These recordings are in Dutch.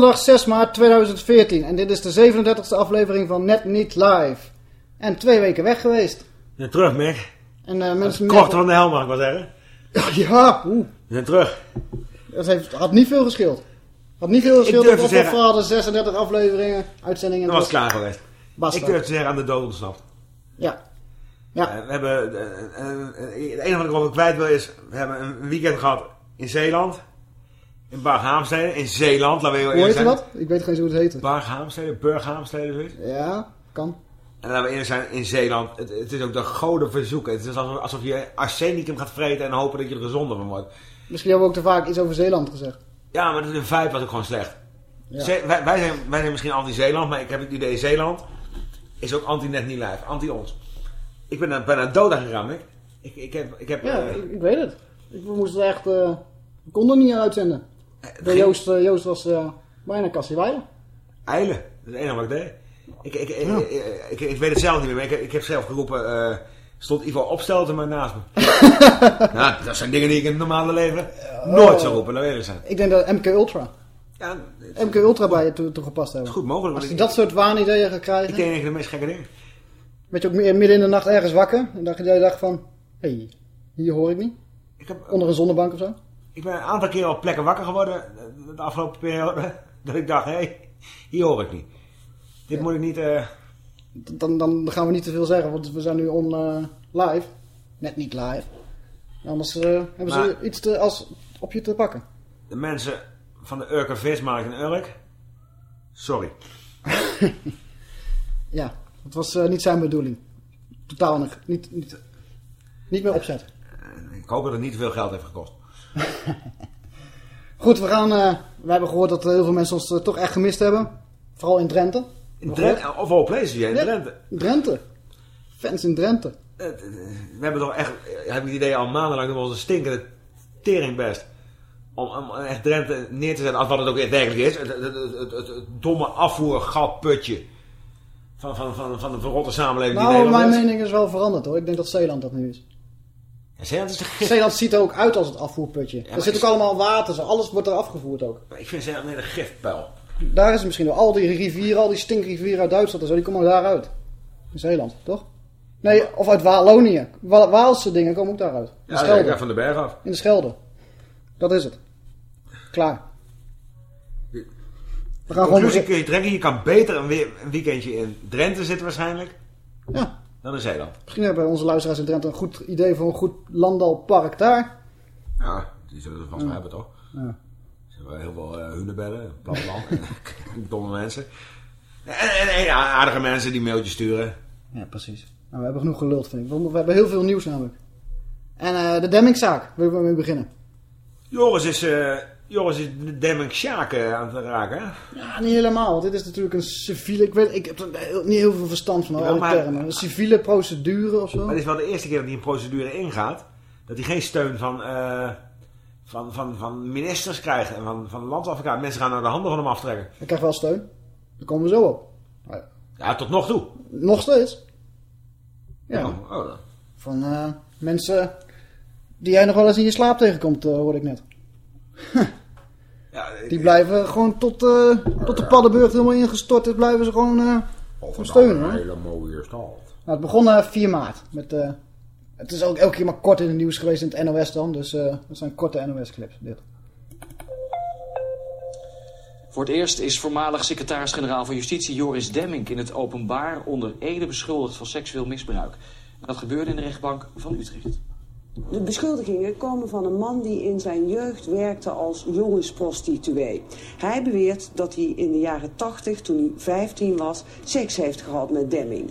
donderdag 6 maart 2014 en dit is de 37e aflevering van Net Niet Live. En twee weken weg geweest. We zijn terug, Mick. En eh, mensen... Kort van de hel, mag ik wel zeggen. Ja, oeh. We zijn terug. Dat heeft, had niet veel geschild. Had niet veel geschild durf of te zeggen- we hadden 36 afleveringen, uitzendingen. Dat was dus klaar geweest. basta. Ik durf te zeggen aan de dood ontsnapt. Ja. Ja. Eh, we hebben, eh, het enige wat ik kwijt wil is, we hebben een weekend gehad in Zeeland. In Barghaamstede, in Zeeland, laten we heel Hoe heet dat? Ik weet geen eens hoe het heette. Barghaamstede, Burghaamstede, zoiets. Ja, kan. En laten we eerlijk zijn, in Zeeland, het, het is ook de goden verzoeken. Het is alsof, alsof je arsenicum gaat vreten en hopen dat je er gezonder van wordt. Misschien hebben we ook te vaak iets over Zeeland gezegd. Ja, maar de vibe was ook gewoon slecht. Ja. Wij, wij, zijn, wij zijn misschien anti-Zeeland, maar ik heb het idee Zeeland is ook anti-net niet live, anti-ons. Ik ben bijna dood aan gegaan, ik. Ik, ik heb, ik heb Ja, eh, ik, ik weet het. Ik, we moesten echt... eh, we konden niet uitzenden. De ging- Joost, eh, Joost was eh, bijna Cassie Weiler. eilen. Dat is het enige wat ik deed. Ik, ik, ik, Ja. ik, ik, ik weet het zelf niet meer, maar ik, ik heb zelf geroepen, eh, stond Ivo Opstelten maar naast me. nou, dat zijn dingen die ik in het normale leven nooit zou roepen, dat weet ik zijn. Ik denk dat MK Ultra. Ja, MK Ultra bij je toe- toegepast hebben. goed mogelijk. Als ik, dat soort waanideeën gaat ik krijgen. deed een de meest gekke dingen. Werd je ook midden in de nacht ergens wakker. En dacht je dacht van... Hé, hey, hier hoor ik niet. Ik, heb, Onder een zonnebank of zo. Ik ben een aantal keer op plekken wakker geworden eh, de afgelopen periode. Dat ik dacht, hé, hey, hier hoor ik niet. Dit moet ik niet... eh, Dan, dan gaan we niet te veel zeggen. Want we zijn nu on eh, live. Net niet live. Anders hebben ze iets te, als, op je te pakken. de mensen van de Urker Vismarkt in Urk. Sorry. Ja, het was niet zijn bedoeling. Totaal niet, niet, niet, meer opzet. Ik hoop dat het niet te veel geld heeft gekost. Goed, we gaan... eh, we hebben gehoord dat eh, heel veel mensen ons eh, toch echt gemist hebben. Vooral in Drenthe. In Drenthe, of all places, ja, in Ja. Drenthe. Drenthe. Fans in Drenthe. We hebben toch echt, heb ik het idee, al maandenlang doen we onze stinkende teringbest. Om, om echt Drenthe neer te zetten als wat het ook werkelijk is. Het, het, het, het, het- het domme afvoergatputje van, van, van, van de verrotte samenleving die Nou, Nederland mijn is. mening is wel veranderd hoor. Ik denk dat Zeeland dat nu is. Ja, Zeeland is de. Zeeland ziet er ook uit als het afvoerputje. er zit is- ook allemaal water, zo. alles wordt er afgevoerd ook. Ik vind Zeeland een hele gifpijl. Daar is het misschien wel. Al die rivieren, al die stinkrivieren uit Duitsland en zo, die komen daaruit. In Zeeland, toch? Nee, of uit Wallonië. Wa- Waalse dingen komen ook daaruit. In de Ja, ga van de berg af. In de Schelde. Dat is het. Klaar. We gaan gewoon Conclusie kun je trekken. Je kan beter een, een weekendje in Drenthe zitten waarschijnlijk Ja, dan in Zeeland. misschien hebben onze luisteraars in Drenthe een goed idee voor een goed landalpark daar. Ja, die zullen er vast wel hebben toch? Ja. Zijn wel heel veel uh, hunebedden, platteland, domme mensen. En, en, en ja, aardige mensen die mailtjes sturen. Ja, precies. Nou, we hebben genoeg geluld, vind ik. We we hebben heel veel nieuws namelijk. En eh, de Demmingzaak, wil ik mee beginnen. Joris is, eh, Joris is de Demming Sjaak eh, aan het raken, hè? Ja, niet helemaal. Want dit is natuurlijk een civiele... Ik, weet, ik heb er niet heel veel verstand van, Ja, alle maar- termen. Een civiele procedure of zo. Maar het is wel de eerste keer dat hij een procedure ingaat. Dat hij geen steun van, eh, van, van, van ministers krijgt en van, van landsadvocaat. Mensen gaan naar de handen van hem aftrekken. Hij krijgt wel steun. Daar komen we zo op. Maar Ja, tot nog toe. nog steeds. Ja. Oh, oh. Van eh, mensen die jij nog wel eens in je slaap tegenkomt, eh, hoorde ik net. Ja, Die blijven gewoon tot, eh, tot de Paddenburg helemaal ingestort is, blijven ze gewoon eh van steunen. Hoor. hele mooie stad. Nou, het begon eh 4 maart. Met, eh, het is ook elke keer maar kort in het nieuws geweest in het NOS dan. Dus eh dat zijn korte NOS-clips. Dit. Voor het eerst is voormalig secretaris-generaal van Justitie Joris Demming in het openbaar onder Ede beschuldigd van seksueel misbruik. Dat gebeurde in de rechtbank van Utrecht. De beschuldigingen komen van een man die in zijn jeugd werkte als jongensprostituee. Hij beweert dat hij in de jaren 80, toen hij 15 was, seks heeft gehad met Demming.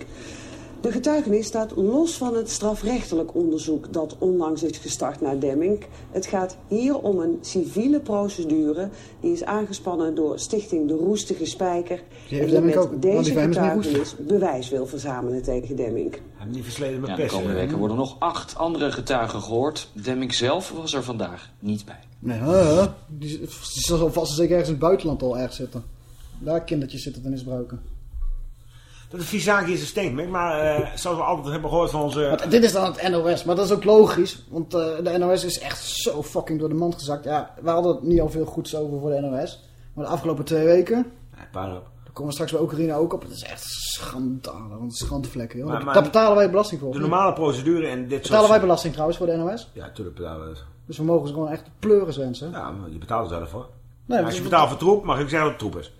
De getuigenis staat los van het strafrechtelijk onderzoek dat onlangs is gestart naar Demming. Het gaat hier om een civiele procedure die is aangespannen door stichting De Roestige Spijker. en die Demming met ook, die deze getuigenis bewijs wil verzamelen tegen Demming. Niet versleten met Ja, de komende weken worden nog acht andere getuigen gehoord. Demming zelf was er vandaag niet bij. Nee, die, die zal vast zeker ergens in het buitenland al erg zitten. Daar kindertjes zitten te misbruiken. Dat is vies zaakje is een steenk, maar eh, zoals we altijd hebben gehoord van onze... Want dit is dan het NOS, maar dat is ook logisch. Want eh, de NOS is echt zo fucking door de mand gezakt. Ja, we hadden het niet al veel goeds over voor de NOS. Maar de afgelopen twee weken, Ja, puinhoop. daar komen we straks bij Oekraïne ook op. Het is echt schandalig, want schandvlekken. joh. Maar- maar- Daar betalen wij belasting voor. De normale procedure en dit soort... Betalen wij belasting trouwens voor de NOS? Ja, tuurlijk betalen we. Dus we mogen ze gewoon echt pleuren wensen. Ja, maar je betaalt er zelf voor. Nee, als je betaalt voor troep, mag ik zeggen dat het troep is.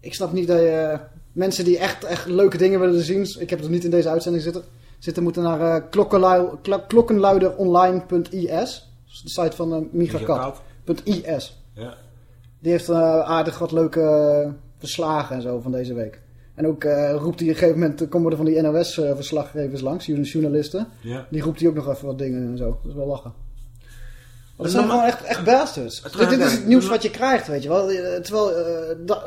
Ik snap niet dat je mensen die echt, echt leuke dingen willen zien. Ik heb het niet in deze uitzending zitten. Zitten moeten naar eh klokkenlu- kla- klokkenluideronline.is. Dat is de site van uh, Micha Kat. .is. Ja. Die heeft eh, aardig wat leuke eh, verslagen en zo van deze week. En ook eh, roept hij op een gegeven moment, komen er van die NOS-verslaggevers langs, journa- journalisten. Ja. Die roept hij ook nog even wat dingen en zo. Dat is wel lachen. Dat is zijn gewoon echt, echt bastards. Dit, dit is het nieuws wat je krijgt, weet je wel. Eh, Terwijl, eh, da-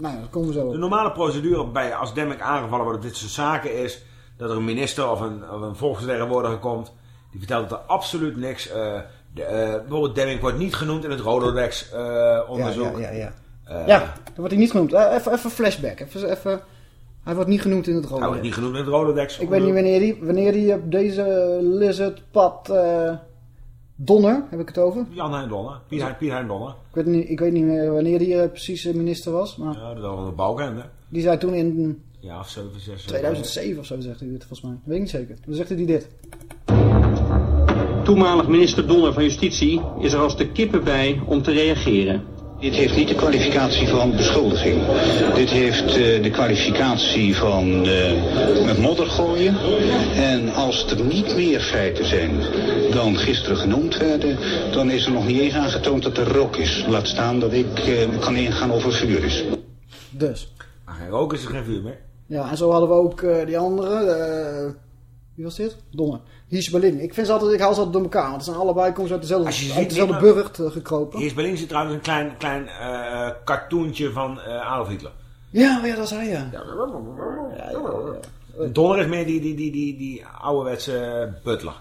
nou ja, dat komen we zo op. De normale procedure bij, als Demming aangevallen wordt op dit soort zaken is... dat er een minister of een, of een volksvertegenwoordiger komt... die vertelt dat er absoluut niks... eh, de, eh, bijvoorbeeld Demming wordt niet genoemd in het Rolodex-onderzoek. Ja, ja, ja. Eh, ja, dat wordt hij niet genoemd. Eh, even, even flashback. Even, even, hij wordt niet genoemd in het Hij rol. wordt niet genoemd in het Rolodex. Ik weet niet wanneer die, wanneer die op deze lizardpad eh Donner, heb ik het over. Jan Hein Donner. Piet Hein, Piet Hein Donner. Ik weet niet, ik weet niet meer wanneer die eh, precies eh, minister was. Maar Ja, dat van de bouwkende. die zei toen in Ja, of 7, 6... 2007 of zo, zegt hij dit volgens mij. Weet ik niet zeker. Dan zegt hij dit. Toenmalig minister Donner van Justitie is er als de kippen bij om te reageren. Dit heeft niet de kwalificatie van beschuldiging. Dit heeft eh, de kwalificatie van eh, met modder gooien. En als er niet meer feiten zijn dan gisteren genoemd werden, dan is er nog niet eens aangetoond dat er rook is. Laat staan dat ik eh, kan ingaan of er vuur is. Dus. Maar geen rook is er geen vuur meer. Ja, en zo hadden we ook eh, die andere. Wie was dit? Donner. Hies Berlin. Ik vind ze altijd, ik haal ze altijd door elkaar. Want het zijn allebei, komen ze uit dezelfde, ziet, uit dezelfde burcht eh, gekropen. Hier is Berlin zit trouwens een klein, klein eh cartoontje van eh Adolf Hitler. Ja, ja, dat is hij, ja. Donner is meer die, die, die, die, die ouderwetse butler.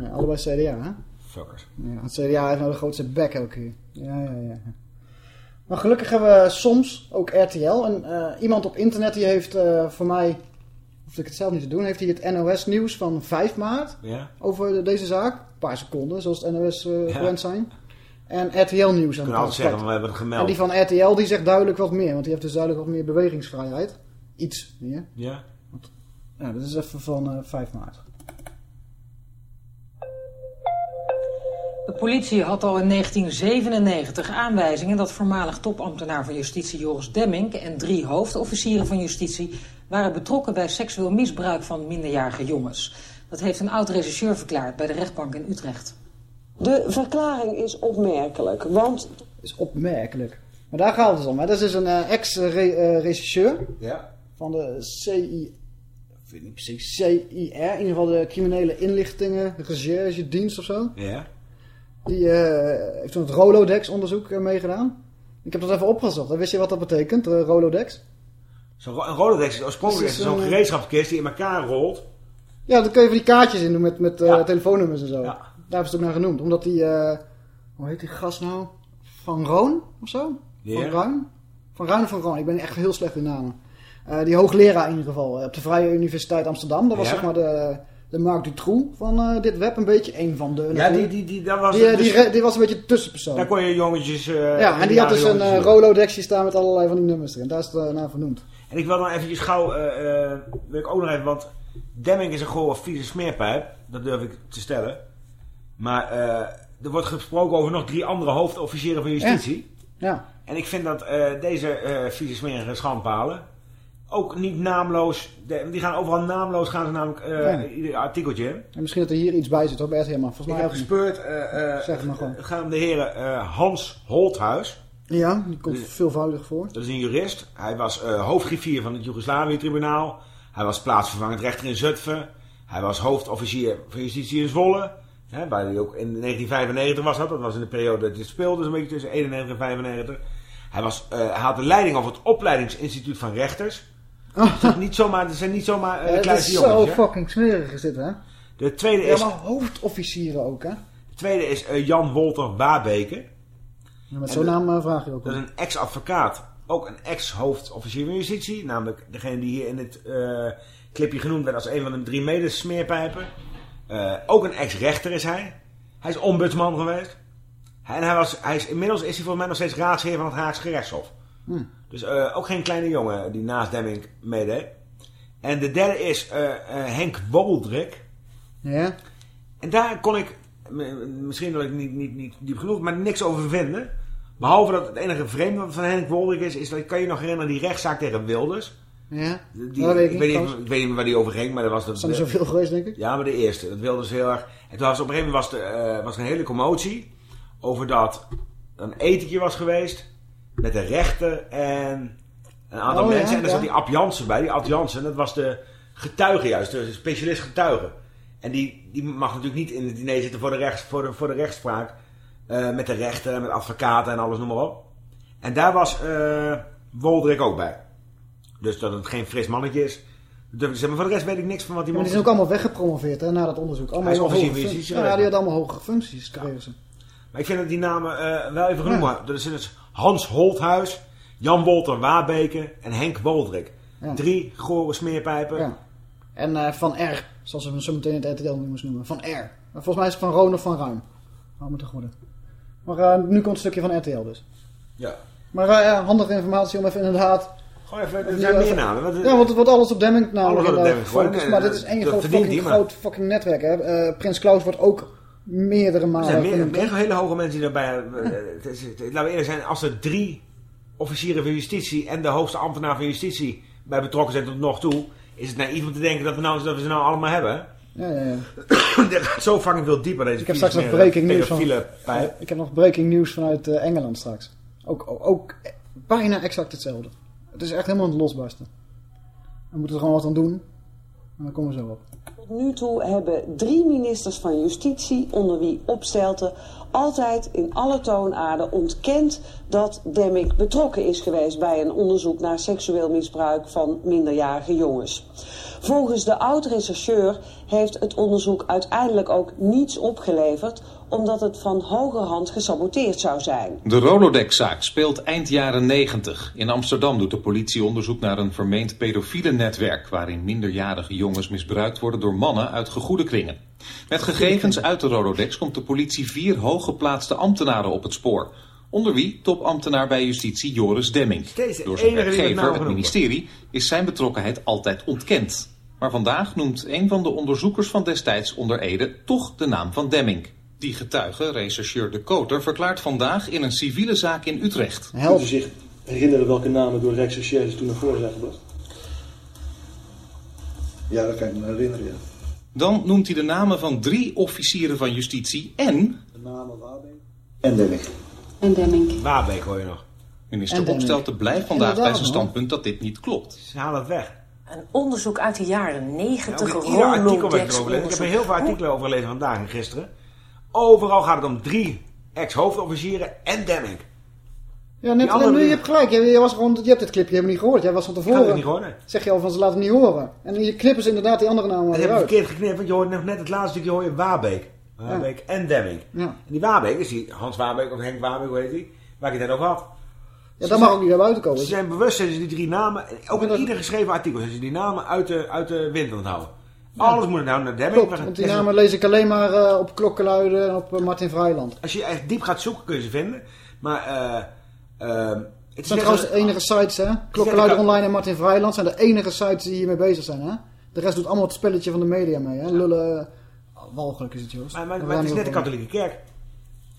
ja allebei CDA, hè? Fuckers. Ja, het CDA heeft nou de grootste bek ook hier. Ja, ja, ja. Maar gelukkig hebben we soms ook RTL. En iemand op internet die heeft voor mij, hoefde ik het zelf niet te doen, heeft hij het NOS nieuws van 5 maart Ja? over de- deze zaak. Een paar seconden, zoals het NOS eh Ja. gewend zijn. En RTL nieuws We aan kunnen de altijd zeggen, we hebben het En gemeld. die van RTL die zegt duidelijk wat meer, want die heeft dus duidelijk wat meer bewegingsvrijheid. Iets meer. Ja? Ja, dat is even van eh 5 maart. De politie had al in 1997 aanwijzingen dat voormalig topambtenaar van justitie Joris Demmink en drie hoofdofficieren van justitie waren betrokken bij seksueel misbruik van minderjarige jongens. Dat heeft een oud-regisseur verklaard bij de rechtbank in Utrecht. De verklaring is opmerkelijk, want is opmerkelijk. Maar daar gaat het om. Hè. Dat is dus een eh, ex-regisseur Ja? van de CI, ik weet niet precies, CIR, in ieder geval de criminele inlichtingen, recherche-dienst of zo. Ja? Die eh, heeft toen het Rolodex-onderzoek eh, meegedaan. Ik heb dat even opgezocht. Wist je wat dat betekent, de Rolodex? Zo'n een Rolodex is oorspronkelijk Dus zo'n een- gereedschapskist die in elkaar rolt. Ja, daar kun je van die kaartjes in doen met, met eh, telefoonnummers en zo. Ja. Daar hebben ze het ook naar genoemd. Omdat die, eh, hoe heet die gast nou? Van Roon of zo? Van Ruin? Van Ruin of Van Roon? Ik ben echt heel slecht in namen. Eh, die hoogleraar in ieder geval. eh, op de Vrije Universiteit Amsterdam. Dat was Ja. zeg maar de, de Marc Dutroux van eh, dit web. Een beetje. Een van de. Ja, die, die, die, dat was die, eh, dus- die, was een beetje de tussenpersoon. Daar kon je jongetjes... eh, ja, en die had dus een eh. Rolodexje staan met allerlei van die nummers erin. Daar is het eh, naar vernoemd. En ik wil dan eventjes gauw, eh, wil ik ook nog even, want Demming is een gewoon vieze smeerpijp. Dat durf ik te stellen. Maar eh, er wordt gesproken over nog drie andere hoofdofficieren van justitie. Ja. En ik vind dat deze vieze smerige schandpalen ook niet naamloos, de- die gaan overal naamloos, gaan ze namelijk Ja. ieder artikeltje in. En misschien dat er hier iets bij zit hoor, bij RTL, maar volgens Ik mij heb ook niet. gespeurd, Zeg het maar gewoon. om de heren Hans Holthuis. Ja, die komt veelvoudig voor. Dat is een jurist. Hij was eh hoofdgriffier van het Joegoslavië-tribunaal. Hij was plaatsvervangend rechter in Zutphen. Hij was hoofdofficier van justitie in Zwolle. Hè, waar hij ook in 1995 was. Dat, dat was in de periode dat dit speelde, zo'n beetje tussen 91 en 95. Hij, was, hij had de leiding over het opleidingsinstituut van rechters. Het, is niet zomaar, het zijn niet zomaar eh het kleine is jongens. zo hè. fucking smerig is dit, hè? De tweede Ja, is, hoofdofficieren ook, hè? de tweede is Jan Wolter Babeke. Ja, met zo'n naam eh, vraag je ook Dat is een ex-advocaat, ook een ex-hoofdofficier van justitie. Namelijk degene die hier in dit eh, clipje genoemd werd als een van de drie medesmeerpijpen. Eh ook een ex-rechter is hij. Hij is ombudsman geweest. En hij was, hij is, inmiddels is hij volgens mij nog steeds raadsheer van het Haagse gerechtshof. Hmm. Dus ook geen kleine jongen die naast Demming meedeed. En de derde is Henk Woldrik. Ja? En daar kon ik, misschien dat ik niet, niet, niet diep genoeg, maar niks over vinden. Behalve dat het enige vreemde van Henk Woldrik is, is dat, kan je nog herinneren, die rechtszaak tegen Wilders. Ja? Die, dat weet ik weet niet, ik weet niet meer waar die over ging, maar dat was... Dat, zijn er zoveel geweest, denk ik. ja, maar de eerste. Dat wilde ze heel erg. En toen was op een gegeven moment was, er, eh, was er een hele commotie over dat een etentje was geweest met de rechter en een aantal Oh, ja, mensen. en er zat die Ab Jansen bij. Die Ab Jansen, dat was de getuige juist, de specialist getuige. En die, die mag natuurlijk niet in het diner zitten voor de, rechts, voor de, voor de rechtspraak. eh, met de rechter en met advocaten en alles, noem maar op. En daar was eh Woldrik ook bij. Dus dat het geen fris mannetje is. Zeg Maar voor de rest weet ik niks van wat die man... die zijn ook allemaal weggepromoveerd hè, na dat onderzoek. Allemaal Hij is officier justitie Ja, die hadden allemaal hoge functies gekregen. Maar ik vind dat die namen eh, wel even genoemd worden. Er zijn dus Hans Holthuis, Jan Wolter Wabeke en Henk Woldrik. Ja. Drie gore smeerpijpen. Ja. En Van R, zoals we hem zo meteen het RTL moesten noemen. Van R. Maar volgens mij is het van Ron of van Ruim. Hou me te goede. Maar eh, nu komt een stukje van RTL dus. Ja. Maar eh, ja, handige informatie om even inderdaad... Gewoon even, er zijn meer namen. Ja, want het wordt alles op Demming nou, Alles op Demming Nee, maar dit is één groot fucking, groot fucking netwerk. Hè. Eh, Prins Klaus wordt ook meerdere er malen zijn meer, hele hoge mensen die daarbij... het het- laten we eerlijk zijn, als er drie officieren van justitie en de hoogste ambtenaar van justitie bij betrokken zijn tot nog toe... is het naïef om te denken dat we, nou, dat we ze nou allemaal hebben. Ja, ja, ja. Zo fucking veel dieper deze Ik heb straks nog breaking news van... pijp. Ik heb nog breaking news vanuit eh, Engeland straks. Ook, ook, ook bijna exact hetzelfde. Het is echt helemaal aan het losbarsten. We moeten er gewoon wat aan doen. En dan komen we zo op. Nu toe hebben drie ministers van Justitie, onder wie Opstelten, altijd in alle toonaarden ontkend dat Demming betrokken is geweest bij een onderzoek naar seksueel misbruik van minderjarige jongens. Volgens de oud-rechercheur heeft het onderzoek uiteindelijk ook niets opgeleverd, omdat het van hogerhand gesaboteerd zou zijn. De Rolodex-zaak speelt eind jaren 90. In Amsterdam doet de politie onderzoek naar een vermeend pedofiele netwerk... waarin minderjarige jongens misbruikt worden door mannen uit gegoede kringen. Met gegevens uit de Rolodex komt de politie vier hooggeplaatste ambtenaren op het spoor. Onder wie topambtenaar bij justitie Joris Demming. Steeds de Door zijn werkgever, naam het ministerie, is zijn betrokkenheid altijd ontkend. Maar vandaag noemt een van de onderzoekers van destijds onder Ede toch de naam van Demming. Die getuige, rechercheur De Koter, verklaart vandaag in een civiele zaak in Utrecht. Help. Kunt u zich herinneren welke namen door Rijksrecherche toen naar voren zijn gebracht? Ja, dat kan ik me herinneren, ja. Dan noemt hij de namen van drie officieren van justitie en De namen Wabing. En Demming. En Demming. Waarbeek hoor je nog. minister. Opstelten blijft vandaag bij zijn standpunt dat dit niet klopt. Ze halen het weg. Een onderzoek uit de jaren 90, Ook in ieder artikel werd Rolodex erover gelezen. Ik heb er heel veel artikelen over gelezen vandaag en gisteren. Overal gaat het om drie ex-hoofdofficieren en Demming. Ja, net, andere nu, je hebt gelijk. Je, je, was gewoon, je hebt dit clipje helemaal niet gehoord. Jij was van tevoren. het niet gehoord. nee. Zeg je al van ze laten het niet horen. En hier knippen ze inderdaad die andere namen Dat heb ik verkeerd geknipt, want je hoort nog net het laatste stukje hoor je Waarbeek. Waarbeek en Demming. Ja. En die Waarbeek is die Hans Waarbeek of Henk Waarbeek, hoe heet die? Waar ik het net over had. Ja, dat mag ook niet naar buiten komen. Ze zijn bewust, zijn ze die drie namen, ook in dat- ieder geschreven artikel, zijn ze die namen uit de, uit de wind aan het houden. Alles moet nou naar Demming. Klopt, want die namen lees ik alleen maar eh, op Klokkenluiden en op eh, Martin Vrijland. Als je echt diep gaat zoeken kun je ze vinden. Maar eh eh, het zijn trouwens de enige sites, hè. Klokkenluiden Online en Martin Vrijland zijn de enige sites die hiermee bezig zijn, hè. De rest doet allemaal het spelletje van de media mee, hè. Lullen, oh, walgelijk is het, Joost. Maar, maar, Daar maar het is net de katholieke kerk.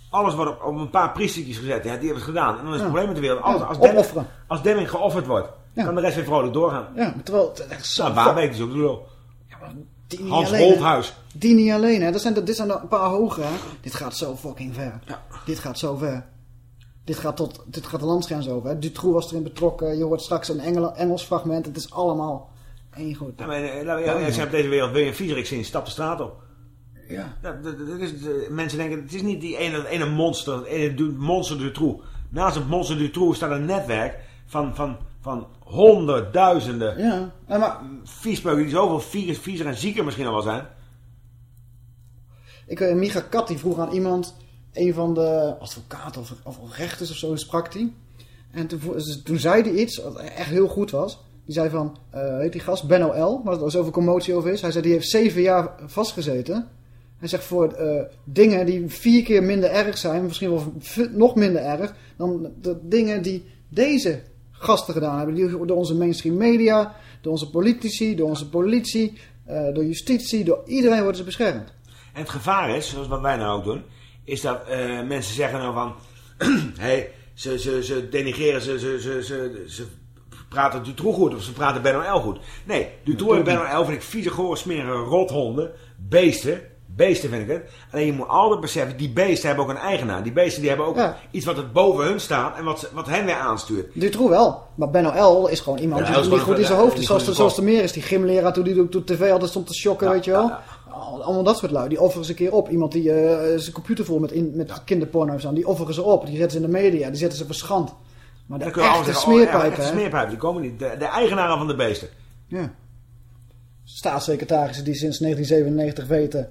Alles wordt op, op een paar priestertjes gezet. Ja, die hebben het gedaan. En dan is het Ja. probleem met de wereld. Als, Ja, als, Demming, opofferen. als Demming geofferd wordt, Ja. kan de rest weer vrolijk doorgaan. Ja, maar terwijl het echt zo... Nou, Waarbeek is ook de lul. Die niet Hans alleen, hè. Holthuis. Die niet alleen, hè. Dat zijn, dit zijn een paar hoger, hè. Dit gaat zo fucking ver. Dit gaat zo ver. Dit gaat, tot, dit gaat de landsgrens over, hè. Dutroux was erin betrokken. Je hoort straks een Engel, Engels fragment. Het is allemaal één goed. Ja, maar, eh, laten we eerlijk zijn, op deze wereld wil je een zien, stap de straat op. Ja. Ja, dat- dat- dat is, mensen denken, het is niet die ene, dat ene monster, het ene du- monster Dutroux. Naast het monster Dutroux staat een netwerk van, van, van honderdduizenden Ja, maar viespeuken die zoveel vies, viezer en zieker misschien al wel zijn. Ik weet, Micha Kat die vroeg aan iemand, een van de advocaten of, of, of rechters of zo, sprak hij. En toen, dus zei hij iets wat echt heel goed was. Die zei van, eh heet die gast, Benno L, waar er zoveel commotie over is. Hij zei, die heeft zeven jaar vastgezeten. Hij zegt voor eh, dingen die vier keer minder erg zijn, misschien wel nog minder erg, dan de dingen die deze gasten gedaan hebben. Die door onze mainstream media, door onze politici, door onze politie, eh, door justitie, door iedereen worden ze beschermd. En het gevaar is, zoals wat wij nou ook doen, is dat eh, mensen zeggen nou van, hey, ze, ze, ze denigreren, ze, ze, ze, ze, ze praten Dutroux goed of ze praten Ben OL goed. Nee, Dutroux en Ben OL vind ik vieze, gore, smerige rothonden, beesten. Beesten vind ik het. Alleen je moet altijd beseffen, die beesten hebben ook een eigenaar. Die beesten die hebben ook Ja. iets wat er boven hun staat en wat, ze- wat hen weer aanstuurt. Dutroux wel, maar Ben OL is gewoon iemand Ja, die goed in zijn hoofd is. Zoals, de, zoals de meer is, die gymleraar toen die op op tv altijd stond te shocken, weet je wel. Al- Allemaal dat soort lui. Die offeren ze een keer op. Iemand die eh, zijn computer vol met, in, met kinderporno heeft staan, die offeren ze op. Die zetten ze in de media, die zetten ze verschand. Maar de Dan kun je echte oh, echte smeerpijpen, die komen niet. De, de eigenaren van de beesten. Ja. Staatssecretarissen die sinds 1997 weten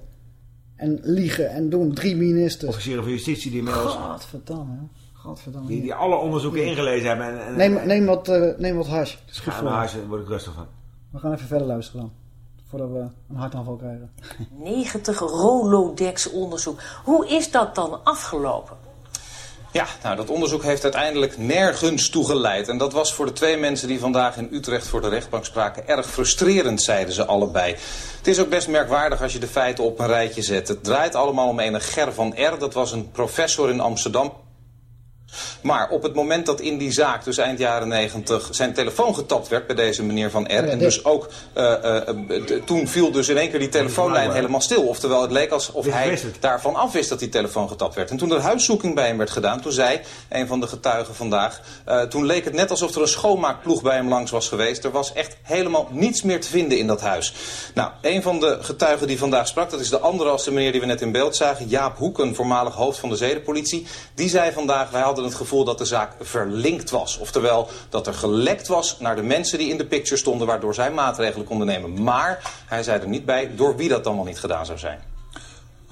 en liegen en doen. Drie ministers. Officieren van justitie die inmiddels... Godverdamme. Godverdamme. Die, die alle onderzoeken ingelezen hebben. En, en, Neem, neem, wat, eh, neem wat hash. Dat is goed Ja, voor maar je. daar word ik rustig van. We gaan even verder luisteren dan. Voordat we een hartaanval krijgen. 90 Rolodex-onderzoek. Hoe is dat dan afgelopen? Ja, nou, dat onderzoek heeft uiteindelijk nergens toe geleid. En dat was voor de twee mensen die vandaag in Utrecht voor de rechtbank spraken erg frustrerend, zeiden ze allebei. Het is ook best merkwaardig als je de feiten op een rijtje zet. Het draait allemaal om een Ger van R. Dat was een professor in Amsterdam. Maar op het moment dat in die zaak, dus eind jaren negentig, zijn telefoon getapt werd bij deze meneer Van R. En dus ook, eh, eh, d- toen viel dus in één keer die telefoonlijn helemaal stil. Oftewel, het leek alsof hij daarvan af wist dat die telefoon getapt werd. En toen er huiszoeking bij hem werd gedaan, toen zei een van de getuigen vandaag... eh, toen leek het net alsof er een schoonmaakploeg bij hem langs was geweest. Er was echt helemaal niets meer te vinden in dat huis. Nou, een van de getuigen die vandaag sprak, dat is de andere als de meneer die we net in beeld zagen... Jaap Hoeken, voormalig hoofd van de zedenpolitie. Die zei vandaag, wij hadden het gevoel dat de zaak verlinkt was. Oftewel, dat er gelekt was naar de mensen die in de picture stonden... waardoor zij maatregelen konden nemen. Maar, hij zei er niet bij, door wie dat wel niet gedaan zou zijn.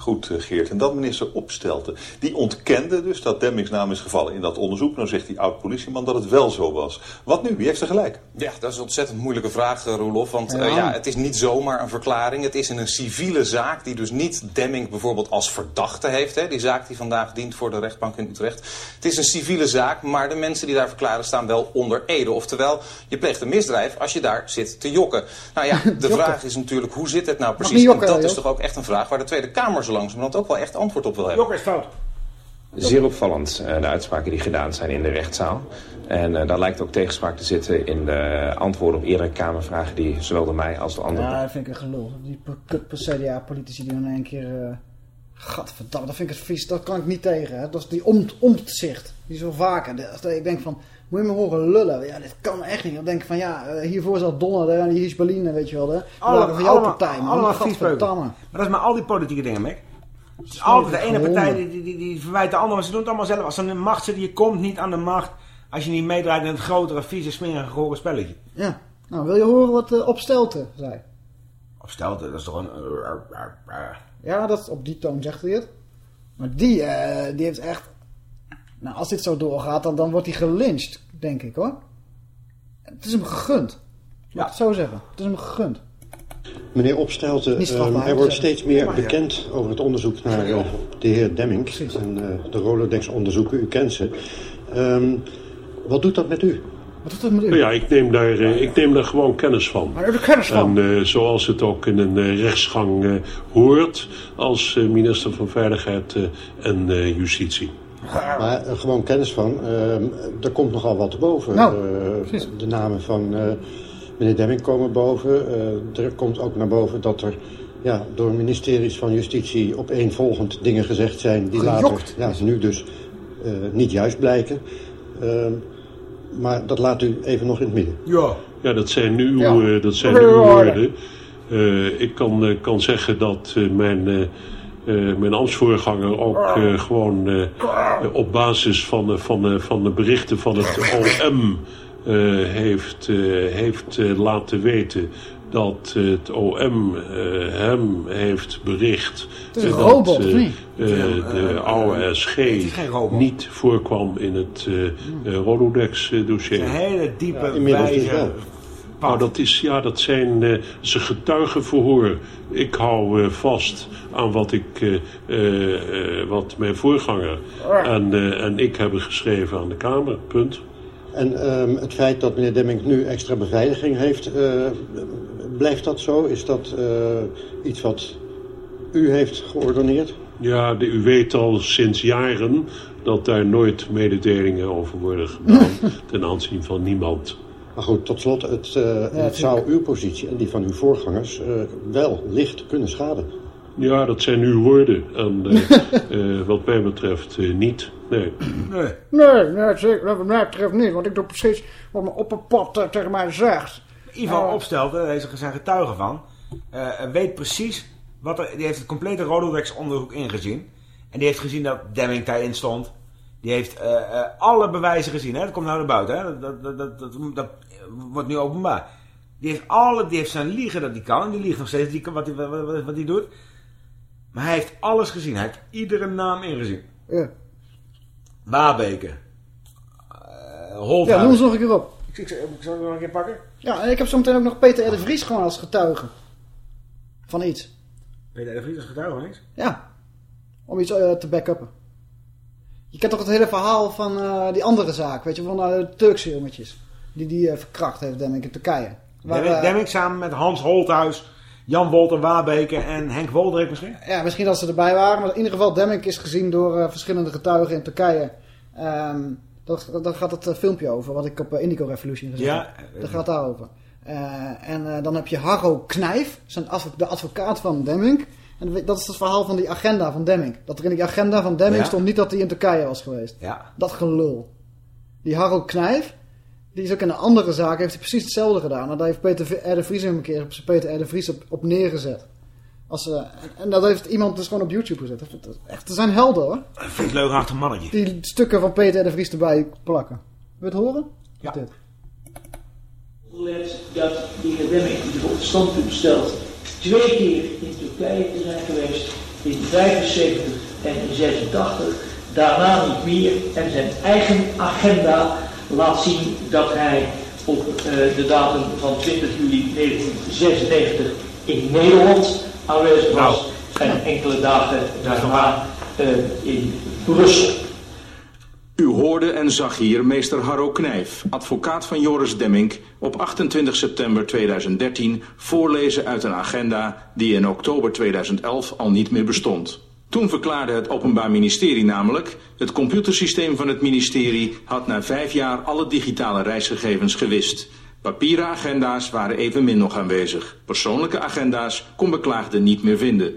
Goed, eh, Geert. En dat minister Opstelten, die ontkende dus dat Demmings naam is gevallen in dat onderzoek. Nou zegt die oud-politieman dat het wel zo was. Wat nu? Wie heeft er gelijk? Ja, dat is een ontzettend moeilijke vraag, eh, Roelof. Want eh, Ja. ja, het is niet zomaar een verklaring. Het is in een civiele zaak die dus niet Demming bijvoorbeeld als verdachte heeft. Hè, die zaak die vandaag dient voor de rechtbank in Utrecht. Het is een civiele zaak, maar de mensen die daar verklaren staan wel onder ede. Oftewel, je pleegt een misdrijf als je daar zit te jokken. Nou ja, de vraag is natuurlijk, hoe zit het nou precies? jokken, en dat is toch ook echt een vraag waar de Tweede Kamer zo langzamerhand ook wel echt antwoord op wil hebben. Jokker is fout. Zeer opvallend, eh, de uitspraken die gedaan zijn in de rechtszaal. En eh, daar lijkt ook tegenspraak te zitten in de antwoorden op eerdere Kamervragen die zowel door mij als door anderen... Ja, dat vind ik een gelul. Die kut CDA-politici die dan in één keer... eh gadverdamme, dat vind ik het vies. Dat kan ik niet tegen. Hè. Dat is die om, omzicht. Die zo vaker. Dat- dat Ik denk van, moet je me horen lullen? Ja, dit kan echt niet. Dan denk ik van, ja, hiervoor zat Donner en hier is Berlin, weet je wel. Hè. Alle, van jouw allemaal, partij, man. allemaal. Maar dat is maar al die politieke dingen, Mick. Altijd de ene partij die, die, die, die verwijt de andere, maar ze doen het allemaal zelf. Als de macht zitten, je komt niet aan de macht als je niet meedraait in het grotere, vieze, smerige, gore spelletje. Ja. Nou, wil je horen wat uh, Opstelten zei? Opstelten, dat is toch een... Ja, dat, op die toon zegt hij het. Maar die, uh, die heeft echt... Nou, als dit zo doorgaat, dan, dan wordt hij gelyncht, denk ik hoor. Het is hem gegund. Ja. Ik het zo zeggen. Het is hem gegund. Meneer Opstelten, uh, er wordt steeds meer bekend over het onderzoek naar uh, de heer Demming. En uh, de Rolodex-onderzoeken, u kent ze. Um, wat doet dat met u? Wat doet dat met u? Ja, ik neem daar, ik neem daar gewoon kennis van. Maar u hebt er kennis van? En zoals het ook in een rechtsgang hoort als minister van Veiligheid en Justitie. Maar gewoon kennis van, er komt nogal wat boven. Nou, de namen van meneer Demming komen boven. Uh, er komt ook naar boven dat er ja, door ministeries van Justitie opeenvolgend dingen gezegd zijn... die Gejokt. later ja, nu dus uh, niet juist blijken. Uh, maar dat laat u even nog in het midden. Ja, ja dat zijn nu, ja. uh, dat zijn nu woorden. Uh, ik kan, uh, kan zeggen dat mijn, mijn ambtsvoorganger ook gewoon op basis van, van, van de berichten van het OM... Uh, heeft, uh, heeft uh, laten weten dat het OM hem heeft bericht het is een dat de oude SG niet voorkwam in het Rolodex dossier. Een hele diepe, ja, wijze, pad. Nou, dat, is, ja, dat zijn uh, ze getuigenverhoor. Ik hou uh, vast aan wat, ik, uh, wat mijn voorganger en, en ik hebben geschreven aan de Kamer. Punt. En um, het feit dat meneer Demming nu extra beveiliging heeft, blijft dat zo? Is dat iets wat u heeft geordoneerd? Ja, de, u weet al sinds jaren dat daar nooit mededelingen over worden gedaan ten aanzien van niemand. Maar goed, tot slot, het, uh, het zou uw positie en die van uw voorgangers uh, wel licht kunnen schaden. Ja, dat zijn uw woorden. En uh, wat mij betreft niet. Nee. Nee. Nee, nee zeker, wat mij betreft niet. Want ik doe precies wat mijn opperpad tegen mij zegt. Ivan Opstelten, daar is er getuige van. weet precies wat er... Die heeft het complete Rolodex onderzoek ingezien. En die heeft gezien dat Demming daarin stond. Die heeft uh, uh, alle bewijzen gezien. Hè? Dat komt nou naar buiten. Hè? Dat, dat, dat, dat, dat wordt nu openbaar. Die heeft, alle, die heeft zijn liegen dat hij kan. En die liegt nog steeds die, wat hij wat, wat, wat doet. Maar hij heeft alles gezien. Hij heeft iedere naam ingezien. Ja. Uh, Holthuis. Ja, noem eens nog een keer op. Ik, ik, ik, zal het nog een keer pakken. Ja, en ik heb zo meteen ook nog Peter R. de Vries gewoon als getuige. Van iets. Peter R. de Vries als getuige van iets? Ja. Om iets uh, te backuppen. Je kent toch het hele verhaal van uh, die andere zaak, weet je, van uh, de Turkse jongetjes. Die die uh, verkracht heeft, denk ik, in Turkije. Waar, Demming samen met Hans Holthuis, Jan Wolter Wabeke en Henk Wolderik misschien? Ja, misschien dat ze erbij waren. Maar in ieder geval, Demming is gezien door verschillende getuigen in Turkije. Um, daar gaat het filmpje over, wat ik op Indigo Revolution gezien ja, heb. Daar gaat daarover. en dan heb je Harro Knijf, de advocaat van Demming. En dat is het verhaal van die agenda van Demming. Dat er in die agenda van Demming Ja. stond niet dat hij in Turkije was geweest. Ja. Dat gelul. Die Harold Knijf, die is ook in een andere zaak, heeft hij precies hetzelfde gedaan. En daar heeft Peter R. de Vries hem een keer op zijn Peter R. de Vries op, op neergezet. Als, eh, en dat heeft iemand dus gewoon op YouTube gezet. Echt, er zijn helden hoor. Een vind leugenachtig mannetje. Die stukken van Peter R. de Vries erbij plakken. Wil je het horen? Ja. Dit. Let dat de heer Demming die op het standpunt stelt twee keer in Turkije te zijn geweest, in 75 en in 86, daarna niet meer en zijn eigen agenda laat zien dat hij op uh, de datum van 20 juli 1996 in Nederland aanwezig was en enkele dagen daarna uh, in Brussel. U hoorde en zag hier meester Harro Knijf, advocaat van Joris Demming, op 28 september 2013 voorlezen uit een agenda die in oktober 2011 al niet meer bestond. Toen verklaarde het Openbaar Ministerie namelijk, het computersysteem van het ministerie had na vijf jaar alle digitale reisgegevens gewist. Papieren agenda's waren evenmin nog aanwezig. Persoonlijke agenda's kon beklaagde niet meer vinden.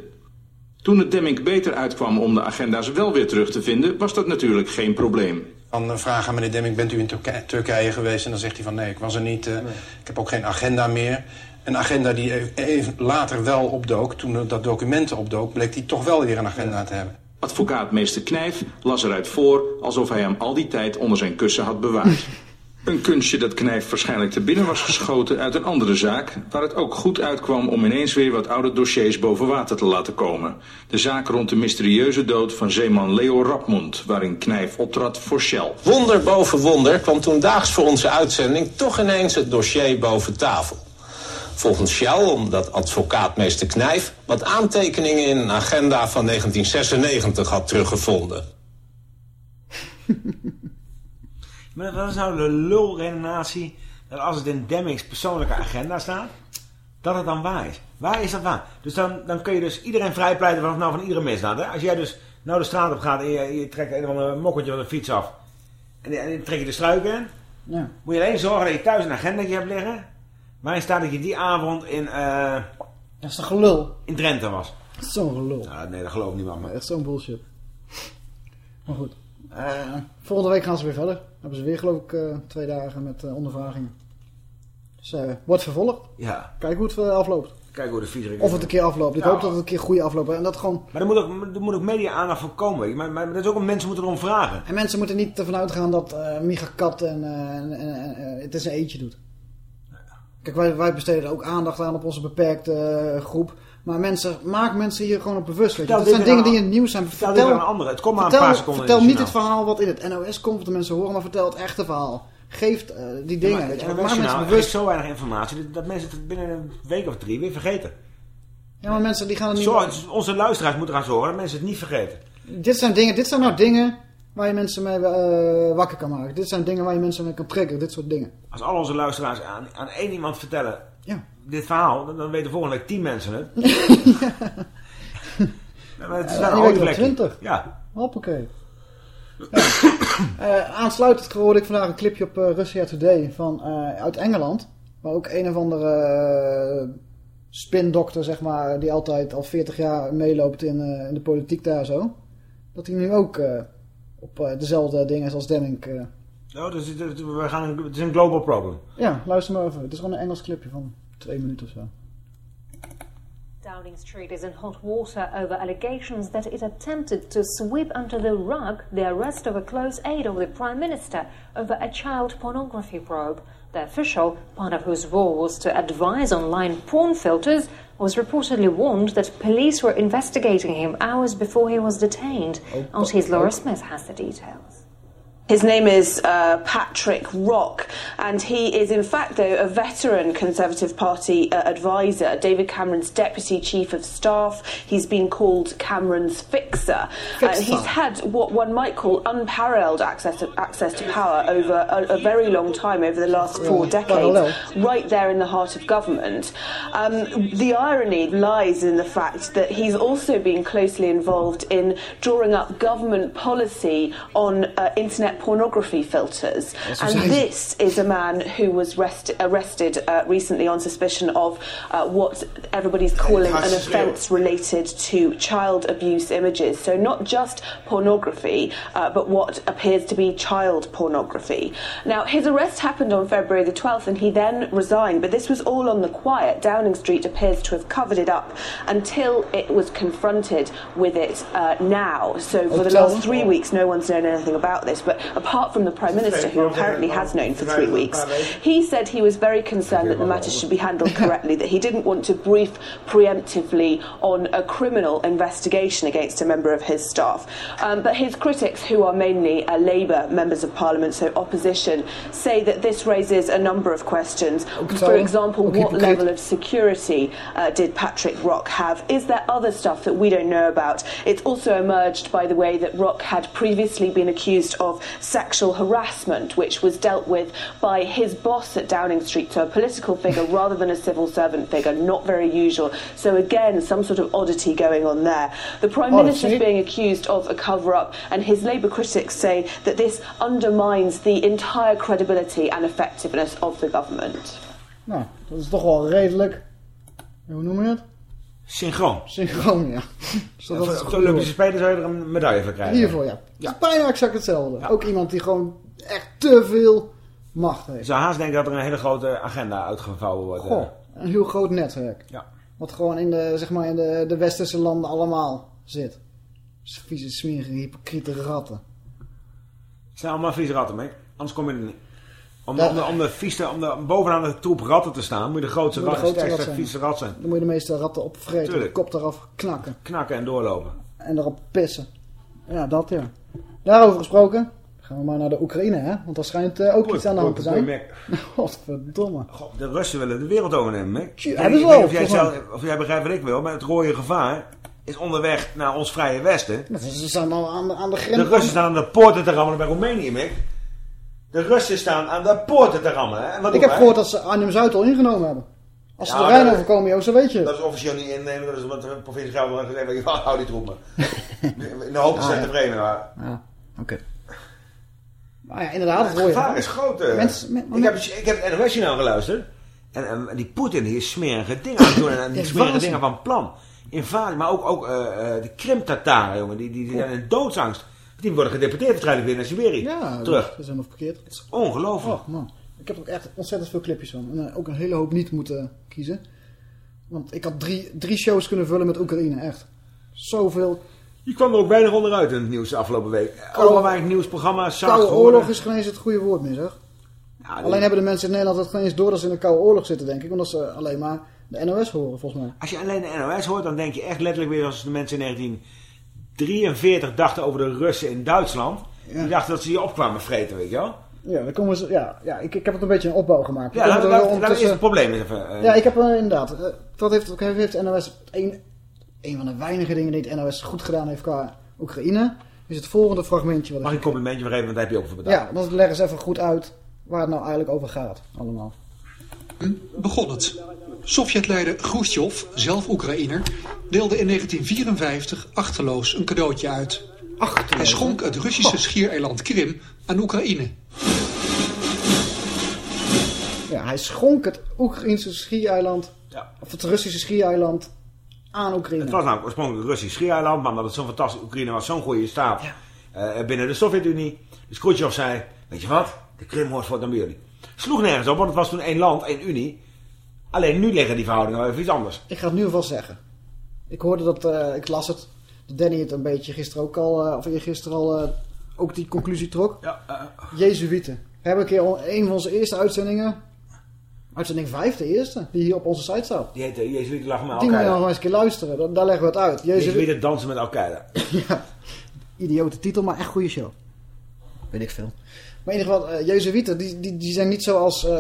Toen het Demming beter uitkwam om de agenda's wel weer terug te vinden, was dat natuurlijk geen probleem. Dan vragen aan meneer Demming, bent u in Turkije, Turkije geweest? En dan zegt hij van nee, ik was er niet. Uh, nee. Ik heb ook geen agenda meer. Een agenda die even later wel opdook, toen dat documenten opdook, bleek hij toch wel weer een agenda te hebben. Advocaat meester Knijf las eruit voor alsof hij hem al die tijd onder zijn kussen had bewaard. Een kunstje dat Knijf waarschijnlijk te binnen was geschoten uit een andere zaak... waar het ook goed uitkwam om ineens weer wat oude dossiers boven water te laten komen. De zaak rond de mysterieuze dood van zeeman Leo Rapmond... waarin Knijf optrad voor Shell. Wonder boven wonder kwam toen daags voor onze uitzending... toch ineens het dossier boven tafel. Volgens Shell omdat advocaatmeester Knijf... wat aantekeningen in een agenda van 1996 had teruggevonden. Maar dat is nou de lulredenatie dat als het in Demmings persoonlijke agenda staat, dat het dan waar is. Waar is dat waar? Dus dan, dan kun je dus iedereen vrijpleiten van, nou, van iedere misdaad. Hè? Als jij dus nou de straat op gaat en je, je trekt een of ander mokkeltje van de fiets af en, en dan trek je de struiken in, Ja. moet je alleen zorgen dat je thuis een agenda hebt liggen waarin staat dat je die avond in... Uh, dat is toch gelul? In Drenthe was. Zo'n gelul. Ja, nee, dat geloof ik niet, man. Maar echt zo'n bullshit. Maar goed. Uh, volgende week gaan ze weer verder. Hebben ze weer geloof ik uh, twee dagen met uh, ondervragingen. Dus wordt vervolgd. Ja. Kijk hoe het afloopt. Kijk hoe de viezerik Of het een keer afloopt. Ik hoop dat het een keer goed afloopt. En dat gewoon... Maar er moet ook, er moet ook media aandacht voor komen. Maar, maar, maar dat is ook om mensen moeten erom vragen. En mensen moeten niet ervan uitgaan dat Micha Kat en, en, en het is een eentje doet. Kijk, wij, wij besteden er ook aandacht aan op onze beperkte groep. Maar mensen, maak mensen hier gewoon op bewust. Weet je. Dat zijn dingen die in het nieuws zijn. Vertel, aan anderen. Het komt maar vertel, een paar seconden Vertel niet het verhaal wat in het NOS komt, wat de mensen horen, maar vertel het echte verhaal. geeft uh, die dingen. Ja, maar, weet je, maak mensen mensen nou, bewust. zo weinig informatie dat mensen het binnen een week of drie weer vergeten. Ja, maar mensen die gaan het niet... Zorg, onze luisteraars moeten gaan zorgen dat mensen het niet vergeten. Dit zijn dingen, dit zijn nou dingen waar je mensen mee uh, wakker kan maken. Dit zijn dingen waar je mensen mee kan triggeren, dit soort dingen. Als al onze luisteraars aan, aan één iemand vertellen ja. dit verhaal, dan, dan weten volgende week tien mensen het. ja. ja, maar het is wel een 20. Ja. Hoppakee. Ja. uh, aansluitend hoorde ik vandaag een clipje op uh, Russia Today van, uit Engeland. Waar ook een of andere spindokter, zeg maar, die altijd al 40 jaar meeloopt in, in de politiek daar zo. Dat hij nu ook op dezelfde dingen als Demming. Oh, dus het, we gaan, het is een global problem. Ja, luister maar even. Het is gewoon een Engels clipje van twee minuten of zo. Downing Street is in hot water over allegations that it attempted to sweep under the rug the arrest of a close aide of the Prime Minister over a child pornography probe. The official, part of whose role was to advise online porn filters, was reportedly warned that police were investigating him hours before he was detained. Oh, Auntie's Laura oh. Smith has the details. His name is uh, Patrick Rock, and he is, in fact, though, a veteran Conservative Party uh, advisor, David Cameron's deputy chief of staff. He's been called Cameron's fixer. fixer. He's had what one might call unparalleled access to, access to power over a, a very long time, over the last four decades, right there in the heart of government. Um, the irony lies in the fact that he's also been closely involved in drawing up government policy on uh, internet pornography filters. And this is a man who was rest- arrested uh, recently on suspicion of uh, what everybody's calling an offence related to child abuse images. So not just pornography, uh, but what appears to be child pornography. Now, his arrest happened on February the 12th and he then resigned, but this was all on the quiet. Downing Street appears to have covered it up until it was confronted with it uh, now. So for the last three weeks, no one's known anything about this, but apart from the Prime Minister, who apparently has known for three weeks, he said he was very concerned that the matter should be handled correctly, that he didn't want to brief preemptively on a criminal investigation against a member of his staff. Um, but his critics, who are mainly uh, Labour members of Parliament, so opposition, say that this raises a number of questions. For example, what level of security uh, did Patrick Rock have? Is there other stuff that we don't know about? It's also emerged, by the way, that Rock had previously been accused of sexual harassment, which was dealt with by his boss at Downing Street, so a political figure rather than a civil servant figure, not very usual. So again, some sort of oddity going on there. The Prime Minister is being accused of a cover-up, and his Labour critics say that this undermines the entire credibility and effectiveness of the government. Nou, dat is toch wel redelijk, hoe noem je het? Synchroon. Synchroon, ja. ja op de Olympische Spelen zou je er een medaille voor krijgen. Hiervoor, ja. ja. bijna exact hetzelfde. Ja. Ook iemand die gewoon echt te veel macht heeft. Ik zou haast denken dat er een hele grote agenda uitgevouwen wordt. Goh, een heel groot netwerk. Ja. Wat gewoon in de, zeg maar, in de, de westerse landen allemaal zit. Vieze, smerige, hypocriete ratten. Het zijn allemaal vieze ratten, mee. Anders kom je er niet. Om, de, om, de vieste, om, de, bovenaan de troep ratten te staan, moet je de grootste, rat, sterkste, rat vieze rat zijn. Dan moet je de meeste ratten opvreten, de kop eraf knakken. Knakken en doorlopen. En erop pissen. Ja, dat ja. Daarover gesproken, gaan we maar naar de Oekraïne, hè? Want daar schijnt uh, ook goed, iets aan de hand te zijn. Godverdomme. God, de Russen willen de wereld overnemen, Mick. Ja, hebben ze wel. Of jij, zelf, of jij begrijpt wat ik wil, maar het rode gevaar is onderweg naar ons vrije westen. Ze staan al aan de, aan de grens. De Russen staan aan de poorten te rammelen bij Roemenië, Mick. De Russen staan aan de poorten te rammelen. Hè? Wat ik heb gehoord dat ze Arnhem-Zuid al ingenomen hebben. Als ze ja, de Rijn dat, overkomen, joh, zo weet je. Dat is officieel niet innemen, dat is wat de provincie Gelderland gezegd. Hou die troepen. In de hoop dat ze ah, tevreden waren. Ja, oké. Okay. Maar ja, inderdaad, het, het gevaar is groot. Uh. Mensen, met, ik, heb, ik heb het NOS-journaal geluisterd. En, en, die Poetin die is smerige dingen aan het doen. En die smerige dingen van plan. Invasie, maar ook, ook uh, uh, de Krim-Tataren, jongen. Die, die, die zijn in doodsangst. Die worden gedeporteerd waarschijnlijk weer naar Siberië. Ja, terug. Dat is helemaal verkeerd. Het is ongelooflijk. Oh, man. Ik heb er ook echt ontzettend veel clipjes van. En uh, ook een hele hoop niet moeten kiezen. Want ik had drie, drie shows kunnen vullen met Oekraïne, echt. Zoveel. Je kwam er ook weinig onderuit in het nieuws de afgelopen week. Allemaal weinig nieuwsprogramma's. Koude oorlog is geen eens het goede woord meer, zeg. Ja, alleen hebben de mensen in Nederland het geen eens door dat ze in een koude oorlog zitten, denk ik. Omdat ze alleen maar de NOS horen, volgens mij. Als je alleen de NOS hoort, dan denk je echt letterlijk weer als de mensen in 1943 dachten over de Russen in Duitsland. Ja. Die dachten dat ze hier opkwamen vreten, weet je wel. Ja, dan komen ze, ja, ja ik, ik heb het een beetje een opbouw gemaakt. Ja, dat, dat, dat is het probleem. Even, uh, ja, ik heb uh, inderdaad... Uh, wat heeft, heeft NOS... Een, een van de weinige dingen die het NOS goed gedaan heeft qua Oekraïne... is het volgende fragmentje. Wat Mag ik een complimentje geven, want daar heb je ook voor betaald. Ja, dan leggen ze even goed uit waar het nou eigenlijk over gaat. Allemaal. Begon het. Sovjetleider Khrushchev, zelf Oekraïner, deelde in 1954 achterloos een cadeautje uit. Achterloos, Hij schonk het Russische schiereiland Krim aan Oekraïne. Ja, hij schonk het Oekraïnse schiereiland, ja. of het Russische schiereiland, aan Oekraïne. Het was namelijk oorspronkelijk een Russisch schiereiland, maar omdat het zo'n fantastisch Oekraïne was, zo'n goede staat ja. uh, binnen de Sovjet-Unie. Dus Khrushchev zei, weet je wat, de Krim hoort voor dan bij jullie. Sloeg nergens op, want het was toen één land, één unie. Alleen nu liggen die verhoudingen wel even iets anders. Ik ga het nu alvast zeggen. Ik hoorde dat, uh, ik las het, dat Danny het een beetje gisteren ook al, uh, of gisteren al, uh, ook die conclusie trok. Ja, Jezuïeten. We hebben een keer een van onze eerste uitzendingen, uitzending 5, de eerste, die hier op onze site staat. Die heet Jezuïeten lachen met Die moet je Al-Qaeda. nog eens een keer luisteren, daar, daar leggen we het uit. Jezuïeten dansen met Al-Qaeda. ja, idiote titel, maar echt goede show. Weet ik veel. Maar in ieder geval, uh, Jezuïeten, die, die, die zijn niet zoals uh,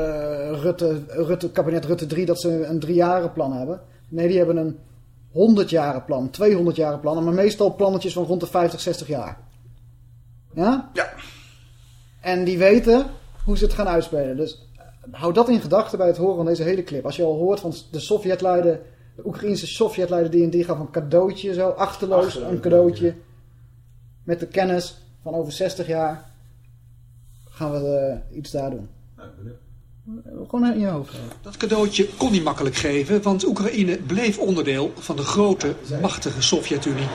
Rutte, Rutte, kabinet Rutte 3, dat ze een driejaren plan hebben. Nee, die hebben een 100 jaren plan, 200 jaren plan, maar meestal plannetjes van rond de 50, 60 jaar. Ja? Ja. En die weten hoe ze het gaan uitspelen. Dus hou dat in gedachten bij het horen van deze hele clip. Als je al hoort van de Sovjetleider, de Oekraïnse Sovjetleider die en die gaan van cadeautje zo, achterloos, achterloos een cadeautje. Met de kennis van over 60 jaar gaan we uh, iets daar doen. Gewoon in je hoofd. Dat cadeautje kon hij makkelijk geven, want Oekraïne bleef onderdeel van de grote, machtige Sovjet-Unie.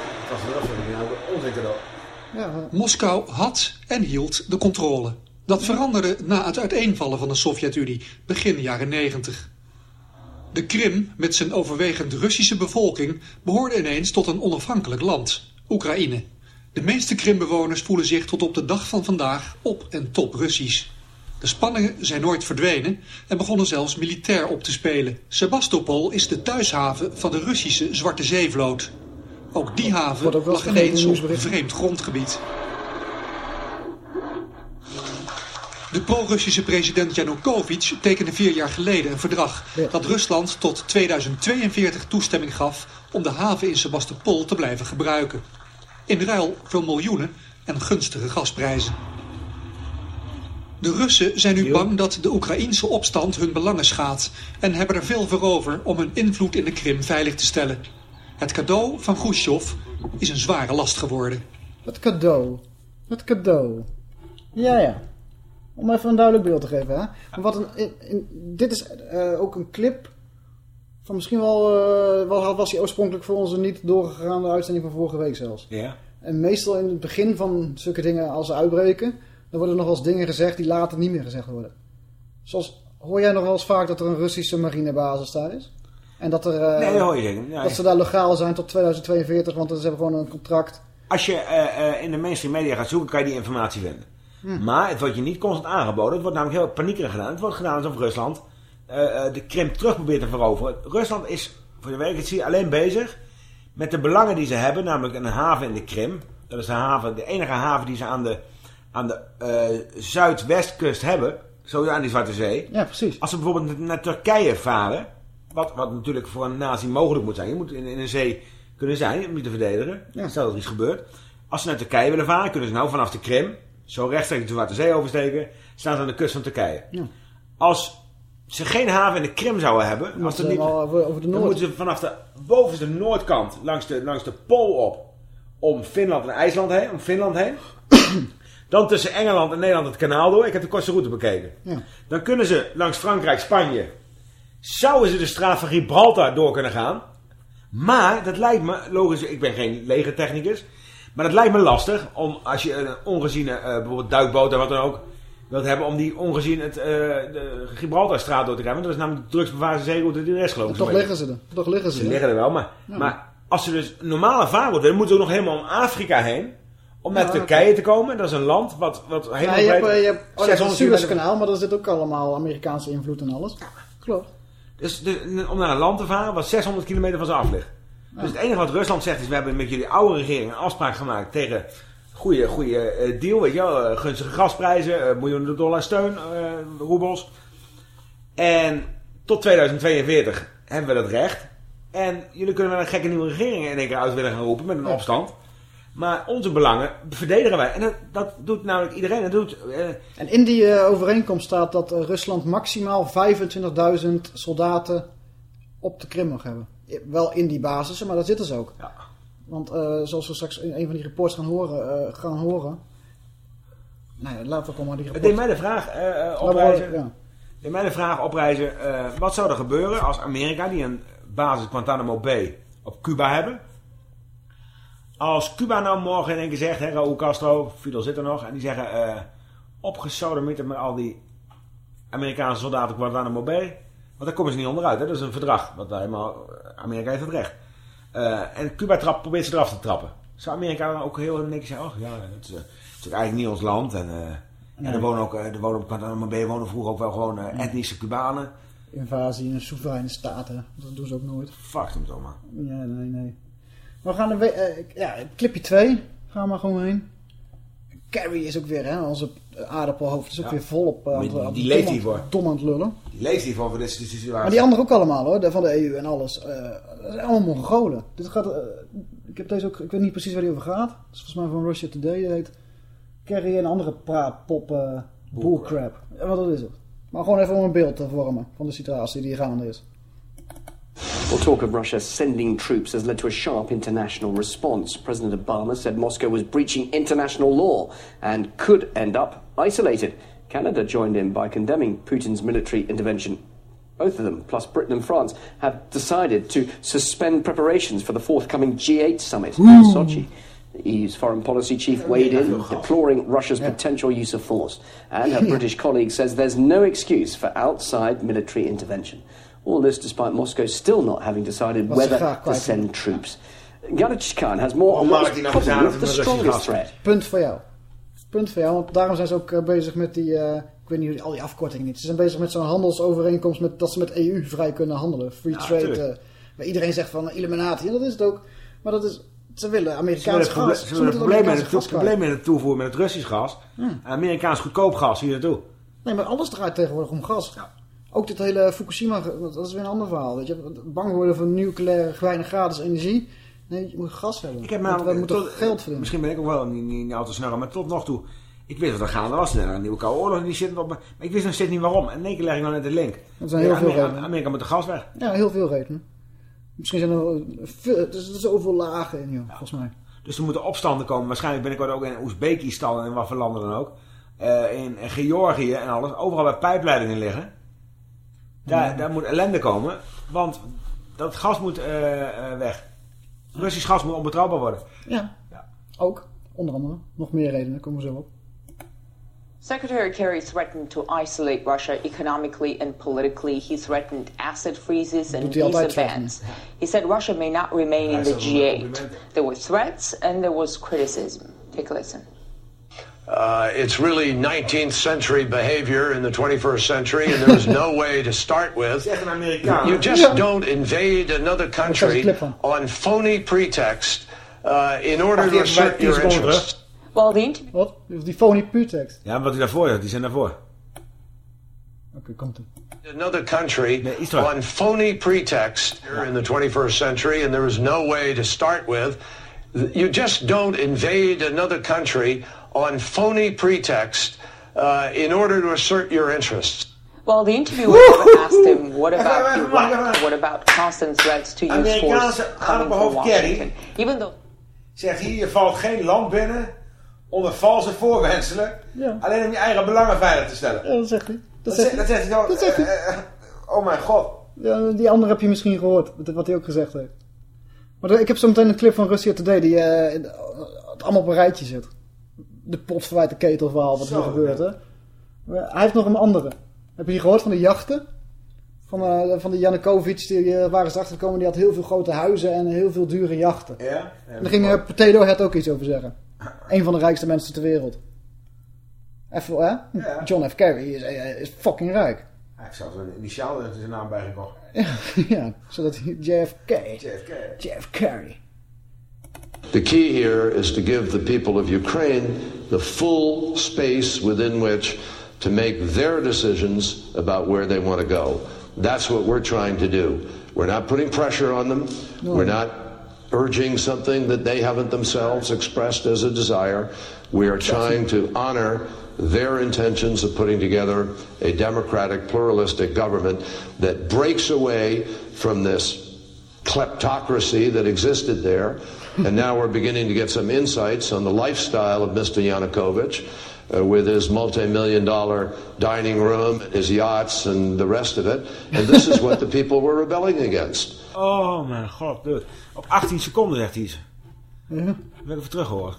Ja, Moskou had en hield de controle. Dat veranderde na het uiteenvallen van de Sovjet-Unie, begin jaren 90. De Krim, met zijn overwegend Russische bevolking, behoorde ineens tot een onafhankelijk land, Oekraïne. De meeste Krimbewoners voelen zich tot op de dag van vandaag op en top Russisch. De spanningen zijn nooit verdwenen en begonnen zelfs militair op te spelen. Sebastopol is de thuishaven van de Russische Zwarte Zeevloot. Ook die haven lag ineens op vreemd grondgebied. De pro-Russische president Yanukovych tekende vier jaar geleden een verdrag dat Rusland tot 2042 toestemming gaf om de haven in Sebastopol te blijven gebruiken. In ruil voor miljoenen en gunstige gasprijzen. De Russen zijn nu bang dat de Oekraïense opstand hun belangen schaadt en hebben er veel voor over om hun invloed in de Krim veilig te stellen. Het cadeau van Khrushchev is een zware last geworden. Het cadeau. Het cadeau. Ja, ja. Om even een duidelijk beeld te geven. Hè? Maar wat een, dit is uh, ook een clip van misschien wel, uh, was hij oorspronkelijk voor onze niet doorgegaande uitzending van vorige week zelfs. Ja. En meestal in het begin van zulke dingen als ze uitbreken... dan worden nog wel eens dingen gezegd die later niet meer gezegd worden. Zoals, hoor jij nog wel eens vaak dat er een Russische marinebasis daar is? En dat, er, uh, nee, dat hoor je. Nee. dat ze daar legaal zijn tot 2042, want ze hebben gewoon een contract. Als je uh, uh, in de mainstream media gaat zoeken, kan je die informatie vinden. Hmm. Maar het wordt je niet constant aangeboden. Het wordt namelijk heel paniekerig gedaan. Het wordt gedaan alsof Rusland de Krim terug probeert te veroveren. Rusland is, voor je werk het zie, alleen bezig met de belangen die ze hebben. Namelijk een haven in de Krim. Dat is de, haven, de enige haven die ze aan de, aan de zuidwestkust hebben. Zo aan die Zwarte Zee. Ja, precies. Als ze bijvoorbeeld naar Turkije varen... Wat, wat natuurlijk voor een nazi mogelijk moet zijn. Je moet in, in een zee kunnen zijn om je te verdedigen. Ja. Stel dat er iets gebeurt. Als ze naar Turkije willen varen, kunnen ze nou vanaf de Krim... zo rechtstreeks de Zwarte Zee oversteken... staan ze aan de kust van Turkije. Ja. Als ze geen haven in de Krim zouden hebben... Als ze niet, over, over de dan moeten ze vanaf de bovenste noordkant... langs de, langs de pool op... om Finland en IJsland heen. Om Finland heen. Dan tussen Engeland en Nederland het kanaal door. Ik heb de kortste route bekeken. Ja. Dan kunnen ze langs Frankrijk, Spanje... Zouden ze de straat van Gibraltar door kunnen gaan? Maar dat lijkt me, logisch, ik ben geen legertechnicus, maar dat lijkt me lastig om als je een ongeziene, uh, bijvoorbeeld duikboot en wat dan ook, wilt hebben om die ongezien het, uh, de Gibraltarstraat door te krijgen. Want dat is namelijk de drugsbevaarde zeeroute die de rest geloof ik. Toch liggen ze er. Toch liggen ze, ze liggen er wel, maar, ja. maar als ze dus normale vaarroute willen, moeten ze ook nog helemaal om Afrika heen. Om naar ja, Turkije okay. te komen. Dat is een land wat, wat helemaal ja, je hebt, je hebt oh, het Suezkanaal, maar daar zit ook allemaal Amerikaanse invloed en alles. Klopt. Dus de, om naar een land te varen wat 600 kilometer van ze af ligt. Ja. Dus het enige wat Rusland zegt is... we hebben met jullie oude regering een afspraak gemaakt tegen Goeie, goede deal, weet je wel. gunstige gasprijzen, miljoenen dollar steun, roebels. En tot 2042 hebben we dat recht. En jullie kunnen wel een gekke nieuwe regering in één keer uit willen gaan roepen met een opstand. Maar onze belangen verdedigen wij. En dat, dat doet namelijk iedereen. Dat doet. En in die uh, overeenkomst staat dat uh, Rusland maximaal 25.000 soldaten op de Krim mag hebben. Wel in die basissen, maar dat zitten ze ook. Ja. Want zoals we straks in een van die reports gaan horen... gaan horen nou ja, laten we maar die deed mij de vraag opreizen... Ja. deed mij de vraag opreizen... wat zou er gebeuren als Amerika, die een basis Guantanamo Bay op Cuba hebben... Als Cuba nou morgen in één keer zegt, hè, Raúl Castro, Fidel zit er nog, en die zeggen, uh, opgesodemieterd met al die Amerikaanse soldaten Guantanamo Bay. Want daar komen ze niet onderuit, hè. dat is een verdrag, wat helemaal, Amerika heeft het recht. Uh, en Cuba trap, probeert ze eraf te trappen. Zou Amerika dan ook heel keer zeggen, oh ja, dat is, uh, is eigenlijk niet ons land. En, uh, nee. en er wonen ook, er wonen op Guantanamo wonen vroeger ook wel gewoon etnische Cubanen. Invasie in soevereine staten, dat doen ze ook nooit. Fuck hem toch maar. Ja, nee, nee. We gaan een uh, ja, clipje 2. Gaan we gewoon heen. Carrie is ook weer, hè, onze aardappelhoofd is ook weer volop uh, die, die leeft hiervoor. Dom aan het lullen. Die leeft hiervoor voor deze situatie. Maar die anderen ook allemaal hoor, van de EU en alles. Uh, dat zijn allemaal Mongolen. Dit gaat, uh, ik heb deze ook, ik weet niet precies waar die over gaat. Dat is volgens mij van Russia Today. Dat heet Carrie en andere praatpop uh, bullcrap. Wat dat is het. Maar gewoon even om een beeld te vormen van de situatie die gaande is. Well, talk of Russia sending troops has led to a sharp international response. President Obama said Moscow was breaching international law and could end up isolated. Canada joined in by condemning Putin's military intervention. Both of them, plus Britain and France, have decided to suspend preparations for the forthcoming G8 summit in Sochi. The EU's foreign policy chief weighed in, deploring Russia's potential use of force. And her British colleague says there's no excuse for outside military intervention. All this despite Moscow still not having decided whether to send troops. Gadic Khan has more on what is probably the strongest threat. Punt voor jou. Punt voor jou, want daarom zijn ze ook uh, bezig met die, uh, ik weet niet al die afkortingen niet. Ze zijn bezig met zo'n handelsovereenkomst met, dat ze met EU vrij kunnen handelen. Free ja, trade. Uh, waar iedereen zegt van Illuminati, en dat is het ook. Maar dat is, ze willen Amerikaans gas. Ze willen het probleem met het, probleem met het toevoeren met het Russisch gas. Hmm. Amerikaans goedkoop gas hier naartoe. Nee, maar alles draait tegenwoordig om gas. Ja. Ook dit hele Fukushima, dat is weer een ander verhaal. Weet je? Bang worden voor nucleaire weinig gratis energie. Nee, je moet gas hebben. Ik heb we moeten geld verdienen. Misschien ben ik ook wel niet, niet, niet snel, maar tot nog toe. Ik wist wat er gaande was. Er een nieuwe koude oorlog die zit op. Maar ik wist nog steeds niet waarom. En in één keer leg ik nou net de link. Dat zijn heel ja, veel Amerika, redenen. Amerika met de gas weg. Ja, heel veel redenen. Misschien zijn er veel, er zoveel lagen in, joh, volgens mij. Dus er moeten opstanden komen. Waarschijnlijk ben ik ook in Oezbekistan en wat voor landen dan ook. Uh, in, Georgië en alles. Overal bij pijpleidingen liggen. Daar, daar moet ellende komen, want dat gas moet uh, uh, weg. Russisch gas moet onbetrouwbaar worden. Ja, ja, ook. Onder andere. Nog meer redenen, komen we zo op. Secretary Kerry threatened to isolate Russia economically and politically. He threatened asset freezes and visa bans. He said Russia may not remain in the G8. There were threats and there was criticism. Take a listen. Uh, it's really 19th century behavior in the 21st century, and there is no way to start with. You just don't invade another country on phony pretext uh, in order to assert your interests. Well, the interview... Wat? Die phony pretext? Ja, wat hij daarvoor had, die zijn daarvoor. Oké, okay, komt ie. Another country nee, on phony pretext in the 21st century, and there is no way to start with. You just don't invade another country on phony pretext uh, in order to assert your interests. Well, the interviewer asked him, what about Iraq? What about constant threats to use force coming from Washington? Even though... Zegt hier, je valt geen land binnen onder valse voorwenselen. Ja. Alleen om je eigen belangen veilig te stellen. Ja, dat zegt hij. Dat, dat, zegt, dat zegt hij zo. Dat zegt hij. Uh, oh mijn god. Ja, die andere heb je misschien gehoord, wat hij ook gezegd heeft. Maar ik heb zo meteen een clip van Russia Today die uh, het allemaal op een rijtje zit de pot verwijt de ketel verhaal wat er gebeurt. Hè? Hij heeft nog een andere. Heb je die gehoord van de jachten? Van, uh, van de Janukovic, die uh, waren ze achtergekomen, die had heel veel grote huizen en heel veel dure jachten. Ja? ja Daar ging Potato Head ook iets over zeggen. Een van de rijkste mensen ter wereld. Even, hè? Ja. John F. Kerry is, is fucking rijk. Hij heeft zelfs een initiaal in zijn naam bijgekocht. Ja, ja, zodat hij JFK. JFK. JFK. The key here is to give the people of Ukraine the full space within which to make their decisions about where they want to go. That's what we're trying to do. We're not putting pressure on them. No. We're not urging something that they haven't themselves expressed as a desire. We are trying to honor their intentions of putting together a democratic, pluralistic government that breaks away from this kleptocracy that existed there. and now we're beginning to get some insights on the lifestyle of Mr. Yanukovych. Uh, with his multi-million dollar dining room, his yachts and the rest of it. And this is what the people were rebelling against. Oh mijn god, dude. Op 18 seconden zegt hij ze. Ja. Wil even terug horen.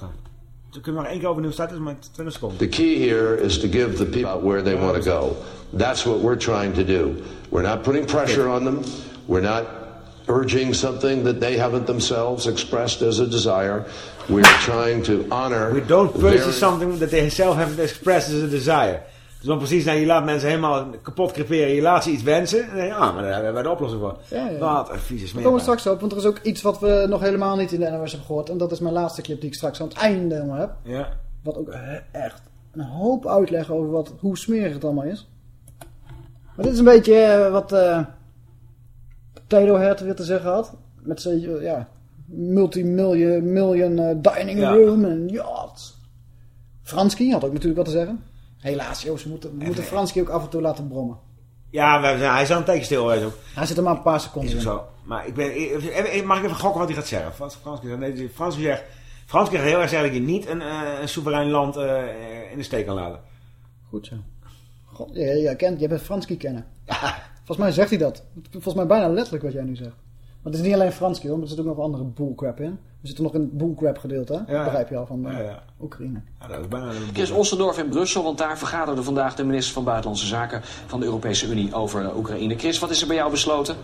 Dan kunnen we maar één keer overnieuw starten, maar 20 seconden. The key here is to give the people where they want to go. That's what we're trying to do. We're not putting pressure on them. We're not urging something that they haven't themselves expressed as a desire. We're trying to honor... We don't pursue something that they themselves haven't expressed as a desire. Dus dan precies, nou, je laat mensen helemaal kapot creperen. Je laat ze iets wensen. En dan je, ah, maar daar hebben we de oplossing voor. Ja, ja. Wat een vieze smeer. Komen we straks op, want er is ook iets wat we nog helemaal niet in de NOS hebben gehoord. En dat is mijn laatste clip die ik straks aan het einde helemaal heb. Ja. Wat ook echt een hoop uitleg over wat, hoe smerig het allemaal is. Maar dit is een beetje uh, wat uh, Theodor Hert weer te zeggen had. Met zijn, uh, ja, multimillion million, dining room en yacht. Franski had ook natuurlijk wat te zeggen. Helaas, joh, ze moeten, moeten Franski ook af en toe laten brommen. Ja, we, hij is aan het teken stil ook. Hij zit er maar een paar seconden in. Zo. Maar ik ben, mag ik even gokken wat hij gaat zeggen? Frans, Franski, Franski zegt... Franski gaat heel erg zeggen dat je niet een, uh, een soeverein land uh, in de steek kan laten. Goed zo. God, je, je, kent, je bent Franski kennen. Volgens mij zegt hij dat. Volgens mij bijna letterlijk wat jij nu zegt. Maar het is niet alleen Franski hoor, maar er zit ook nog andere bullcrap in. We zitten nog in het bullcrap gedeelte, hè? Ja, begrijp je al, van ja, Oekraïne. Ja, dat is bijna Chris Ossendorf in Brussel, want daar vergaderde vandaag de minister van Buitenlandse Zaken van de Europese Unie over Oekraïne. Chris, wat is er bij jou besloten?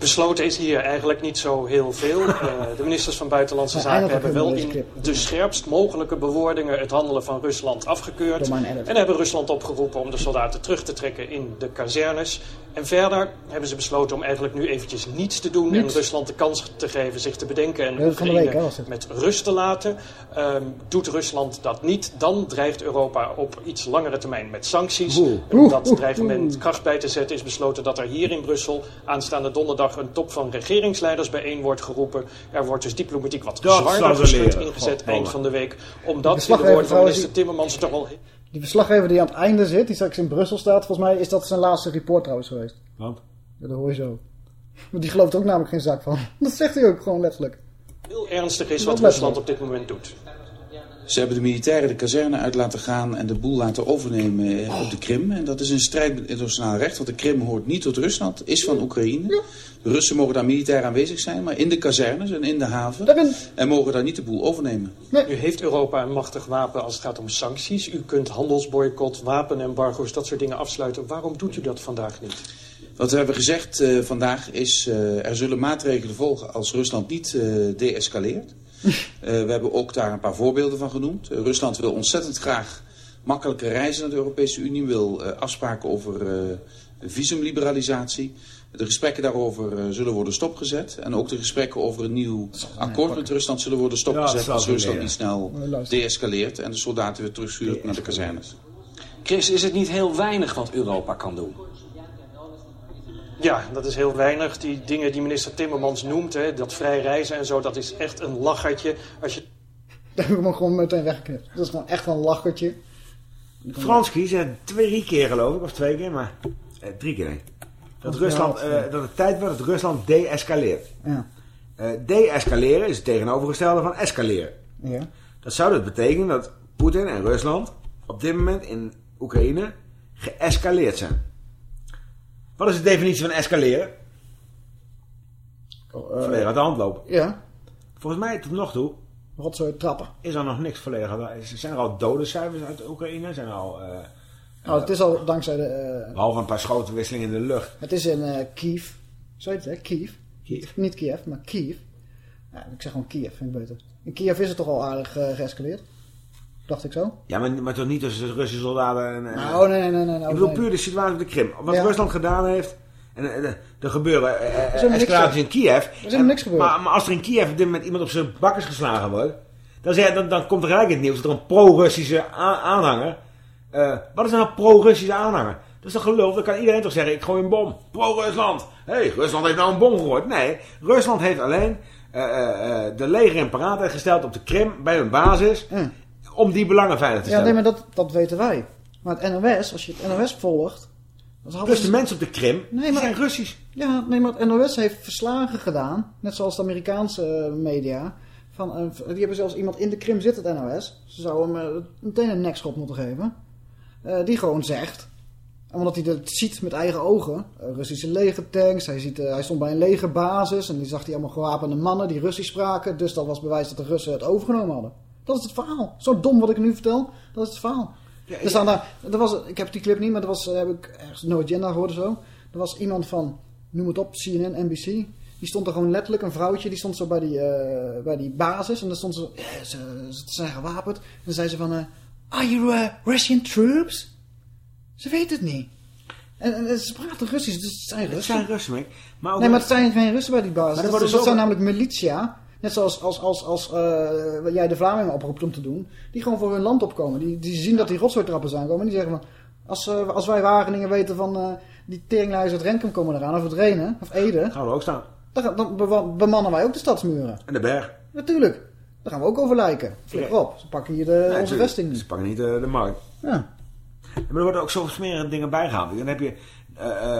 Besloten is hier eigenlijk niet zo heel veel. Uh, de ministers van Buitenlandse Zaken hebben wel in de scherpst mogelijke bewoordingen het handelen van Rusland afgekeurd. En hebben Rusland opgeroepen om de soldaten terug te trekken in de kazernes. En verder hebben ze besloten om eigenlijk nu eventjes niets te doen en Rusland de kans te geven zich te bedenken en Oekraïne met rust te laten. Um, doet Rusland dat niet, dan dreigt Europa op iets langere termijn met sancties. Om dat dreigement kracht bij te zetten is besloten dat er hier in Brussel aanstaande donderdag een top van regeringsleiders bijeen wordt geroepen. Er wordt dus diplomatiek wat zwaarder geschud ingezet eind van de week. Omdat in de woorden van minister Timmermans toch al die verslaggever die aan het einde zit, die straks in Brussel staat, volgens mij is dat zijn laatste report trouwens geweest. Want? Ja, dat hoor je zo. Want die gelooft ook namelijk geen zak van. Dat zegt hij ook gewoon letterlijk. Heel ernstig is wat Rusland op dit moment doet. Ze hebben de militairen de kazerne uit laten gaan en de boel laten overnemen op de Krim. En dat is een strijd met internationaal recht, want de Krim hoort niet tot Rusland, is van Oekraïne. De Russen mogen daar militair aanwezig zijn, maar in de kazernes en in de haven. En mogen daar niet de boel overnemen. Nu heeft Europa een machtig wapen als het gaat om sancties. U kunt handelsboycott, wapenembargo's, dat soort dingen afsluiten. Waarom doet u dat vandaag niet? Wat we hebben gezegd uh, vandaag is, uh, er zullen maatregelen volgen als Rusland niet uh, deescaleert. We hebben ook daar een paar voorbeelden van genoemd. Rusland wil ontzettend graag makkelijke reizen naar de Europese Unie, wil afspraken over visumliberalisatie. De gesprekken daarover uh, zullen worden stopgezet. En ook de gesprekken over een nieuw akkoord met Rusland zullen worden stopgezet... als Rusland niet snel deescaleert en de soldaten weer terugstuurt naar de kazernes. Chris, is het niet heel weinig wat Europa kan doen? Ja, dat is heel weinig. Die dingen die minister Timmermans noemt, hè, dat vrij reizen en zo, dat is echt een lachertje. Als je... Dat heb ik me gewoon meteen weggeknipt. Dat is gewoon echt een lachertje. Franski zei twee keer geloof ik, of twee keer, maar eh, drie keer denk dat, Rusland, uh, dat het tijd wordt dat Rusland de-escaleert. Ja. Uh, de-escaleren is het tegenovergestelde van escaleren. Ja. Dat zou dus betekenen dat Poetin en Rusland op dit moment in Oekraïne geëscaleerd zijn. Wat is de definitie van escaleren? Uh, volledig uit de hand lopen. Ja. Volgens mij tot nog toe... Rotzooi trappen. Is er nog niks volledig Zijn er al dode cijfers uit Oekraïne? Zijn er al... Nou, het is al dankzij de... Uh, Behalve een paar schotenwisselingen in de lucht. Het is in Kiev. Zo heet het, hè? Kiev. Kiev. Niet Kiev, maar Kiev. Ja, ik zeg gewoon Kiev, vind ik beter. In Kiev is het toch al aardig geëscaleerd? Dacht ik zo. Ja, maar, maar toch niet tussen Russische soldaten en... nou, nee, nee, nee. nee ik bedoel puur de situatie op de Krim. Wat Rusland gedaan heeft... En er gebeuren uh, escalaties in Kiev. Er is niks gebeurd. Maar, maar, als er in Kiev op dit moment iemand op zijn bakkers geslagen wordt... Dan, zeg, dan, dan komt er gelijk in het nieuws dat er een pro-Russische aanhanger... wat is nou een pro-Russische aanhanger? Dat is toch geloof? Dan kan iedereen toch zeggen, ik gooi een bom. Pro-Rusland. Hé, hey, Rusland heeft nou een bom gegooid. Nee, Rusland heeft alleen uh, uh, de leger in paraatheid gesteld op de Krim bij hun basis. Mm. Om die belangen veilig te stellen. Ja, nee, maar dat, dat weten wij. Maar het NOS, als je het NOS volgt... Plus de mensen op de Krim nee, maar, zijn Russisch. Ja, nee, maar het NOS heeft verslagen gedaan. Net zoals de Amerikaanse media. Van, uh, die hebben zelfs iemand in de Krim zitten, het NOS. Ze zouden hem meteen een nekschop moeten geven. die gewoon zegt omdat hij dat ziet met eigen ogen. Russische legertanks. Hij, ziet, uh, hij stond bij een legerbasis. En die zag hij allemaal gewapende mannen die Russisch spraken. Dus dat was bewijs dat de Russen het overgenomen hadden. Dat is het verhaal. Zo dom wat ik nu vertel. Dat is het verhaal. Ja, er staan daar, er was, ik heb die clip niet, maar er was, heb ik ergens No Agenda gehoord of zo. Er was iemand van, noem het op, CNN, NBC. Die stond er gewoon letterlijk, een vrouwtje, die stond zo bij die, uh, bij die basis. En dan stond ze, ze, ze zijn gewapend. En dan zei ze van, uh, are you uh, Russian troops? Ze weten het niet. En, en ze praten Russisch, dus het zijn Russen. Het zijn Russen, maar ook Nee, maar het zijn geen Russen bij die basis. Dat, dat, zijn namelijk militia. Net zoals als, als, als uh, jij de Vlamingen oproept om te doen. Die gewoon voor hun land opkomen. Die, die zien dat die rotzooitrappen zijn komen. En die zeggen van... Als, uh, als wij Wageningen weten van... Uh, die teringlijzen uit Renkum komen eraan. Of het Renen. Of Ede. Gaan we ook staan. Dan, dan bemannen wij ook de stadsmuren. En de berg. Natuurlijk. Daar gaan we ook over lijken. Flikker op. Ze pakken hier de, onze vesting niet. Ze pakken niet de, de markt. Ja. Maar er worden ook zo smerige dingen bijgehaald. Dan heb je,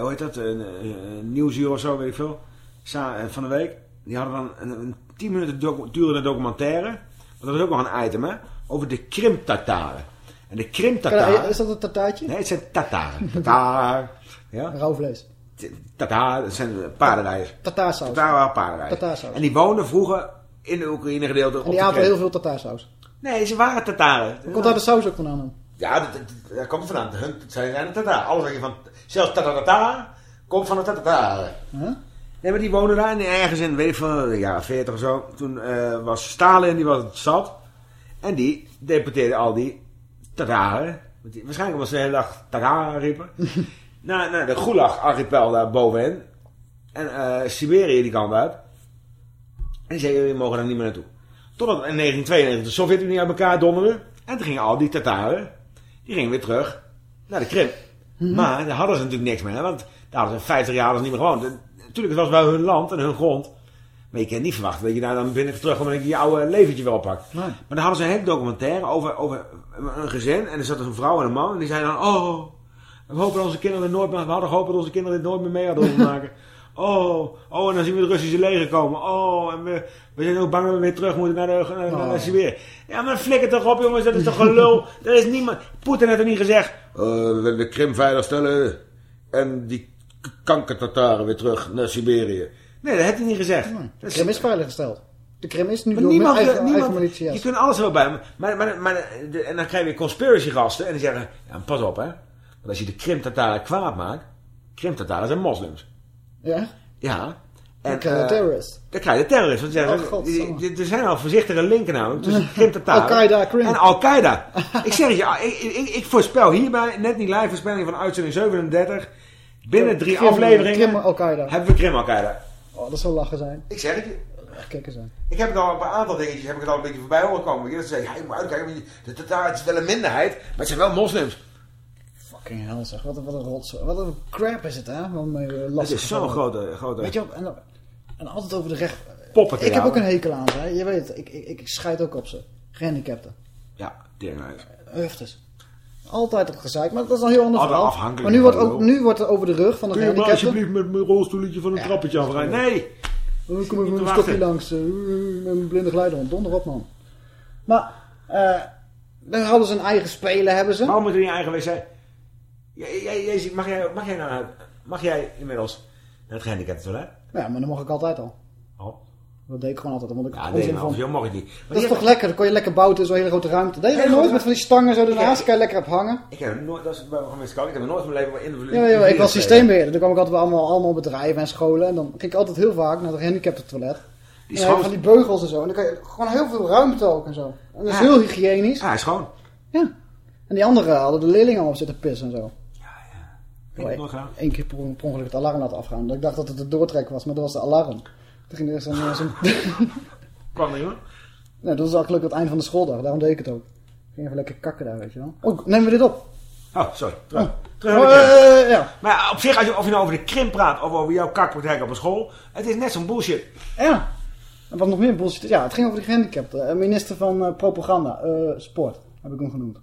hoe heet dat, een uh, nieuwsuur of zo, weet ik veel, Sa van de week. Die hadden dan een, een 10 minuten durende documentaire. Maar dat is ook nog een item, hè, over de Krim-Tataren. En de Krim-Tataren... Is dat een tataartje? Nee, het zijn Tataren. Tataar. ja? Rauwvlees. Tataar, dat zijn paardenrijders. Tataarsaus. Tataar waren paardenrijders. Tataarsaus. En die woonden vroeger in de Oekraïne gedeelte En die aten heel veel tataarsaus. Nee, ze waren Tataren. Waar komt daar de saus ook vandaan dan? Ja, daar komt het vandaan. Hun zijn een tata. Alles wat je van... Zelfs tatatata komt van de. Huh? Nee, maar die wonen daar en ergens in, weet ik van, de jaren 40 of zo. Toen uh, was Stalin, die was het zat. En die deporteerde al die Tataren. Waarschijnlijk was ze de hele dag Tataren riepen. naar, naar de Gulag-archipel daar bovenin. En uh, Siberië die kant uit. En die zeiden, jullie mogen daar niet meer naartoe. Totdat in 1992 de Sovjet-Unie uit elkaar donderde. En toen gingen al die Tataren die gingen weer terug naar de Krim. Mhm. Maar daar hadden ze natuurlijk niks meer. Want daar hadden ze 50 jaar niet meer gewoond. Natuurlijk, het was wel hun land en hun grond. Maar je kan niet verwachten dat je daar dan binnen terugkomt en dat je oude leventje wel pakt. Maar dan hadden ze een hele documentaire over, over een gezin. En er zat een vrouw en een man. En die zeiden dan, oh, we hopen dat onze kinderen er nooit meer... We hadden gehoopt dat onze kinderen dit nooit meer mee hadden maken. Oh, oh, en dan zien we het Russische leger komen. Oh, en we, we zijn ook bang dat we weer terug moeten naar, de, naar, naar oh. Siberië. Ja, maar flikker toch op, jongens. Dat is toch gelul. dat is niemand... Poetin heeft er niet gezegd... Uh, we willen de Krim veiligstellen... en die kankertataren weer terug naar Siberië. Nee, dat heeft hij niet gezegd. de Krim is veiliggesteld. De Krim is nu door niemand, eigen, niemand, eigen Je kunt alles wel bij. Maar, maar, maar, de, en dan krijg je conspiracy gasten. En die zeggen... Ja, pas op, hè. Want als je de Krim-Tataren kwaad maakt... Krim-Tataren zijn moslims. Ja? Ja. En, dan krijg je de terrorist. Dan krijg je de terrorist. Want zeggen, oh, er zijn al voorzichtige linken namelijk tussen Krim Al-Qaeda en Al-Qaeda. ik zeg het je, ik, ik, ik, voorspel hierbij, net niet live voorspelling van uitzending 37, binnen drie afleveringen Krim Al-Qaeda. hebben we Krim Al-Qaeda. Oh, dat zal lachen zijn. Ik zeg het je. Echt kikken zijn. Ik heb het al een aantal dingetjes, heb ik het al een beetje voorbij horen komen. Dat ja, je moet uitkijken, de Tataren is wel een minderheid, maar het zijn wel moslims fucking hell zeg. Wat, wat een rots. Wat een crap is het hè. Wat uh, het is zo'n grote, grote... Weet je en, en altijd over de recht... Poppen Ik heb ook een hekel aan hè. Je weet ik, ik, ik scheid ook op ze. Gehandicapten. Ja, teringhuis. Huftes. Altijd het gezeik, maar dat is een heel ander verhaal. Maar nu wordt, ook, nu wordt er over de rug van de gehandicapten... alsjeblieft met mijn rolstoeletje van een ja, trappetje afrijden. Nee! Dan kom ik met een stokje langs. Uh, met een blinde glijder. Donder op man. Maar... Uh, dan hadden ze een eigen spelen, hebben ze. Waarom moet er niet eigen wc? Jij, jij, mag, jij, mag, jij nou, mag jij inmiddels naar het gehandicapten toilet? Ja, maar dan mag ik altijd al. Oh. Dat deed ik gewoon altijd. Dan ik ja, nee, van... mag ik niet. Maar dat is toch lekker? Dan kon je lekker bouwen in zo'n hele grote ruimte. Deed je nooit met van die stangen zo ernaast? Kan je lekker op hangen? Ik heb nooit, dat is bij Ik heb nooit mijn leven in de Ja, ja, ik was systeembeheerder. Toen kwam ik altijd bij allemaal, allemaal bedrijven en scholen. En dan ging ik altijd heel vaak naar het gehandicapten toilet. Die schoon... van die beugels en zo. En dan kan je gewoon heel veel ruimte ook en zo. En dat is heel hygiënisch. Ja, schoon. Ja. En die anderen hadden de leerlingen op zitten pissen en zo. Eén keer per ongeluk het alarm laten afgaan. Ik dacht dat het de doortrek was, maar dat was de alarm. Toen ging er zo'n... Zo Kwam niet hoor. Nee, dat was al gelukkig het einde van de schooldag. Daarom deed ik het ook. Ging even lekker kakken daar, weet je wel. Oh, nemen we dit op? Oh, sorry. Terug. Oh. Terug Oh, eh, ja. Maar op zich, als je, of je nou over de krim praat of over jouw kakpraktijk op een school, het is net zo'n bullshit. Ja. En wat nog meer bullshit. Ja, het ging over de gehandicapten. Eh, minister van eh, propaganda, eh, sport, heb ik hem genoemd.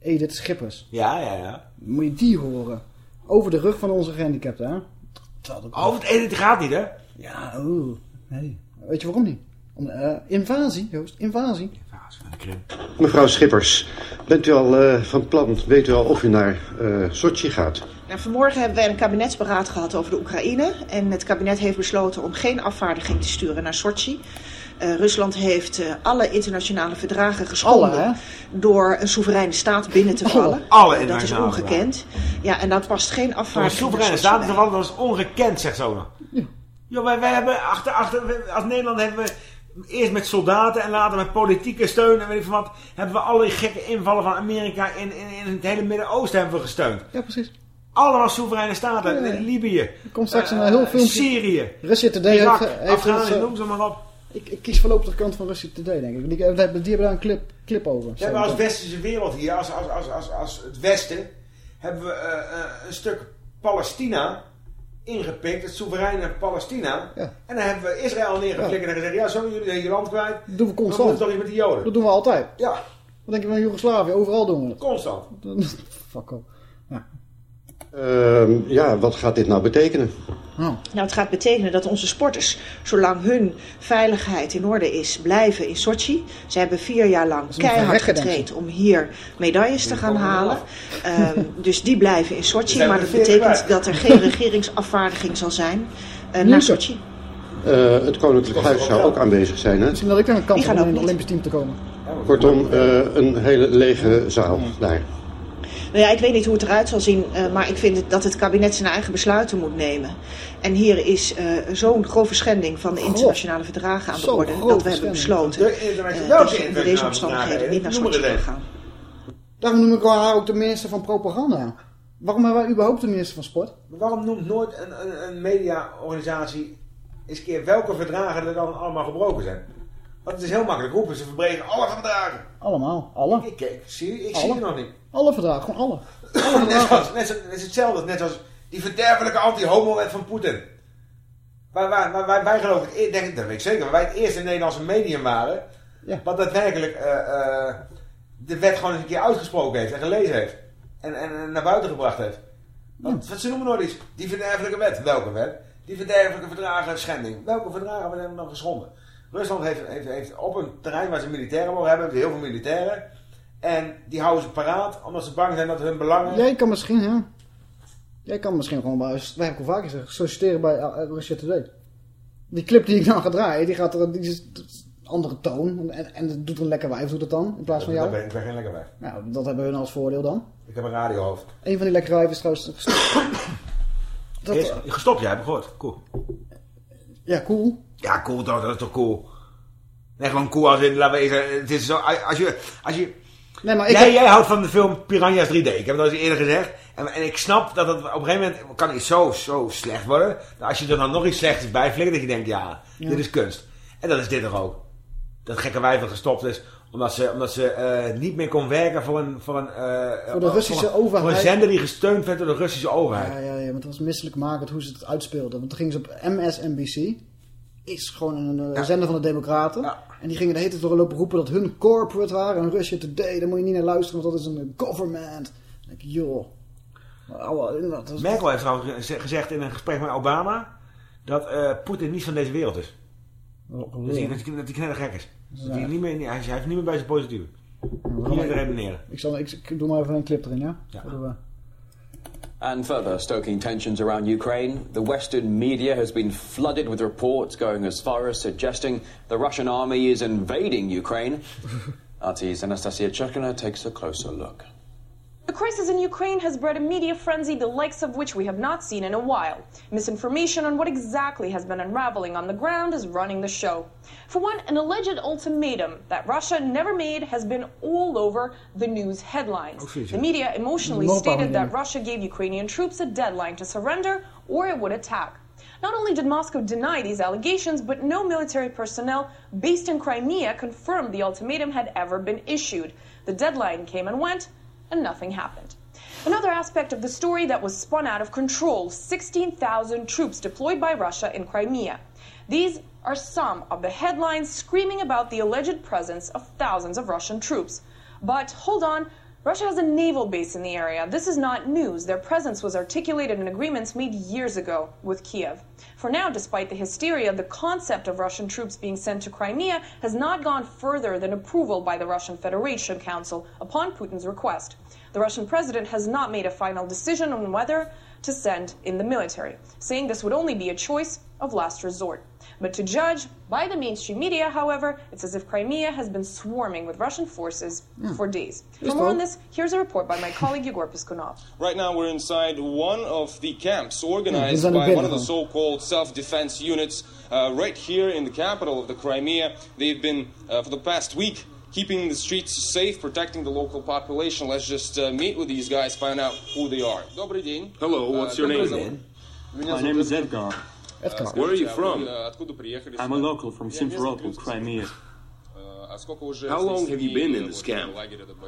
Edith Schippers. Ja, ja, ja. Moet je die horen. Over de rug van onze gehandicapten, hè? Over het ene gaat niet, hè? Ja, oeh. Nee. Weet je waarom niet? Om, eh, invasie, Joost. Invasie. Mevrouw Schippers, bent u al eh, van plan, weet u al of u naar eh Sochi gaat? Nou, vanmorgen hebben wij een kabinetsberaad gehad over de Oekraïne. En het kabinet heeft besloten om geen afvaardiging te sturen naar Sochi. Eh, Rusland heeft eh, alle internationale verdragen geschonden Alle, door een soevereine staat binnen te vallen. Alle dat is ongekend. Ja, en dat past geen Voor een afvaardiging. soevereine staat te vallen, dat is ongekend, zegt Zona. Ja, wij, wij hebben achter, achter, als Nederland hebben we eerst met soldaten en later met politieke steun en weet ik veel wat, hebben we alle gekke invallen van Amerika in, in, in het hele Midden-Oosten hebben we gesteund. Ja, precies. Allemaal soevereine staten. Ja, ja. Libië. Er komt straks eh, een heel filmpje. Syrië. Russia Today Irak, heeft, heeft Afghanistan, noem ze maar op. ik, ik kies voorlopig de kant van Russia Today, denk ik. Die, die, hebben daar een clip, clip over. We hebben als westerse wereld hier, als, als, als, als, als het Westen, hebben we eh, eh, een stuk Palestina ingepikt, het soevereine Palestina. Ja. En dan hebben we Israël neergeflikkerd en gezegd, ja, zo jullie zijn je land kwijt. Dat doen we Dan constant. moeten we toch iets met die Joden. Dat doen we altijd. Ja, Wat denk je van Joegoslavië? Overal doen we het. constant. Fuck op. Ehm, ja, wat gaat dit nou betekenen? Nou, het gaat betekenen dat onze sporters, zolang hun veiligheid in orde is, blijven in Sochi. Ze hebben vier jaar lang keihard getraind om hier medailles te gaan halen. Ehm, dus die blijven in Sochi. Maar dat betekent dat er geen regeringsafvaardiging zal zijn eh, naar Sochi. Eh, het Koninklijk Huis zou ook aanwezig zijn, hè? Misschien dat ik dan een kans heb om ook in het. Olympisch team te komen. Kortom, eh, een hele lege zaal daar. Nou ja, ik weet niet hoe het eruit zal zien, eh, maar ik vind het dat het kabinet zijn eigen besluiten moet nemen. En hier is eh, zo'n grove schending van de internationale verdragen aan de Zo'n orde dat we hebben besloten eh, dat je onder deze omstandigheden niet naar? Sochi er gaan. Daarom noem ik wel haar ook de minister van propaganda. Waarom hebben wij überhaupt de minister van sport? Waarom noemt nooit een, een, een mediaorganisatie eens een keer welke verdragen er dan allemaal gebroken zijn? Want het is heel makkelijk roepen, ze verbreken alle verdragen. Allemaal, alle. Ik, kijk, zie, ik Alle. zie het nog niet. Alle verdragen, gewoon alle. net, zoals, net, zo, net hetzelfde, net als die verderfelijke anti-homo-wet van Poetin. Waar, waar, waar wij, wij geloven, e- denk, dat weet ik zeker, waar wij het eerste Nederlandse medium waren, Ja. wat daadwerkelijk eh, de wet gewoon eens een keer uitgesproken heeft en gelezen heeft. En, en, en naar buiten gebracht heeft. Want, wat ze noemen nooit iets. Die verderfelijke wet. Welke wet? Die verderfelijke verdragen schending. Welke verdragen hebben we dan geschonden? Rusland heeft, heeft, heeft op een terrein waar ze militairen mogen hebben, heel veel militairen. En die houden ze paraat, omdat ze bang zijn dat hun belangen... Jij kan misschien, ja. Jij kan misschien gewoon bij, wij hebben al vaker gezegd, solliciteren bij uh, Russia Today. Die clip die ik dan ga draaien, die gaat er die is een andere toon. En, en het doet een lekker wijf, doet het dan, in plaats van jou. Dat ben, ik ben geen lekker wijf. Nou, dat hebben hun als voordeel dan. Ik heb een radiohoofd. Een van die lekkere wijven is trouwens gestopt. Dat- Eerst, gestopt, jij hebt gehoord. Cool. Ja, cool. Ja, cool toch, dat is toch cool. Nee, gewoon cool als in, laten we even, het is zo, als je, als je, Nee, maar ik jij, heb- jij houdt van de film Piranha's 3D. Ik heb dat al eens eerder gezegd. En, en ik snap dat het op een gegeven moment kan iets zo, zo slecht worden. Dat als je er dan nog iets slechts bij dat je denkt, ja, Ja. dit is kunst. En dat is dit toch ook. Dat gekke wijf gestopt is, omdat ze, omdat ze eh, niet meer kon werken voor een, voor een, eh, Voor de Russische voor een- overheid. Voor een zender die gesteund werd door de Russische overheid. Ja, ja, ja, want het was misselijkmakend hoe ze het uitspeelden. Want toen gingen ze op MSNBC, is gewoon een eh, zender van de Democraten. En die gingen de hele tijd door lopen roepen dat hun corporate waren. En Russia Today, daar moet je niet naar luisteren, want dat is een government. Dan denk ik, joh. Merkel heeft trouwens geze- gezegd in een gesprek met Obama dat eh, Poetin niet van deze wereld is. Dat hij, dat hij, dat hij knettergek is. Dat hij, niet meer, hij, hij heeft niet meer bij zijn positieve. Niet meer te redeneren. Ik, zal, ik, ik doe maar even een clip erin, ja? Ja. And further stoking tensions around Ukraine, the Western media has been flooded with reports going as far as suggesting the Russian army is invading Ukraine. RT's Anastasia Churkina takes a closer look. The crisis in Ukraine has bred a media frenzy the likes of which we have not seen in a while. Misinformation on what exactly has been unraveling on the ground is running the show. For one, an alleged ultimatum that Russia never made has been all over the news headlines. Oh, the media emotionally stated that Russia gave Ukrainian troops a deadline to surrender or it would attack. Not only did Moscow deny these allegations, but no military personnel based in Crimea confirmed the ultimatum had ever been issued. The deadline came and went, and nothing happened. Another aspect of the story that was spun out of control 16,000 troops deployed by Russia in Crimea. These are some of the headlines screaming about the alleged presence of thousands of Russian troops. But hold on, Russia has a naval base in the area. This is not news. Their presence was articulated in agreements made years ago with Kiev. For now, despite the hysteria, the concept of Russian troops being sent to Crimea has not gone further than approval by the Russian Federation Council upon Putin's request. The Russian president has not made a final decision on whether to send in the military, saying this would only be a choice of last resort. But to judge by the mainstream media, however, it's as if Crimea has been swarming with Russian forces yeah. for days. For more on this, here's a report by my colleague Yegor Piskunov. Right now, we're inside one of the camps organized yeah, by one of the so-called self-defense units uh, right here in the capital of the Crimea. They've been, uh, for the past week, keeping the streets safe, protecting the local population. Let's just uh, meet with these guys, find out who they are. Hello, what's your name? My name is Edgar. Edgar. Where are you from? I'm a local from Simferopol, Crimea. How long have you been in this camp?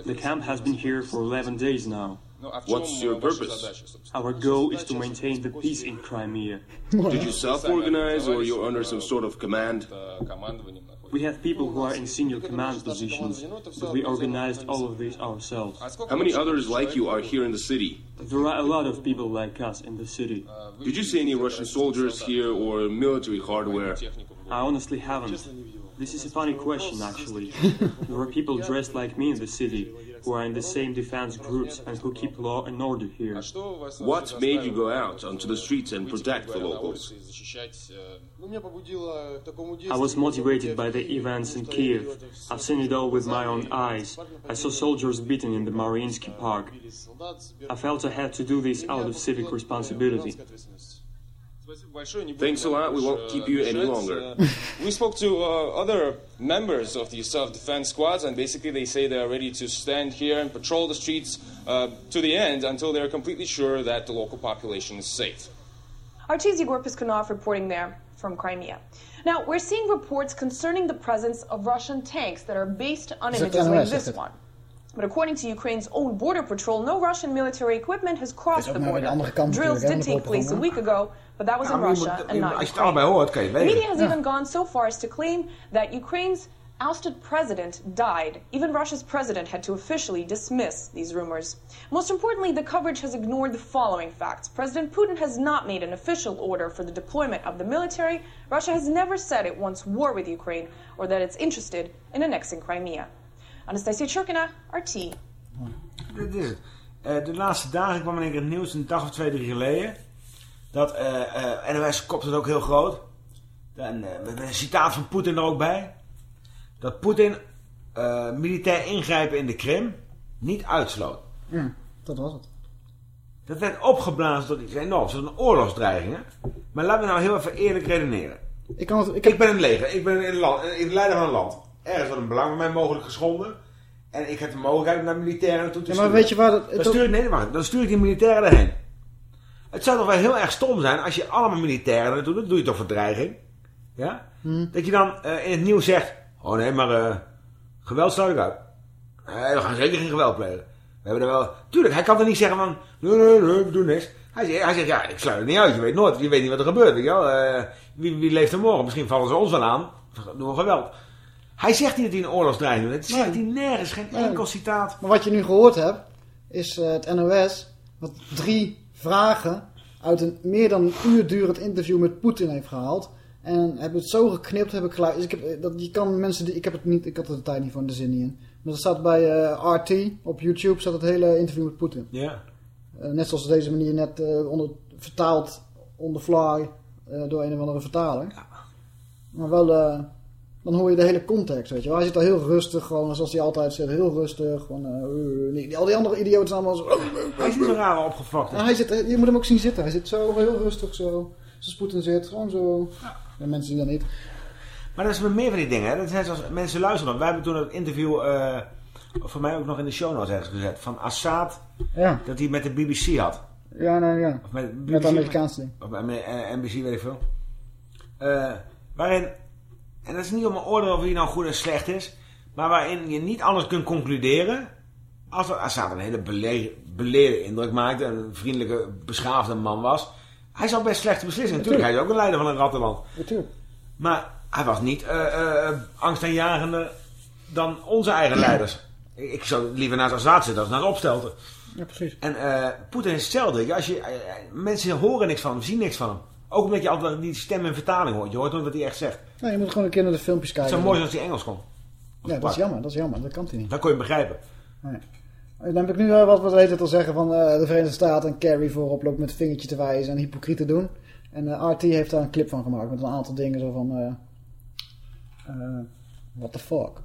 The camp has been here for 11 days now. What's your purpose? Our goal is to maintain the peace in Crimea. Did you self-organize or you're under some sort of command? We have people who are in senior command positions, but we organized all of this ourselves. How many others like you are here in the city? There are a lot of people like us in the city. Did you see any Russian soldiers here or military hardware? I honestly haven't. This is a funny question, actually. there are people dressed like me in the city, who are in the same defense groups and who keep law and order here. What made you go out onto the streets and protect the locals? I was motivated by the events in Kiev. I've seen it all with my own eyes. I saw soldiers beaten in the Mariinsky Park. I felt I had to do this out of civic responsibility. Thanks a lot. We won't keep you any longer. we spoke to uh, other members of the self-defense squads, and basically they say they are ready to stand here and patrol the streets uh, to the end until they're completely sure that the local population is safe. Artis Yegor Piskunov reporting there from Crimea. Now, we're seeing reports concerning the presence of Russian tanks that are based on images like this one. But according to Ukraine's own border patrol, no Russian military equipment has crossed the border. Drills did take place a week ago, but that was in Russia and not Ukraine. The media has even gone so far as to claim that Ukraine's ousted president died. Even Russia's president had to officially dismiss these rumors. Most importantly, the coverage has ignored the following facts. President Putin has not made an official order for the deployment of the military. Russia has never said it wants war with Ukraine or that it's interested in annexing Crimea. Anastasia Churkina, RT. Dit is het. Uh, de laatste dagen kwam in één keer het nieuws, een dag of twee, drie geleden. Dat uh, uh, NOS kopt het ook heel groot. En, met een citaat van Poetin er ook bij. Dat Poetin militair ingrijpen in de Krim niet uitsloot. Ja, dat was het. Dat werd opgeblazen tot iets enorms. Dat is een oorlogsdreiging. Hè? Maar laten we nou heel even eerlijk redeneren. Ik, kan het, ik, ik ben het leger. Ik ben het land, in leider van een land ergens wordt een belang bij mij mogelijk geschonden. En ik heb de mogelijkheid om naar militairen naartoe te ja, maar weet je waar dat... Dan stuur, ik, nee, wacht, dan stuur ik die militairen erheen. Het zou toch wel heel erg stom zijn als je allemaal militairen doet. doe je toch verdreiging. Ja? Hmm. Dat je dan uh, in het nieuws zegt... Oh nee, maar uh, geweld sluit ik uit. Nee, we gaan zeker geen geweld plegen. We hebben er wel... Tuurlijk, hij kan er niet zeggen van... Nee, nee, nee, we doen niks. Hij zegt, hij zegt, ja, ik sluit het niet uit. Je weet nooit, je weet niet wat er gebeurt. Weet je wel? Uh, wie, wie leeft er morgen? Misschien vallen ze ons wel aan. Doen we geweld. Hij zegt niet dat hij een oorlogsdreiging doet. Het zegt hij nergens, geen enkel citaat. Maar wat je nu gehoord hebt, is het NOS, wat drie vragen uit een meer dan een uur durend interview met Poetin heeft gehaald. En hebben het zo geknipt, hebben gelijk. Dus ik heb, eh, dat, je kan mensen die, ik heb het niet, ik had er de tijd niet voor, de zin niet in. Maar dat staat bij uh, RT op YouTube, staat het hele interview met Poetin. Ja. Uh, net zoals deze manier net uh, onder, vertaald on the fly door een of andere vertaler. Ja. Maar wel dan hoor je de hele context, weet je wel. Hij zit daar heel rustig, gewoon zoals hij altijd zit, heel rustig. Gewoon, uh, al die andere idioten zijn allemaal zo... hij is zo raar opgevakt. hij zit, je moet hem ook zien zitten. Hij zit zo heel rustig, zo. Zijn Poetin zit, gewoon zo. Ja. En mensen die dan niet. Maar dat is met meer van die dingen, hè. Dat zijn zoals mensen luisteren. Wij hebben toen het interview, uh, voor mij ook nog in de show notes ergens gezet, van Assad. Ja. Dat hij met de BBC had. Ja, nou ja. Of met, BBC, met de Amerikaanse ding. Of met NBC, weet ik veel. Uh, waarin en dat is niet om een oordeel of hij nou goed en slecht is. Maar waarin je niet anders kunt concluderen. Als Assad een hele beleerde indruk maakte. Een vriendelijke, beschaafde man was. Hij zou best slechte beslissingen. Natuurlijk, hij is ook een leider van een rattenland. Natuurlijk. Maar hij was niet uh, uh, angstaanjagender dan onze eigen leiders. Ik zou liever naast Assad zitten als naast Opstelten. Ja, precies. En uh, Poetin is hetzelfde. Als je, mensen horen niks van hem, zien niks van hem. Ook omdat je altijd die stem in vertaling hoort. Je hoort nooit wat hij echt zegt. Nee, je moet gewoon een keer naar de filmpjes kijken. Het zou mooi zijn als hij Engels kon. Ja, dat is jammer. Dat is jammer. Dat kan hij niet. Dan kon je begrijpen. Nee. Dan heb ik nu wat, wat heet het al zeggen van uh, de Verenigde Staten en Kerry voorop loopt met het vingertje te wijzen en hypocriet te doen. En uh, RT heeft daar een clip van gemaakt met een aantal dingen zo van... Uh, what the fuck.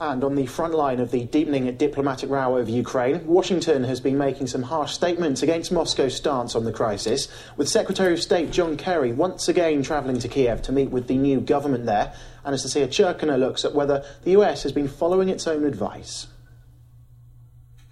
And on the front line of the deepening diplomatic row over Ukraine, Washington has been making some harsh statements against Moscow's stance on the crisis, with Secretary of State John Kerry once again travelling to Kiev to meet with the new government there. and as to Anastasia Churkina looks at whether the US has been following its own advice.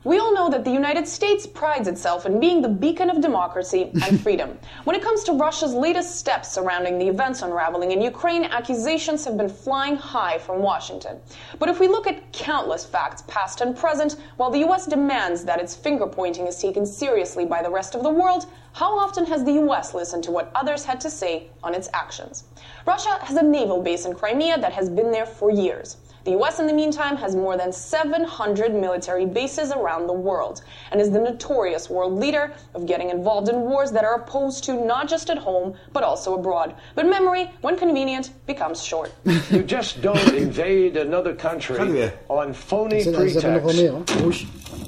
We all know that the United States prides itself in being the beacon of democracy and freedom. when it comes to Russia's latest steps surrounding the events unraveling in Ukraine, accusations have been flying high from Washington. But if we look at countless facts, past and present, while the US demands that its finger pointing is taken seriously by the rest of the world, how often has the US listened to what others had to say on its actions? Russia has a naval base in Crimea that has been there for years. The US, in the meantime, has more than 700 military bases around the world and is the notorious world leader of getting involved in wars that are opposed to not just at home, but also abroad. But memory, when convenient, becomes short. you just don't invade another country on phony pretexts.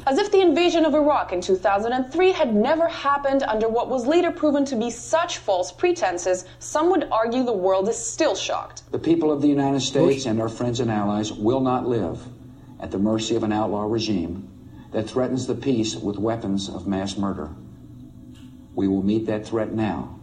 As if the invasion of Iraq in 2003 had never happened under what was later proven to be such false pretenses, some would argue the world is still shocked. The people of the United States and our friends and allies will not live at the mercy of an outlaw regime that threatens the peace with weapons of mass murder. We will meet that threat now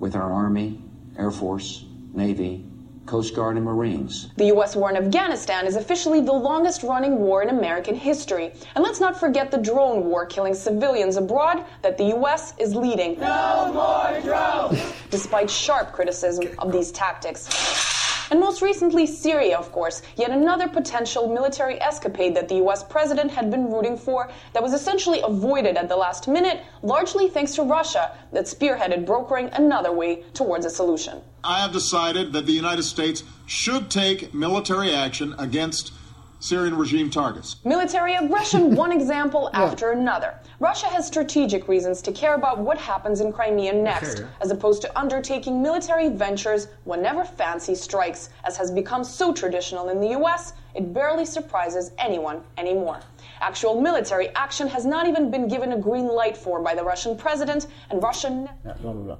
with our Army, Air Force, Navy, Coast Guard, and Marines. The U.S. war in Afghanistan is officially the longest running war in American history. And let's not forget the drone war killing civilians abroad that the U.S. is leading. No more drones! Despite sharp criticism of these tactics. And most recently, Syria, of course, yet another potential military escapade that the US president had been rooting for that was essentially avoided at the last minute, largely thanks to Russia, that spearheaded brokering another way towards a solution. I have decided that the United States should take military action against Syrian regime targets. Military aggression, one example after another. Russia has strategic reasons to care about what happens in Crimea next, okay. as opposed to undertaking military ventures whenever fancy strikes, as has become so traditional in the US, it barely surprises anyone anymore. Actual military action has not even been given a green light for by the Russian president, and Russian. Ja, bla bla bla.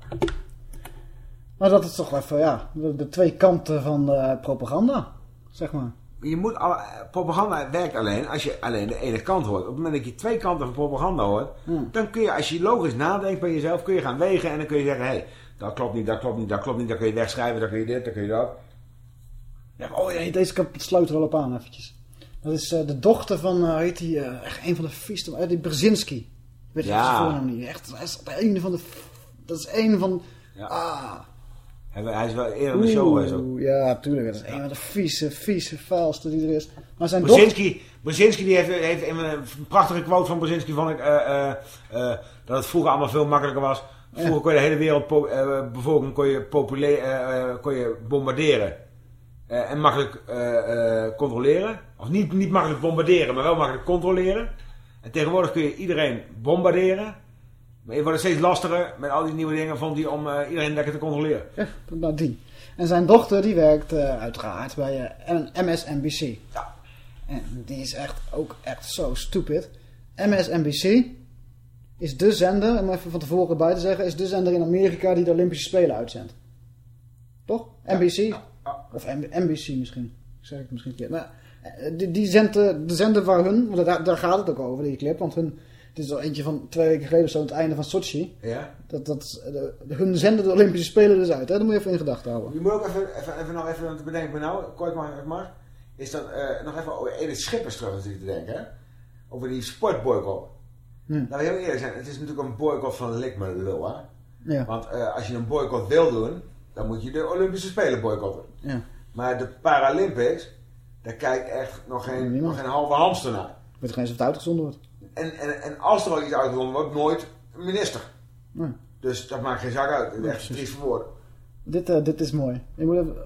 Maar dat is toch even, ja, de, de twee kanten van de propaganda, zeg maar. Je moet alle, propaganda werkt alleen als je alleen de ene kant hoort. Op het moment dat je twee kanten van propaganda hoort, hmm. dan kun je, als je logisch nadenkt bij jezelf, kun je gaan wegen en dan kun je zeggen, hé, hey, dat klopt niet, dat klopt niet, dat klopt niet, dan kun je wegschrijven, dan kun je dit, dan kun je dat. Ja, oh ja, deze kan sluit er wel op aan eventjes. Dat is uh, de dochter van, uh, heet die, uh, echt een van de vieste, die Brzezinski. Weet je ja. voornaam niet. Echt, dat is een van de, dat is een van, ja. ah... Hij is wel eerder de show geweest ook. Ja, tuurlijk. Dat is een van de vieze, vieze, vuilste die er is. Maar zijn Brzezinski, Brzezinski die heeft, heeft een prachtige quote van Brzezinski vond ik... Uh, uh, uh, dat het vroeger allemaal veel makkelijker was. Vroeger kon je de hele wereld bevolking kon je, kon je bombarderen. en makkelijk controleren. Of niet, niet makkelijk bombarderen, maar wel makkelijk controleren. En tegenwoordig kun je iedereen bombarderen... Maar het wordt steeds lastiger met al die nieuwe dingen vond hij om uh, iedereen lekker te controleren. Ja, nou die. En zijn dochter die werkt uh, uiteraard bij eh, MSNBC. Ja. En die is echt ook echt zo stupid. MSNBC is de zender, om even van tevoren bij te zeggen, is de zender in Amerika die de Olympische Spelen uitzendt. Toch? NBC. Of NBC misschien. Zeg ik misschien een keer. Maar die, die de zender waar hun, want daar, daar gaat het ook over, die clip. Want hun, het is al eentje van twee weken geleden zo aan het einde van Sochi. Ja. Dat, dat, de, hun zenden de Olympische Spelen dus uit. Hè? Dat moet je even in gedachten houden. Je moet ook even, even, even, nog even bedenken, nou, kort maar, maar is dat uh, nog even over Edith Schippers terug te denken. Hè? Over die sportboycott. Hm. Nou, heel eerlijk zijn, het is natuurlijk een boycott van lik me lul, hè? Ja. Want uh, als je een boycott wil doen, dan moet je de Olympische Spelen boycotten. Ja. Maar de Paralympics, daar kijkt echt nog geen, nog geen halve hamster naar. Ik weet geen eens of het uitgezonden wordt. En, en, en als er wel iets uitgezonden wordt, nooit minister. Nee. Dus dat maakt geen zak uit. Het is echt triest voor woorden. Dit, uh, dit is mooi. Je moet even,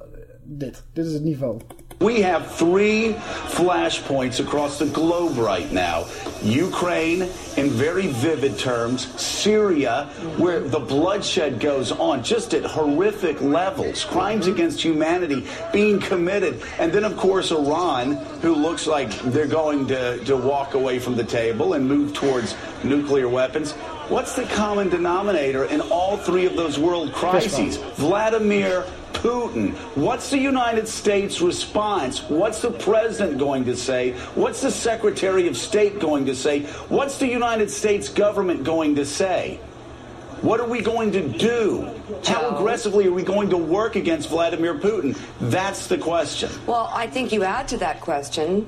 dit. Dit is het niveau. We have three flashpoints across the globe right now. Ukraine, in very vivid terms, Syria, where the bloodshed goes on, just at horrific levels, crimes against humanity being committed. And then, of course, Iran, who looks like they're going to, to walk away from the table and move towards nuclear weapons. What's the common denominator in all three of those world crises? Vladimir Putin. What's the United States response? What's the president going to say? What's the Secretary of State going to say? What's the United States government going to say? What are we going to do? How aggressively are we going to work against Vladimir Putin? That's the question. Well, I think you add to that question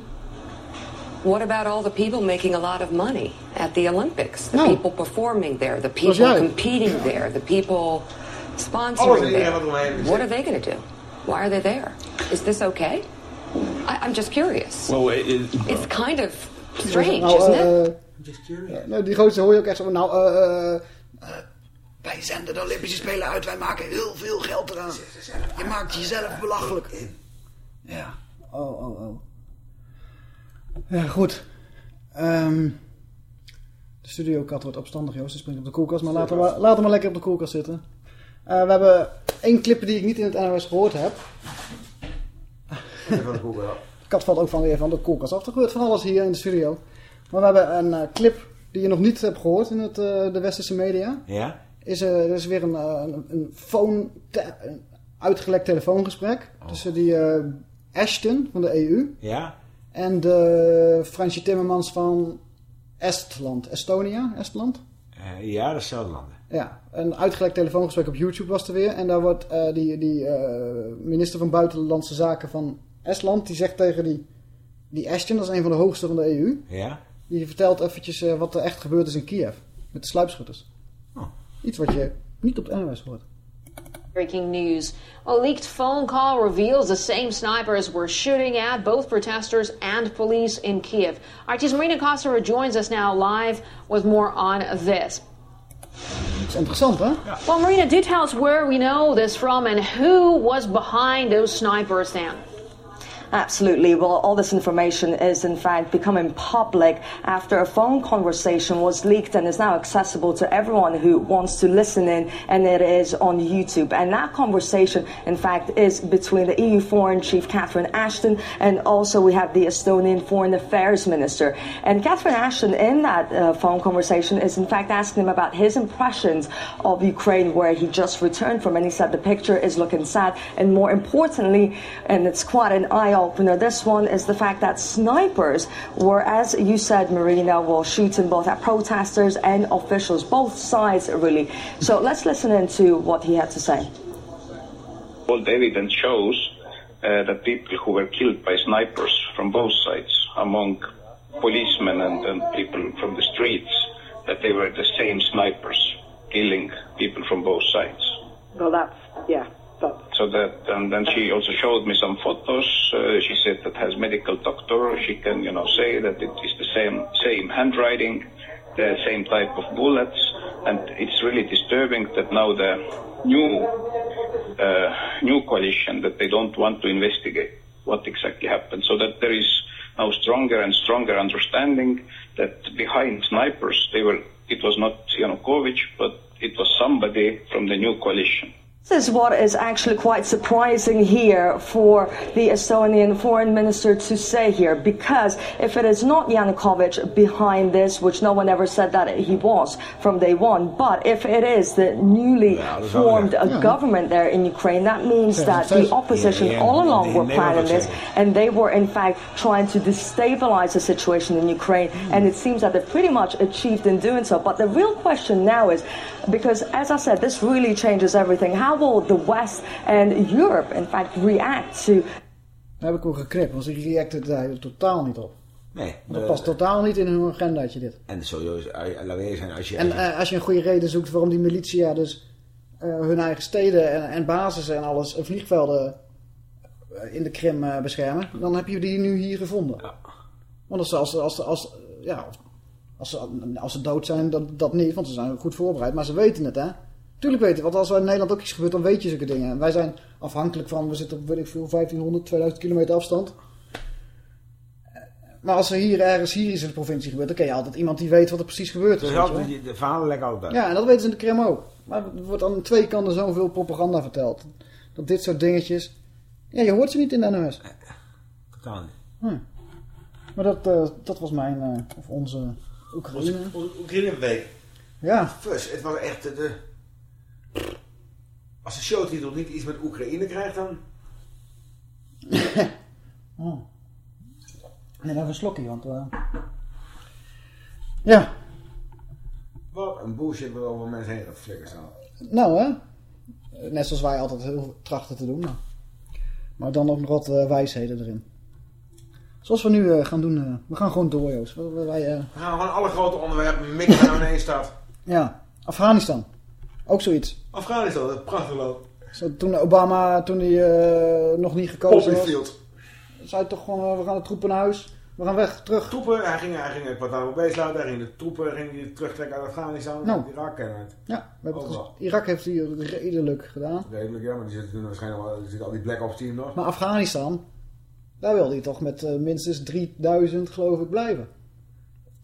what about all the people making a lot of money at the Olympics? The No. people performing there, the people jij. competing there, the people sponsoring. What are they going to do? Why are they there? Is this okay? I, I'm just curious. Well, it, it, It's kind of strange, Nou, isn't eh, it? eh, nou, die gozer hoor je ook echt zo van, nou, eh, eh, eh, wij zenden de Olympische Spelen uit, wij maken heel veel geld eraan. Je maakt jezelf belachelijk. Ja, oh, oh, oh. Ja, goed. Ehm, de studiokat wordt opstandig, Joost. Ze springt op de koelkast, maar laten we, laten we maar lekker op de koelkast zitten. Eh, we hebben één clip die ik niet in het NOS gehoord heb. Even de kat valt ook van weer van de koelkast af. Er gebeurt van alles hier in de studio. Maar we hebben een eh, clip die je nog niet hebt gehoord in het, eh, de westerse media. Ja? Is, er is weer een, een, een phone, te- een uitgelekt telefoongesprek. Tussen die Ashton van de EU. Ja? En de Fransje Timmermans van Estland. Estonia? Estland? Ja, dat is. Ja, een uitgelekt telefoongesprek op YouTube was er weer. En daar wordt eh, die, die eh, minister van Buitenlandse Zaken van Estland... die zegt tegen die, die Ashton, dat is een van de hoogste van de EU... Ja? die vertelt eventjes eh, wat er echt gebeurd is in Kiev. Met de sluipschutters. Iets wat je niet op de NOS hoort. Breaking news. A leaked phone call reveals the same snipers were shooting at both protesters and police in Kiev. RT's Marina Costa joins us now live with more on this. Is interessant, hè? Well, Marina, us where we know this from and who was behind those snipers then. Absolutely. Well, all this information is in fact becoming public after a phone conversation was leaked and is now accessible to everyone who wants to listen in, and it is on YouTube. And that conversation, in fact, is between the EU Foreign Chief Catherine Ashton and also we have the Estonian Foreign Affairs Minister. And Catherine Ashton, in that uh, phone conversation, is in fact asking him about his impressions of Ukraine, where he just returned from, and he said the picture is looking sad, and more importantly, and it's quite an eye opener. This one is the fact that snipers were, as you said, Marina, were shooting both at protesters and officials, both sides really. So let's listen into what he had to say. All the evidence shows uh, that people who were killed by snipers from both sides, among policemen and, and people from the streets, that they were the same snipers killing people from both sides. Well, that's, yeah. So that, and then she also showed me some photos. Uh, she said that has medical doctor. She can, you know, say that it is the same same handwriting, the same type of bullets, and it's really disturbing that now the new uh, new coalition that they don't want to investigate what exactly happened. So that there is now stronger and stronger understanding that behind snipers they were it was not Yanukovych, but it was somebody from the new coalition. This is what is actually quite surprising here for the Estonian foreign minister to say here, because if it is not Yanukovych behind this, which no one ever said that he was from day one, but if it is the newly formed uh, government there in Ukraine, that means that the opposition all along were planning this, and they were in fact trying to destabilize the situation in Ukraine, and it seems that they've pretty much achieved in doing so. But the real question now is, because as I said, this really changes everything. How will the West and Europe, in fact, react to... Daar heb ik ook geknipt, want ze reacten daar totaal niet op. Nee. Dat past totaal niet in hun agendaatje dit. En sowieso, laten we zijn, als je... En uh, als je een goede reden zoekt waarom die militia dus uh, hun eigen steden en, en bases en alles, en vliegvelden in de Krim beschermen, dan heb je die nu hier gevonden. Ja. Want als, als, als, als, ja, als, ze, als ze dood zijn, dat, dat niet, want ze zijn goed voorbereid, maar ze weten het, hè. Tuurlijk weten, want als er in Nederland ook iets gebeurt, dan weet je zulke dingen. wij zijn afhankelijk van, we zitten op, weet ik veel, 1500, 2000 kilometer afstand. Maar als er hier ergens hier is in de provincie gebeurt, dan ken je altijd iemand die weet wat er precies gebeurt. is. Dus altijd, de verhalen lekker altijd. Ja, en dat weten ze in de Krim ook. Maar er wordt aan twee kanten zoveel propaganda verteld. Dat dit soort dingetjes... Ja, je hoort ze niet in de NOS. totaal niet. Hm. Maar dat, uh, dat was mijn, uh, of onze Oekraïne. Oekraïne-week. Ja. Fus, het was echt de... Als de showtitel niet iets met Oekraïne krijgt, dan... oh. Nee, even een slokje, want... Uh... Ja. Wat een bullshit waar over mensen heen geflikkerd staan. Nou, hè. Net zoals wij altijd heel trachten te doen. Maar, maar dan ook nog wat uh, wijsheden erin. Zoals we nu uh, gaan doen. Uh, we gaan gewoon door, Joost. Wij, we gaan gewoon alle grote onderwerpen mixen naar één staat. Ja. Afghanistan. Ook zoiets. Afghanistan, dat prachtig land. Zo, toen Obama, toen hij nog niet gekozen was... Zei toch gewoon, we gaan de troepen naar huis. We gaan weg, terug. Troepen, hij ging, hij ging Guantanamo sluiten. Hij ging de troepen ging die terugtrekken uit Afghanistan. Nou. Irak en uit. Ja, we hebben het Irak heeft hij redelijk gedaan. Redelijk, ja, maar die zitten waarschijnlijk wel, zitten al die Black Ops team nog. Maar Afghanistan, daar wilde hij toch met uh, minstens 3000 geloof ik blijven.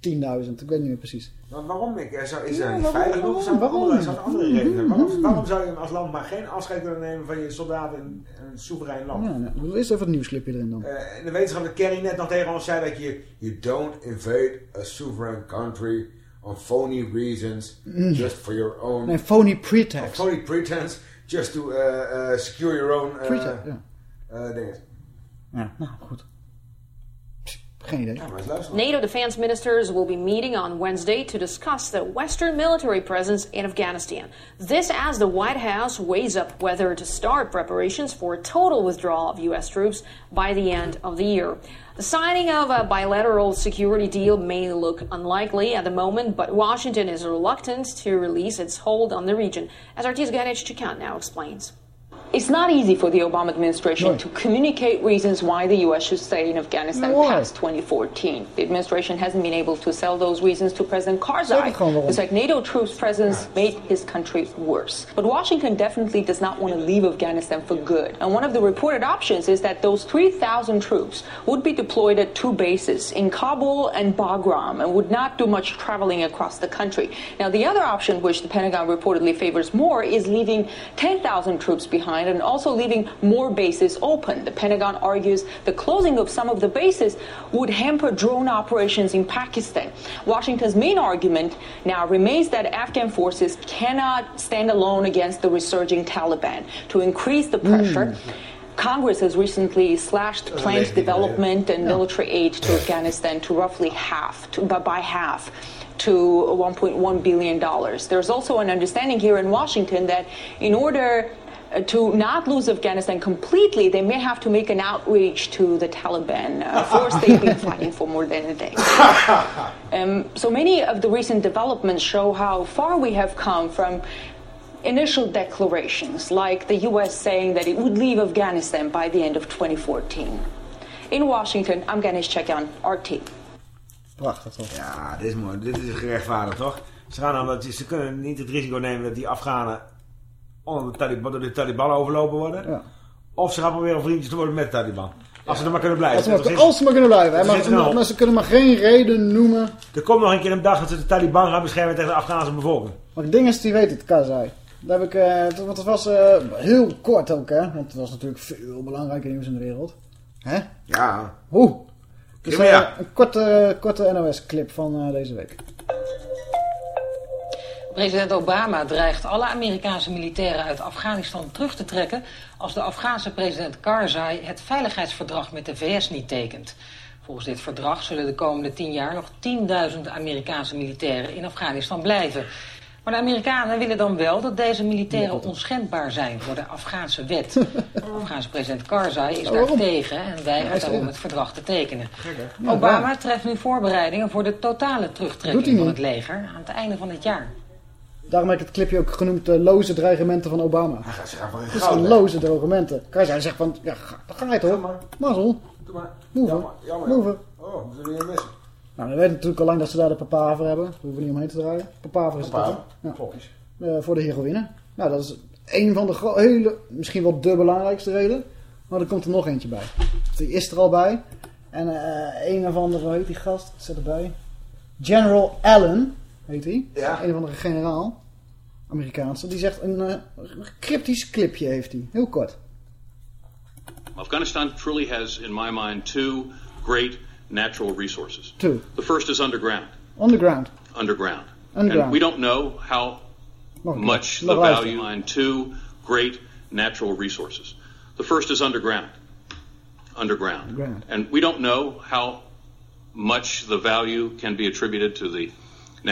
10.000, ik weet niet meer precies. Maar waarom? Ik, is er, is er niet veilig genoeg? Zou waarom? Andere, zou andere redenen waarom, waarom zou je als land maar geen afscheid kunnen nemen van je soldaten in een soeverein land? Ja, nou, is even het nieuwsclipje erin dan. Uh, de wetenschap dat Kerry net nog tegen ons zei dat je... You don't invade a sovereign country on phony reasons, mm. just for your own... Nee, phony pretext. phony pretense, just to uh, uh, secure your own... Uh, pretext, ja. Ja, nou goed. Geen idee. NATO defense ministers will be meeting on Wednesday to discuss the Western military presence in Afghanistan. This as the White House weighs up whether to start preparations for a total withdrawal of U.S. troops by the end of the year. The signing of a bilateral security deal may look unlikely at the moment, but Washington is reluctant to release its hold on the region, as Artis Ganich Chikant now explains. It's not easy for the Obama administration no. to communicate reasons why the U.S. should stay in Afghanistan no. past 2014. The administration hasn't been able to sell those reasons to President Karzai. It's like NATO troops' presence made his country worse. But Washington definitely does not want to leave Afghanistan for good. And one of the reported options is that those 3,000 troops would be deployed at two bases, in Kabul and Bagram, and would not do much traveling across the country. Now, the other option, which the Pentagon reportedly favors more, is leaving 10,000 troops behind mind and also leaving more bases open. The Pentagon argues the closing of some of the bases would hamper drone operations in Pakistan. Washington's main argument now remains that Afghan forces cannot stand alone against the resurging Taliban. To increase the pressure, mm. Congress has recently slashed planned development and military aid to Afghanistan to roughly half, to, by half to $1.1 billion. There's also an understanding here in Washington that in order uh, to not lose Afghanistan completely, they may have to make an outreach to the Taliban, a force they've been fighting for more than a decade. Um, so many of the recent developments show how far we have come from initial declarations, like the U.S. saying that it would leave Afghanistan by the end of 2014. In Washington, I'm Ganesh Chekyan, RT. Prachtig toch? Ja, dit is mooi. Dit is gerechtvaardigd toch? Ze, gaan dan, ze kunnen niet het risico nemen dat die Afghanen onder de Taliban, door de Taliban overlopen worden. Ja. Of ze gaan proberen vriendjes te worden met de Taliban. Als ze er maar kunnen blijven. Als ze maar, als ze maar kunnen blijven. Maar, maar, ze kunnen maar geen reden noemen. Er komt nog een keer een dag dat ze de Taliban gaan beschermen tegen de Afghaanse bevolking. Maar het ding is, die weet het, Karzai. Daar heb ik, uh, want het was uh, heel kort ook, hè. Want het was natuurlijk veel belangrijker nieuws in de wereld. Hè? Ja. Hoe? Dus uh, een korte, korte NOS-clip van deze week. President Obama dreigt alle Amerikaanse militairen uit Afghanistan terug te trekken... als de Afghaanse president Karzai het veiligheidsverdrag met de VS niet tekent. Volgens dit verdrag zullen de komende tien jaar nog 10.000 Amerikaanse militairen in Afghanistan blijven. Maar de Amerikanen willen dan wel dat deze militairen onschendbaar zijn voor de Afghaanse wet. De Afghaanse president Karzai is daar tegen en weigert daarom het verdrag te tekenen. Obama treft nu voorbereidingen voor de totale terugtrekking van het leger aan het einde van het jaar. Daarom heb ik het clipje ook genoemd de loze dreigementen van Obama. Hij gaat zeggen zijn loze dreigementen. Karzai zegt van, ja, dan ga je toch? Mazzel. Doe maar. Move. Jammer, jammer. Move. Oh, we zullen missen. Nou, we weten natuurlijk al lang dat ze daar de papaver hebben. Daar hoeven we niet omheen te draaien. Papaver is het Papaver, toch? klokjes. Uh, voor de heroïne. Nou, dat is een van de hele, misschien wel de belangrijkste reden. Maar er komt er nog eentje bij. Die is er al bij. En uh, een of andere, hoe heet die gast? Zet erbij. General Allen, heet hij. Ja. Een of andere generaal. Amerikaanse. Die zegt een uh, cryptisch clipje heeft hij. Heel kort. Afghanistan truly has, in my mind, two great natural resources. Two. The first is underground. Underground. Underground. Underground. And we don't know how Okay. much the value on two great natural resources. The first is underground. Underground. Underground. And we don't know how much the value can be attributed to the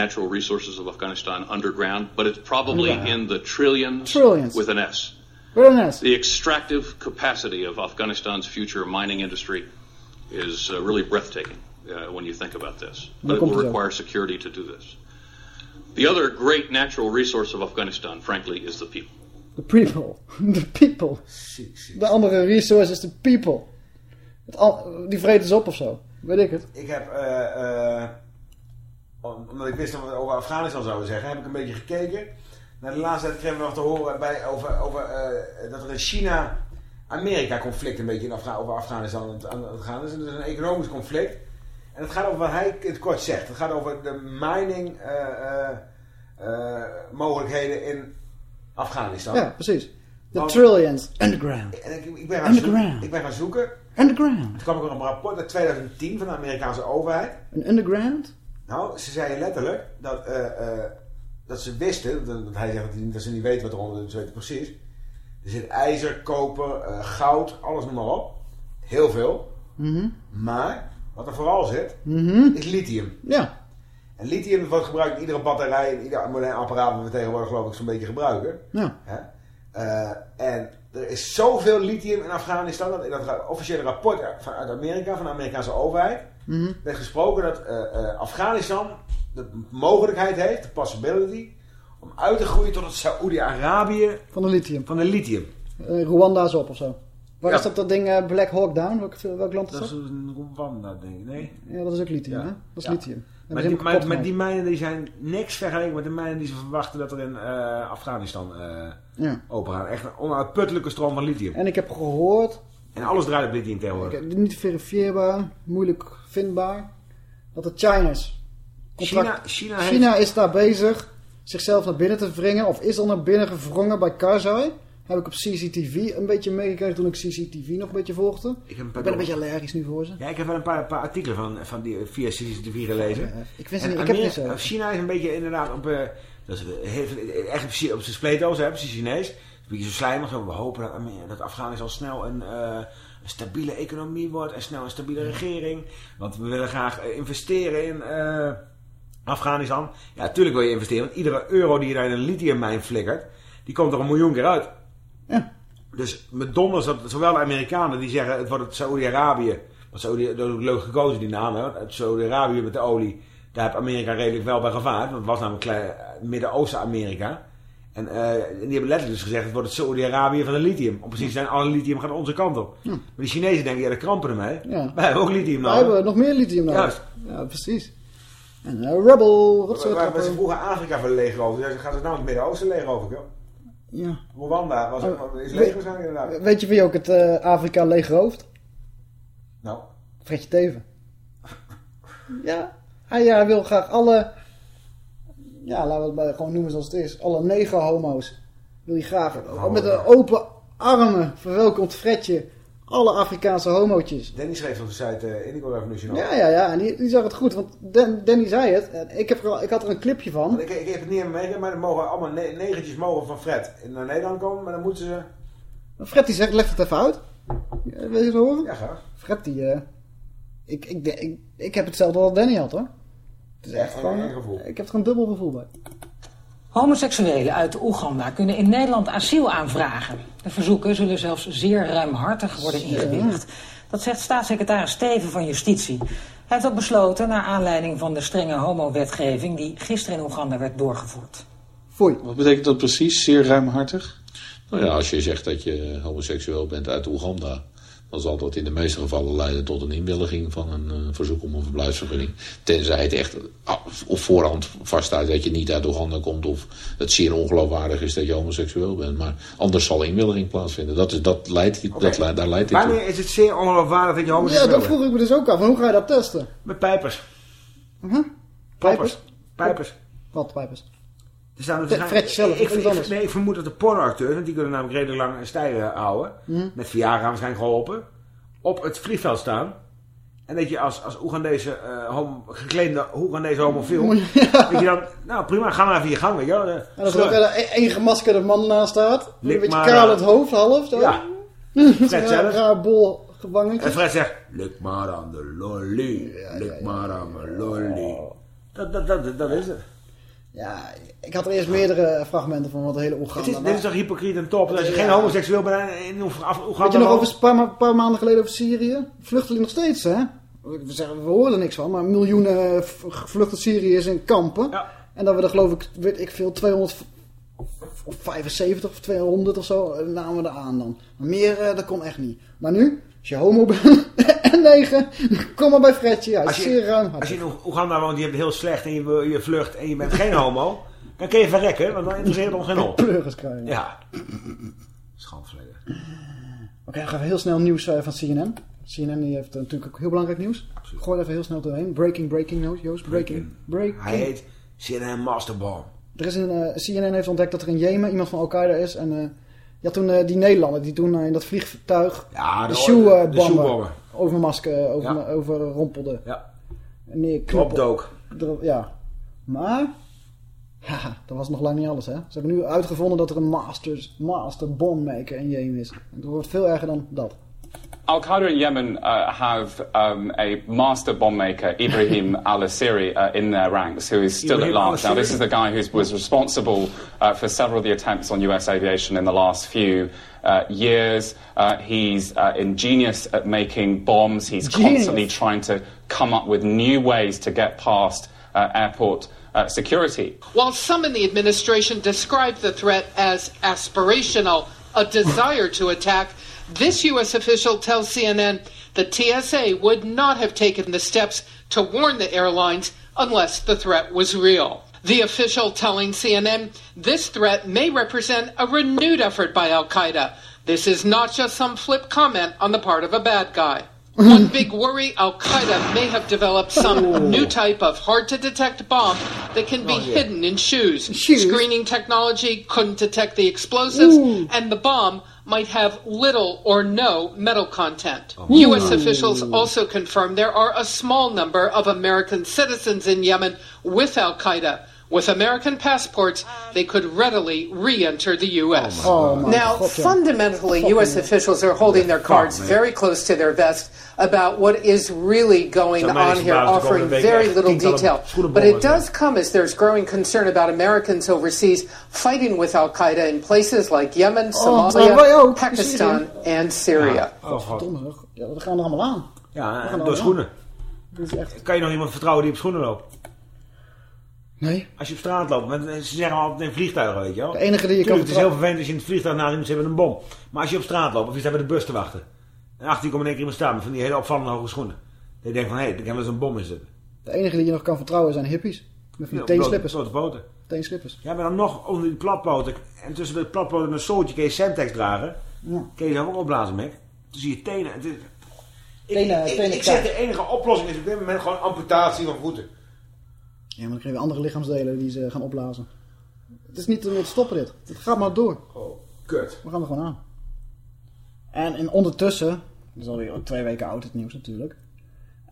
natural resources of Afghanistan underground, but it's probably Underground. in the trillions, Trillions. with an S. Very nice. The extractive capacity of Afghanistan's future mining industry is uh, really breathtaking uh, when you think about this. But it will require security to do this. The other great natural resource of Afghanistan, frankly, is the people. The people. The people. De andere resource is the people. Al- die vreten ze op of zo. Weet ik het. Ik heb, eh, eh, om- omdat ik wist dat we het over Afghanistan zouden zeggen, heb ik een beetje gekeken. Na de laatste tijd kregen we nog te horen bij, over, over eh, dat er een China-Amerika conflict een beetje in Afga over Afghanistan aan het, aan het gaan is. Is een economisch conflict. En het gaat over wat hij in het kort zegt. Het gaat over de mining eh, eh, mogelijkheden in Afghanistan. Ja, precies. The Want- trillions. Underground. En ik, ik, ben gaan Underground. zoeken, ik ben gaan zoeken. Underground. Toen kwam ik op een rapport uit 2010 van de Amerikaanse overheid. Een underground? Nou, ze zeiden letterlijk dat, eh, eh, dat ze wisten, dat, hij zegt dat, hij- dat ze niet weten wat eronder is, ze weten precies. Er zit ijzer, koper, eh, goud, alles noem maar op. Heel veel. Mhm. Maar wat er vooral zit, Mhm. is lithium. Ja. En lithium wordt gebruikt in iedere batterij, in ieder modern apparaat dat we tegenwoordig geloof ik zo'n beetje gebruiken. Ja. En er is zoveel lithium in Afghanistan, dat in dat officiële rapport vanuit Amerika, van de Amerikaanse overheid, Mhm. werd gesproken dat eh, eh, Afghanistan de mogelijkheid heeft, de possibility, om uit te groeien tot het Saoedi-Arabië Van de lithium. van de lithium. Eh, Rwanda is op of zo. Waar Ja. is dat, dat ding Black Hawk Down? Welk, welk land is Dat dat? is een Rwanda, ik. Nee? Ja, dat is ook lithium, Ja. hè? Dat is Ja. lithium. Maar die, maar, die mijnen die zijn niks vergeleken met de mijnen die ze verwachten dat er in Afghanistan eh Ja. open gaan. Echt een onuitputtelijke stroom van lithium. En ik heb gehoord, En alles draait op lithium tegenwoordig. niet verifieerbaar, moeilijk vindbaar, dat de Chinese China, China, heeft- China is daar bezig zichzelf naar binnen te wringen, of is al naar binnen gevrongen bij Karzai. Heb ik op CCTV een beetje meegekregen toen ik CCTV nog een beetje volgde. Ik, een ben een beetje allergisch nu voor ze. Ja, ik heb wel een paar, paar artikelen van, van die, via CCTV gelezen. Ja, ik vind ze niet- ik heb het niet zo. China is een beetje inderdaad op... eh, dat is, heeft, echt op, zijn- op zijn spleeto's, hè, zijn Chinees. Een beetje zo slijmig. We hopen dat, dat Afghanistan snel een, eh, een stabiele economie wordt. En snel een stabiele regering. Want we willen graag eh, investeren in eh, Afghanistan. Ja, natuurlijk wil je investeren. Want iedere euro die je daar in een lithiummijn flikkert... die komt er een miljoen keer uit. Ja. Dus met donders, dat zowel de Amerikanen die zeggen het wordt het Saoedi-Arabië. Want Saoedi, dat is ook leuk gekozen die naam. Hè? Het Saoedi-Arabië met de olie. Daar heeft Amerika redelijk wel bij gevaard. Want het was namelijk klein- Midden-Oosten-Amerika. En eh, die hebben letterlijk dus gezegd het wordt het Saoedi-Arabië van de lithium. Om precies te zijn, alle lithium gaat onze kant op. Maar de Chinezen denken, ja, de krampen ermee. Ja. Wij hebben ook lithium We nodig. hebben nog meer lithium nodig. Juist. Ja, precies. En eh, Rebel, waar ze vroeger Afrika voor leeg over. Ze gaat het nou het Midden-Oosten leeg over, joh. Ja. Rwanda was, Oh, is we- leeg waarschijnlijk inderdaad. Weet je wie ook het eh, Afrika leegrooft? Nou. Fredje Teven. ja. Hij ja, wil graag alle, ja, laten we het gewoon noemen zoals het is, alle negen homo's wil je graag met een open armen verwelkomt Fredje alle Afrikaanse homootjes. Danny schreef op de site uh, Indigo Revolution Ja, ja, ja. En die, die zag het goed. Want Danny zei het. En ik, heb er, ik had er een clipje van. Ik, ik heb het niet meer meegekregen. Maar er mogen allemaal ne negentjes mogen van Fred naar Nederland komen. Maar dan moeten ze... Fred die zegt, leg het even uit. Wil je het horen? Ja, graag. Fred die... Uh, ik, ik, ik, ik, heb hetzelfde als Danny had hoor. Het is echt ja, gewoon... gevoel. Ik heb er een dubbel gevoel bij. Homoseksuelen uit Oeganda kunnen in Nederland asiel aanvragen. De verzoeken zullen zelfs zeer ruimhartig worden ingewilligd. Dat zegt staatssecretaris Steven van Justitie. Hij heeft ook besloten naar aanleiding van de strenge homo-wetgeving... die gisteren in Oeganda werd doorgevoerd. Foei. Wat betekent dat precies, zeer ruimhartig? Nou ja, als je zegt dat je homoseksueel bent uit Oeganda dan zal dat in de meeste gevallen leiden tot een inwilliging van een uh, verzoek om een verblijfsvergunning. Tenzij het echt op voorhand vaststaat dat je niet uit Oeganda komt of het zeer ongeloofwaardig is dat je homoseksueel bent. Maar anders zal inwilliging plaatsvinden. Dat is, dat leidt, okay. dat, daar leidt dit Wanneer is het zeer ongeloofwaardig dat je homoseksueel bent? Ja, dat vroeg ik me dus ook af. Hoe ga je dat testen? Met pijpers. Uh -huh. Pijpers. Pijpers. Wat pijpers? Er staan, Fred zelf, ik, nee, ik vermoed dat de pornoacteurs, want die kunnen namelijk redelijk lang stijgen houden, mm. met Viagra waarschijnlijk geholpen, op het vliegveld staan. En dat je als, als Oegandese, uh, hom, gekleedde Oegandese homofiel, ja. dat je dan, nou prima, ga maar even je gang, weet je wel. En als er ook één gemaskerde man naast staat, Lik een beetje kaal het hoofd, half. Zo. Ja. Fred zelf. raar bol En Fred zegt, lik maar aan de lolly, lik maar aan mijn lolly. Dat, dat, dat, dat is het. Ja, ik had er eerst meerdere fragmenten van wat hele Oeganda... Het is, dit is toch hypocriet en top? Als je geen homoseksueel bent in Oeganda... Weet je nog over een paar, maanden geleden over Syrië? Vluchtelingen nog steeds, hè? We, zeggen, we horen er niks van, maar miljoenen gevluchte Syriërs in kampen. Ja. En dat we er geloof ik, weet ik veel, 275 of 200 of zo namen we er aan dan. Maar meer, uh, dat kon echt niet. Maar nu, als je homo bent en negen, kom maar bij Fredje. Ja, als je. Als je in Oeganda woont, je hebt heel slecht en je, je vlucht en je bent geen homo, dan kun je verrekken, want dan interesseert het ons geen op. Pleuris krijgen. Ja. Schandvleden. Oké, okay, dan gaan we heel snel nieuws uh, van CNN. CNN die heeft natuurlijk ook heel belangrijk nieuws. Absoluut. Gooi even heel snel doorheen. Breaking, breaking news, Joost. Breaking, breaking. Hij heet CNN Masterbomb. Er is een, uh, CNN heeft ontdekt dat er in Jemen iemand van Al-Qaeda is en... Je had toen uh, die Nederlander die toen in dat vliegtuig ja, de, de shoe-bomber uh, over masker, over, ja. over rompelde. Ja. En nee, Opdook. Ja. Maar, ja, dat was nog lang niet alles hè. Ze hebben nu uitgevonden dat er een masters, master bombmaker in Jemen is. En dat wordt veel erger dan dat. Al Qaeda in Yemen uh, have um, a master bomb maker, Ibrahim al Assiri, uh, in their ranks, who is still Ibrahim at large. Now, this is the guy who was responsible uh, for several of the attempts on US aviation in the last few years. Uh, he's uh, ingenious at making bombs. He's Genius. constantly trying to come up with new ways to get past airport. Uh, security. While some in the administration describe the threat as aspirational, a desire to attack, this U.S. official tells CNN the TSA would not have taken the steps to warn the airlines unless the threat was real. The official telling CNN this threat may represent a renewed effort by Al Qaeda. This is not just some flip comment on the part of a bad guy. One big worry Al Qaeda may have developed some oh. new type of hard to detect bomb that can be Oh, yeah. hidden in shoes. Shoes? Screening technology couldn't detect the explosives, Ooh. and the bomb might have little or no metal content. Hmm. Ooh. U.S. officials also confirmed there are a small number of American citizens in Yemen with Al Qaeda. With American passports, they could readily re enter the U.S. Oh, my now, God, yeah. fundamentally, Fucking U.S. officials are holding their cards man. very close to their vest about what is really going Zo on here, offering very little detail. But it does come as there's growing concern about Americans overseas fighting with Al Qaeda in places like Yemen, Oh, Somalia, wij ook. Pakistan, and Syria. Oh, god. Verdomme, ja, we gaan er allemaal aan. Ja, We gaan en allemaal door schoenen. aan. Dit is echt... Kan je nog iemand vertrouwen die op schoenen loopt? Nee. Als je op straat loopt, want ze zeggen altijd in vliegtuigen, weet je wel. De enige die je kan het is heel vervelend als je in het vliegtuig naast iemand met een bom. Maar als je op straat loopt, of je staat bij de bus te wachten. En achter je komt in één keer iemand staan met van die hele opvallende hoge schoenen. Dan denk je van, hé, hey, er kan wel eens een bom in zitten. De enige die je nog kan vertrouwen zijn hippies. Met van die Ja, teenslippers. Blote poten. Teenslippers. Ja, maar dan nog onder die platpoten. En tussen de platpoten en een soortje kun je Semtex dragen. Ja. Kun je zelf ook opblazen, Mac. Tussen je tenen. Het is- Ik, Tenen- ik, tenen ik zeg de enige oplossing is op dit moment gewoon amputatie van voeten. Ja, maar dan krijgen we andere lichaamsdelen die ze gaan opblazen. Het is niet meer te stoppen dit. Het gaat maar door. Oh, kut. We gaan er gewoon aan. En in ondertussen, dat is alweer twee weken oud het nieuws natuurlijk.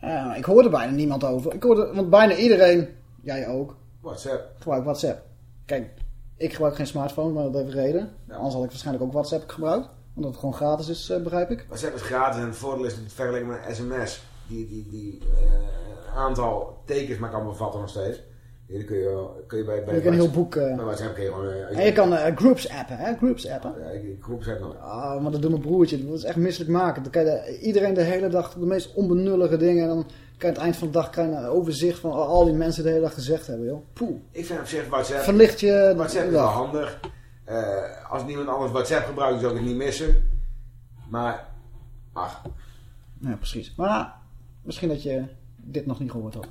Uh, ik hoorde bijna niemand over. Ik hoorde, want bijna iedereen, jij ook. WhatsApp. Gebruik WhatsApp. Kijk, ik gebruik geen smartphone, maar dat heeft reden. Anders had ik waarschijnlijk ook WhatsApp gebruikt. Omdat het gewoon gratis is, uh, begrijp ik. WhatsApp is gratis en het voordeel is het vergeleken met een sms. Die, die, die uh, aantal tekens maar kan bevatten nog steeds. Dan kun je, kun je bij, bij je kan een heel boek... Uh, bij WhatsApp kun je gewoon... Uh, en je kan uh, groups appen, hè? Groups appen. Ja, ik, groups app nog. Ah, maar dat doet mijn broertje. Dat is echt misselijk maken. Dan kan je iedereen de hele dag de meest onbenullige dingen... en dan kan je aan het eind van de dag krijgen een overzicht van al die mensen de hele dag gezegd hebben, joh. Poeh. Ik vind op zich WhatsApp... Verlicht je... WhatsApp is wel handig. als niemand anders WhatsApp gebruikt, zou ik het niet missen. Maar... Ach. Ja, precies. Maar misschien dat je dit nog niet gehoord had.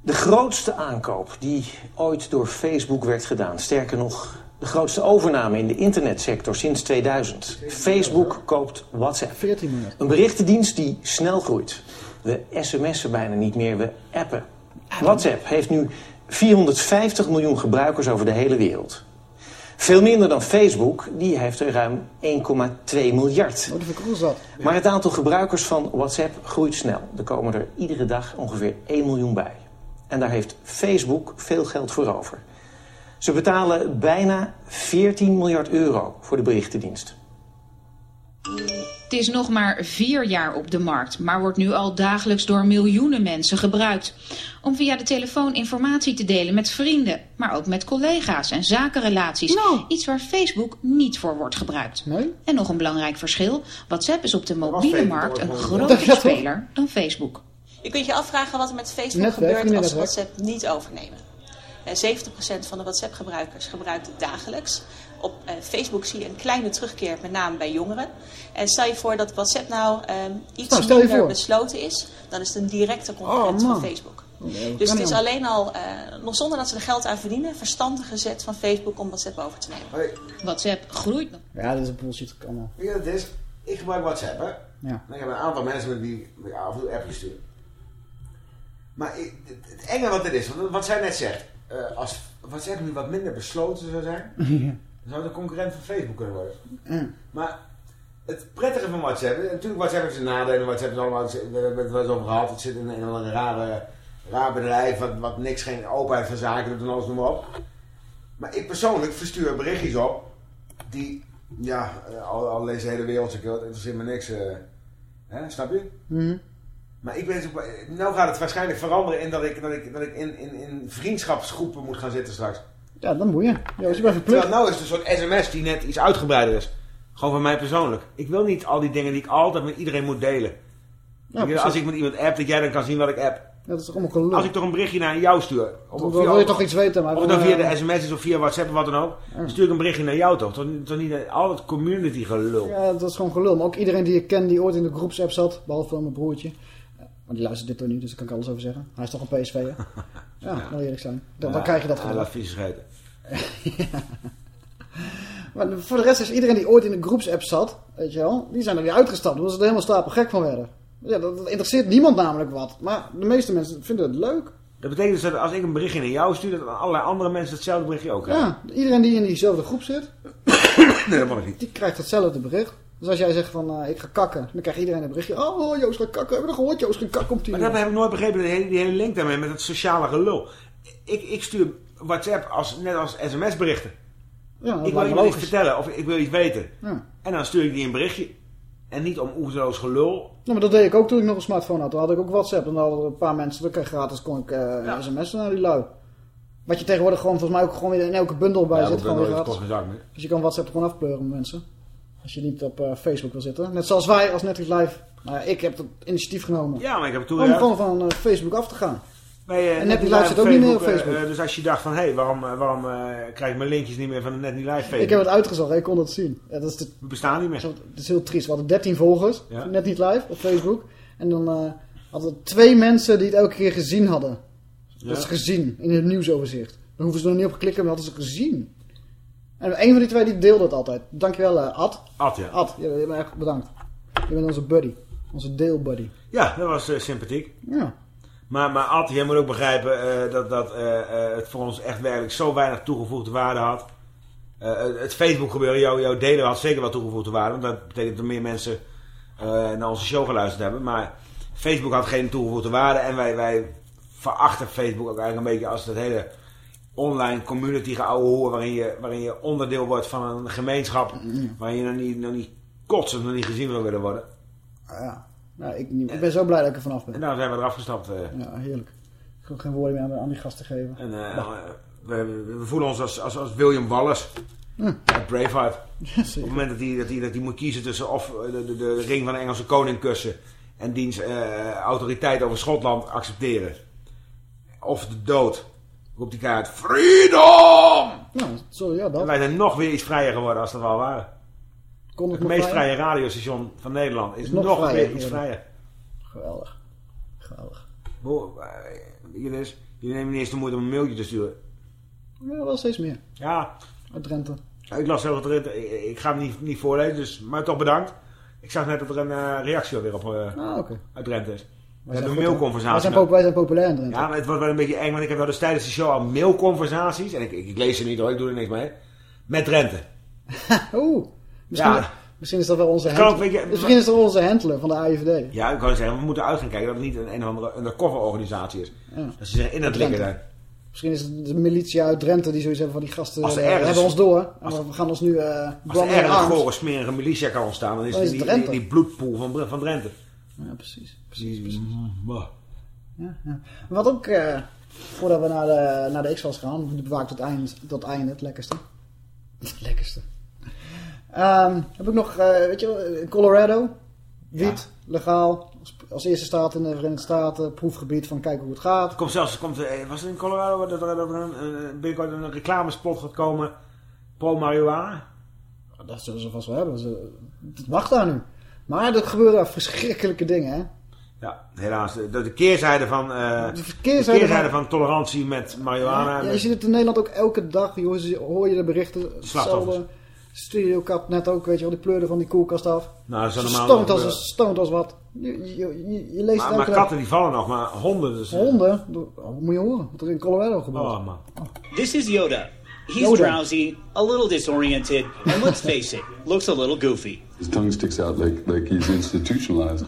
De grootste aankoop die ooit door Facebook werd gedaan. Sterker nog, de grootste overname in de internetsector sinds 2000. Facebook koopt WhatsApp. 14 miljoen. Een berichtendienst die snel groeit. We sms'en bijna niet meer, we appen. WhatsApp heeft nu 450 miljoen gebruikers over de hele wereld. Veel minder dan Facebook, die heeft er ruim 1,2 miljard. Cool zat. Maar het aantal gebruikers van WhatsApp groeit snel. Er komen er iedere dag ongeveer 1 miljoen bij. En daar heeft Facebook veel geld voor over. Ze betalen bijna 14 miljard euro voor de berichtendienst. Het is nog maar vier jaar op de markt, maar wordt nu al dagelijks door miljoenen mensen gebruikt. Om via de telefoon informatie te delen met vrienden, maar ook met collega's en zakenrelaties. No. Iets waar Facebook niet voor wordt gebruikt. Nee? En nog een belangrijk verschil. WhatsApp is op de mobiele markt een grotere speler dan Facebook. Je kunt je afvragen wat er met Facebook gebeurt als we WhatsApp niet overnemen. 70% van de WhatsApp-gebruikers gebruikt het dagelijks. Op uh, Facebook zie je een kleine terugkeer, met name bij jongeren. En stel je voor dat WhatsApp nou um, iets nou, minder besloten is, dan is het een directe concurrent oh, van Facebook. Nee, dus het is alleen al, uh, nog zonder dat ze er geld aan verdienen, verstandige zet van Facebook om WhatsApp over te nemen. WhatsApp groeit nog. Ja, dat is een bullshit allemaal. Wat het is? Ik gebruik WhatsApp, hè? Ja. En ik heb een aantal mensen met wie ik af en toe appjes stuur. Maar ik, het, het, enge wat het is, wat zij net zegt, uh, als WhatsApp nu wat minder besloten zou zijn, ja. Zou een concurrent van Facebook kunnen worden. Ja. Maar het prettige van WhatsApp, natuurlijk WhatsApp heeft zijn nadelen, WhatsApp is allemaal, we hebben het wel eens over gehad, het zit in een, een rare, raar bedrijf, wat, wat niks, geen openheid van zaken doet en alles noem maar op. Maar ik persoonlijk verstuur berichtjes op, die, ja, al, al deze hele wereld, ik, dat interesseert me niks, uh, hè, snap je? Mm maar ik weet ook, nou gaat het waarschijnlijk veranderen in dat ik, dat ik, dat ik in, in, in vriendschapsgroepen moet gaan zitten straks. Ja, dan moet je. Ja, als je bent verplicht. nou is het een soort sms die net iets uitgebreider is. Gewoon van mij persoonlijk. Ik wil niet al die dingen die ik altijd met iedereen moet delen. Ja, ik, als ik met iemand app, dat jij dan kan zien wat ik app. Ja, dat is toch allemaal gelul. Als ik toch een berichtje naar jou stuur. Of, dan wil je toch iets weten. Maar of dan via de sms is of via WhatsApp of wat dan ook. Stuur ik een berichtje naar jou toch. Toch, toch niet al het community gelul. Ja, dat is gewoon gelul. Maar ook iedereen die ik ken die ooit in de groepsapp zat. Behalve mijn broertje. Maar die luistert dit toch niet, dus daar kan ik alles over zeggen. Hij is toch een PSV'er? ja, ja, eerlijk zijn. Dan krijg je dat gewoon. Hij laat vies Maar voor de rest is iedereen die ooit in de groepsapp zat, weet je wel, die zijn er weer uitgestapt, omdat ze er helemaal stapel gek van werden. Ja, dat, dat, interesseert niemand namelijk wat. Maar de meeste mensen vinden het leuk. Dat betekent dus dat als ik een berichtje naar jou stuur, dat allerlei andere mensen hetzelfde berichtje ook krijgen. Ja, iedereen die in diezelfde groep zit, nee, dat mag ik niet. die krijgt hetzelfde bericht. Dus als jij zegt van, uh, ik ga kakken, dan krijgt iedereen een berichtje. Oh, Joost gaat kakken. Hebben we gehoord, Joost gaat kakken om tien Maar dat heb ik nooit begrepen, die hele, die hele link daarmee met het sociale gelul. Ik, ik stuur WhatsApp als, net als sms-berichten. Ja, ik wil iemand iets vertellen of ik wil iets weten. Ja. En dan stuur ik die een berichtje. En niet om oeverloos gelul. Ja, maar dat deed ik ook toen ik nog een smartphone had. Toen had ik ook WhatsApp. En dan hadden een paar mensen, dan kreeg gratis kon ik uh, ja. sms'en naar die lui. Wat je tegenwoordig gewoon volgens mij ook gewoon weer in elke bundel bij ja, zit. Gewoon weer gratis. Dus je kan WhatsApp gewoon afpleuren met mensen. Als je niet op uh, Facebook wil zitten. Net zoals wij als Netflix Live. Nou, ik heb het initiatief genomen. Ja, maar ik heb het toen Om gewoon van uh, Facebook af te gaan. Bij, uh, en Live zit ook niet meer op Facebook. dus als je dacht van, hé, hey, waarom, waarom krijg ik mijn linkjes niet meer van de Net Live Facebook? Ik heb het uitgezocht, ik kon het zien. Dat is de, We bestaan niet meer. Zo, het is heel triest. We hadden 13 volgers, ja. Net Niet Live, op Facebook. En dan hadden we twee mensen die het elke keer gezien hadden. Ja. Dat is gezien, in het nieuwsoverzicht. Dan hoeven ze er niet op te klikken, maar hadden ze gezien. En een van die twee die deelde het altijd. Dankjewel, uh, Ad. Ad, ja. Ad, je, je bent echt bedankt. Je bent onze buddy. Onze deelbuddy. Ja, dat was uh, sympathiek. Ja. Maar, maar Ad, jij moet ook begrijpen uh, dat, dat uh, uh, het voor ons echt werkelijk zo weinig toegevoegde waarde had. het Facebook gebeuren, jouw, jouw delen had zeker wel toegevoegde waarde. Want dat betekent dat meer mensen naar onze show geluisterd hebben. Maar Facebook had geen toegevoegde waarde. En wij, wij verachten Facebook ook eigenlijk een beetje als het hele online community geouwe horen. Waarin je, waarin je onderdeel wordt van een gemeenschap. Waarin je nog niet, nog niet kotsend, nog niet gezien wil willen worden. Ja. Nou, ik, ik, ben zo blij dat ik er vanaf ben. En nou zijn we eraf gestapt. Uh. Ja, heerlijk. Ik ga geen woorden meer aan, die gasten geven. En, uh, we, we, voelen ons als, als, als William Wallace. Hm. Braveheart. Ja, Op het moment dat hij, dat, hij, dat hij moet kiezen tussen of de, de, de ring van de Engelse koning kussen... en diens uh, autoriteit over Schotland accepteren. Of de dood. Roept die kaart. Freedom! Nou, sorry, ja, dat. En wij zijn nog weer iets vrijer geworden als dat we al waren het, het meest vrije radiostation van Nederland is, nog, nog vrijer, iets vrijer. Geweldig. Geweldig. Bo, jullie, is, jullie nemen niet eens de moeite om een mailtje te sturen. Ja, wel steeds meer. Ja. Uit Drenthe. ik las heel wat Drenthe. Ik, ga hem niet, niet voorlezen, dus, maar toch bedankt. Ik zag net dat er een uh, reactie alweer op uh, ah, uit Drenthe is. We hebben een mailconversatie. Wij zijn, wij zijn populair in Drenthe. Ja, maar het wordt wel een beetje eng, want ik heb wel dus tijdens de show al mailconversaties. En ik, ik, ik lees ze niet hoor, ik doe er niks mee. Met Drenthe. Oeh. Misschien, ja. misschien is dat wel onze handler. Misschien is dat wel onze handler van de AIVD. Ja, ik kan zeggen, we moeten uit gaan kijken dat het niet een, een of andere undercover organisatie is. Ja. Dat ze zeggen in het daar. Misschien is het de militie uit Drenthe die zoiets hebben van die gasten als er hebben ons door. En we gaan ons nu uh, Als er ergens een gore smerige militia kan ontstaan, dan is het die, die, die, bloedpoel van, van Drenthe. Ja, precies. precies, precies. Ja, ja. Wat ook, uh, voordat we naar de, naar de X-Files gaan, bewaakt tot eind, tot einde, het lekkerste. Het lekkerste. Um, heb ik nog, uh, weet je Colorado. Wiet, legaal. Als, eerste staat in de Verenigde Staten. Proefgebied van kijken hoe het gaat. Komt zelfs, komt, eh, was het in Colorado dat er, dat een, binnenkort een reclamespot gaat komen. Pro-marihuana? Dat zullen ze vast wel hebben. het wacht daar nu. Maar er gebeuren verschrikkelijke dingen, hè. Ja, helaas. De, de keerzijde van, uh, de keerzijde, de keerzijde van, tolerantie met marihuana. Ja, je ziet het in Nederland ook elke dag. Je hoor je de berichten. Slachtoffers. Studio Kat net ook, weet je wel, die pleurde van die koelkast af. Nou, dat is normaal. Als, stoned als wat. Je, je, je, leest maar, maar katten die vallen nog, maar honden dus. Honden? Oh, moet je horen, wat er in Colorado gebeurt. Oh, man. Oh. This is Yoda. He's Yoda. drowsy, a little disoriented, and let's face it, looks a little goofy. His tongue sticks out like, like he's institutionalized.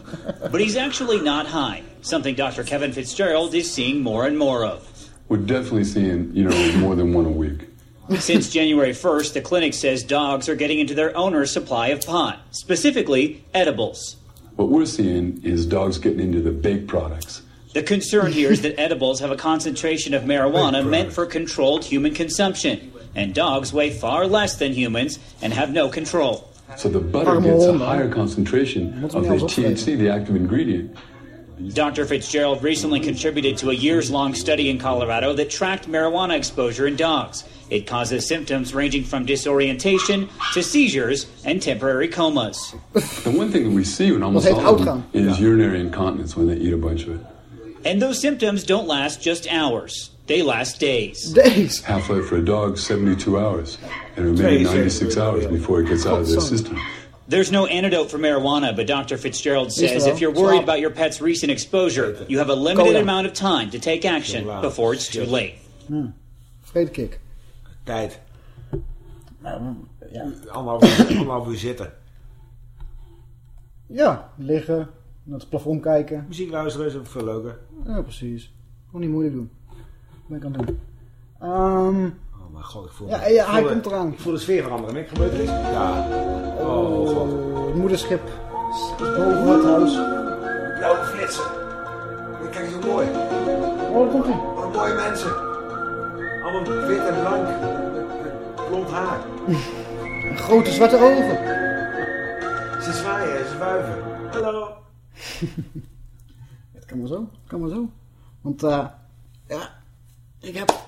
but he's actually not high, something Dr. Kevin Fitzgerald is seeing more and more of. We're definitely seeing, you know, more than one a week. Since January 1st, the clinic says dogs are getting into their owner's supply of pot, specifically edibles. What we're seeing is dogs getting into the baked products. The concern here is that edibles have a concentration of marijuana meant for controlled human consumption, and dogs weigh far less than humans and have no control. So the butter gets a higher concentration of the THC, the active ingredient. Dr. Fitzgerald recently contributed to a years long study in Colorado that tracked marijuana exposure in dogs. It causes symptoms ranging from disorientation to seizures and temporary comas. the one thing that we see in almost all of them is urinary incontinence when they eat a bunch of it. And those symptoms don't last just hours. They last days. Days. Half life for a dog, 72 hours. And maybe 96 hours before it gets out of their system. There's no antidote for marijuana, but Dr. Fitzgerald says if you're worried about your pet's recent exposure, you have a limited amount of time to take action before it's too late. Hmm. kick. Tijd. ja. Anderhalf uur zitten. Ja, liggen, naar het plafond kijken. Muziek luisteren is ook veel leuker. Ja, precies. Gewoon niet moeilijk doen. Wat ben ik aan het doen? Um, oh mijn god, ik voel... Ja, ja hij komt eraan. Ik voel de sfeer veranderen. Ik gebeurt er iets? Ja. Oh, god. Het moederschip boven het huis. Blauwe flitsen. Kijk zo mooi. Oh, komt. Wat mooie mensen. Allemaal wit en blank. Blond haar. Grote zwarte ogen. Ze zwaaien, ze wuiven. Hallo. Het kan maar zo, kan maar zo. Want uh, ja, ik heb...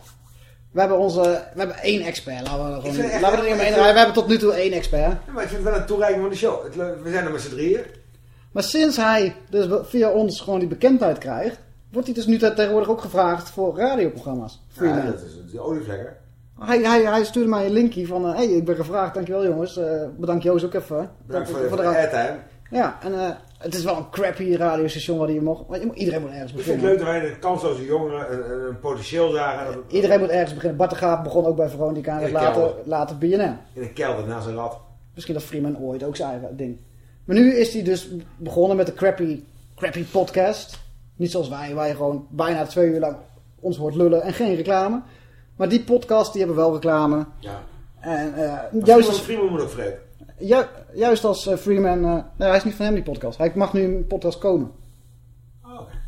We hebben onze... We hebben één expert. Laten we, gewoon, laten we er niet omheen We hebben tot nu toe één expert. Ja, maar ik vind het wel een toereiking van de show. We zijn er met z'n drieën. Maar sinds hij dus via ons gewoon die bekendheid krijgt wordt hij dus nu tegenwoordig ook gevraagd voor radioprogramma's. Ja, dat is die olievlekker. Hij, hij, hij stuurde mij een linkje van, hé, eh, hey, ik ben gevraagd, dankjewel jongens. Uh, bedankt Joost ook even. Bedankt voor, voor, de airtime. Ja, en uh, het is wel een crappy radiostation waar je mocht. Maar iedereen moet ergens beginnen. Ik vind het leuk dat wij de kansloze jongeren een, een potentieel zagen. Iedereen moet ergens beginnen. Bart de Graaf begon ook bij Veronica en later, later BNN. In een kelder naast een lat. Misschien dat Freeman ooit ook zijn eigen ding. Maar nu is hij dus begonnen met een crappy, crappy podcast. Niet zoals wij, waar je gewoon bijna twee uur lang ons hoort lullen en geen reclame. Maar die podcast, die hebben wel reclame. Ja. En, uh, juist als, Freeman moet ook vreden. Ju juist als uh, Freeman... Nee, hij is niet van hem die podcast. Hij mag nu in een podcast komen. Oh, okay.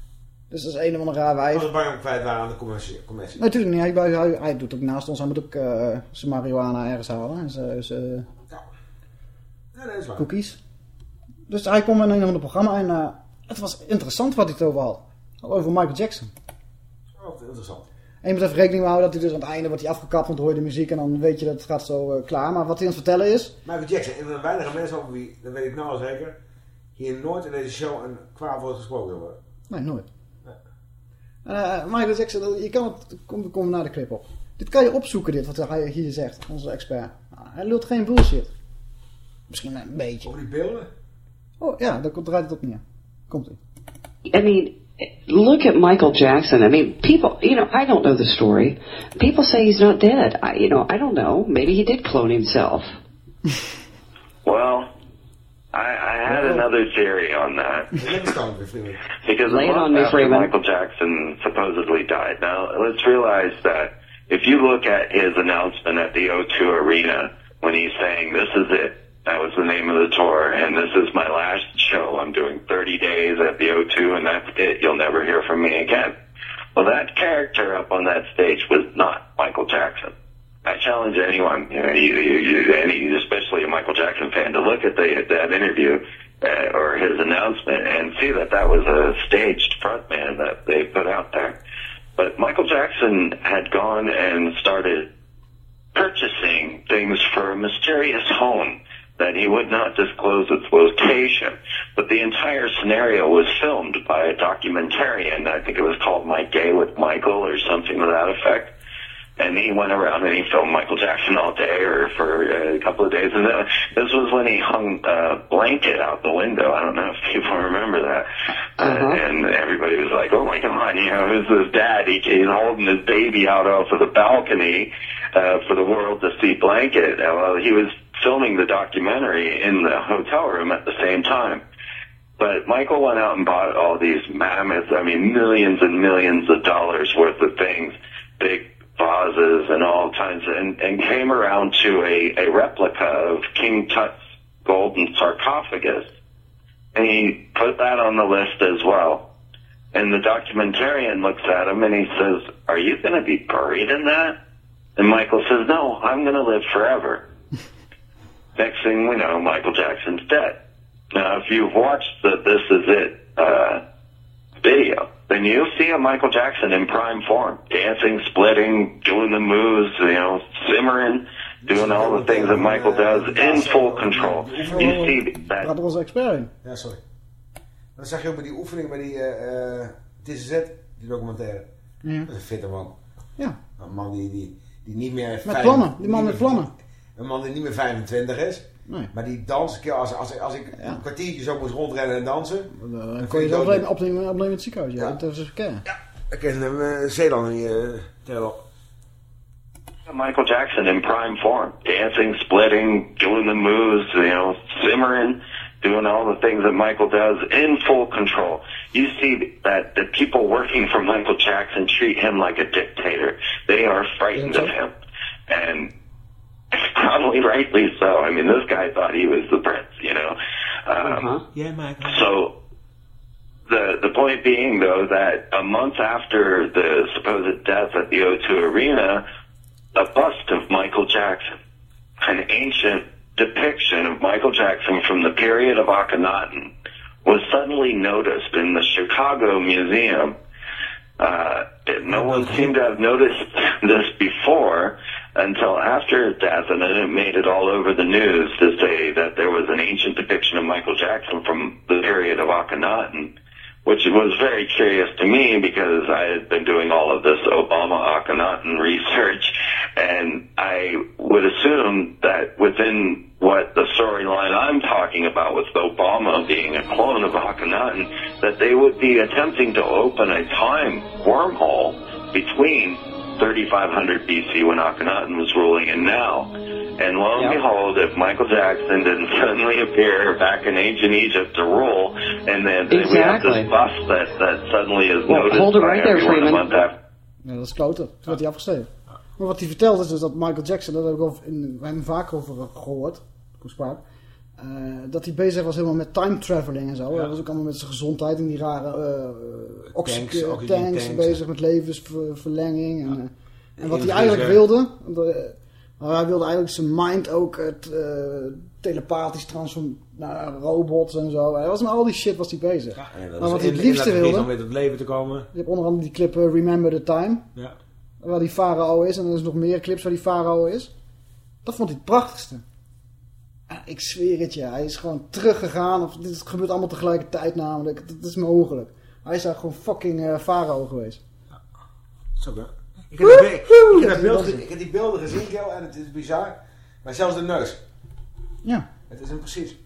Dus dat is een of andere raar wijf. Als we bang kwijt waren aan de commissie. commissie. Natuurlijk niet. Hij, hij, hij, doet ook naast ons. Hij moet ook uh, zijn marihuana ergens halen. En zijn ja. ja, dat is waar. cookies. Dus hij kwam in een of ander programma. En het was interessant wat hij het over had. Over Michael Jackson. Oh, interessant. En je moet even rekening houden dat hij dus aan het einde wordt hij afgekapt, want hoor je de muziek en dan weet je dat het gaat zo uh, klaar. Maar wat hij aan het vertellen is... Michael Jackson, een van de weinige mensen over wie, dat weet ik nou al zeker, hier nooit in deze show een kwaad woord gesproken worden. Nee, nooit. Nee. Uh, Michael Jackson, je kan het, kom, kom naar de clip op. Dit kan je opzoeken, dit, wat hij hier zegt, onze expert. Hij lult geen bullshit. Misschien een beetje. Over die beelden? Oh ja, daar draait het op neer. Komt-ie. I mean, look at Michael Jackson. I mean, people, you know, I don't know the story. People say he's not dead. I, you know, I don't know. Maybe he did clone himself. well, I, I had another theory on that. because Lay a it on month me, Freeman. Michael Jackson supposedly died. Now, let's realize that if you look at his announcement at the O2 Arena when he's saying, this is it, that was the name of the tour, and this is my last show. I'm doing 30 days at the O2, and that's it. You'll never hear from me again. Well, that character up on that stage was not Michael Jackson. I challenge anyone, you know, you, you, any, especially a Michael Jackson fan, to look at the, that interview uh, or his announcement and see that that was a staged frontman that they put out there. But Michael Jackson had gone and started purchasing things for a mysterious home that he would not disclose its location. But the entire scenario was filmed by a documentarian. I think it was called My Day with Michael or something to that effect. And he went around and he filmed Michael Jackson all day or for a couple of days. And then, this was when he hung a blanket out the window. I don't know if people remember that. Uh, and everybody was like, oh my God, you know, who's this dad? He, he's holding his baby out off of the balcony uh, for the world to see blanket. Well, he was filming the documentary in the hotel room at the same time. But Michael went out and bought all these mammoths, I mean, millions and millions of dollars worth of things, big vases and all kinds and, and came around to a, a replica of King Tut's golden sarcophagus. And he put that on the list as well. And the documentarian looks at him and he says, are you going to be buried in that? And Michael says, no, I'm going to live forever. Next thing we know, Michael Jackson's dead. Now, if you've watched the This Is It uh, video, then you'll see a Michael Jackson in prime form, dancing, splitting, doing the moves, you know, simmering, doing all the things that Michael does in full control. You see that. Gaat er onze expert. Ja, sorry. Dan zag je ook bij die oefening, bij die uh, This Is It, die documentaire. Ja. Dat is een fitte man. Ja. Een man die, die, die niet meer... Met vijf- plannen. Die man met meer- plannen. Een man die niet meer 25 is. Nee. Maar die danst, als, als, als ik een kwartiertje zo moest rondrennen en dansen. Dan vind kon je dood. opnemen, opnemen, opnemen in het ziekenhuis. Ja. Dat is verkeerd. Ik ken hem uh, Zeeland niet uh, tellen op. Michael Jackson in prime form, dancing, splitting, doing the moves, you know, simmering, doing all the things that Michael does in full control. You see that the people working for Michael Jackson treat him like a dictator. They are frightened of him. And probably rightly so. I mean, this guy thought he was the prince, you know. Um, Yeah, Michael. so the the point being though that a month after the supposed death at the O2 Arena, a bust of Michael Jackson, an ancient depiction of Michael Jackson from the period of Akhenaten, was suddenly noticed in the Chicago Museum. Uh, no one seemed to have noticed this before until after his death, and then it made it all over the news to say that there was an ancient depiction of Michael Jackson from the period of Akhenaten, which was very curious to me because I had been doing all of this Obama Akhenaten research, and I would assume that within what the storyline I'm talking about with Obama being a clone of Akhenaten, that they would be attempting to open a time wormhole between 3500 BC when Akhenaten was ruling and now. And lo and behold, if Michael Jackson didn't suddenly appear back in ancient Egypt to rule, and then then we have Exactly. this bust that, that suddenly is Well, noticed hold it by right there, everyone a Freeman. month after. Ja, dat is kloten. Toen werd hij afgeschreven. Maar wat hij vertelt is dus dat Michael Jackson, dat heb ik over, in, we hebben hem vaak over gehoord, eh, dat hij bezig was helemaal met time traveling en zo. Hij was ook allemaal met zijn gezondheid in die rare eh oxy- Tanks, oxygen tanks, tanks, bezig met levensverlenging. En, eh, en wat hij eigenlijk wilde, de- maar hij wilde eigenlijk zijn mind ook het, telepathisch transformeren naar robots en zo. Hij was met al die shit was hij bezig. En dat maar wat hij het liefste wilde... om weer tot leven te komen. Je hebt onder andere die clip Remember the Time. Ja. Waar die farao is. En er is nog meer clips waar die farao is. Dat vond hij het prachtigste. Ja, ik zweer het je. Hij is gewoon teruggegaan. Of, dit gebeurt allemaal tegelijkertijd namelijk. Dat is mogelijk. Hij is daar gewoon fucking eh farao geweest. Zo. Ik heb, be- ik, heb dat beeld ge- ik heb die beelden gezien, Kel, en het is bizar. Maar zelfs de neus. Ja. Het is hem precies.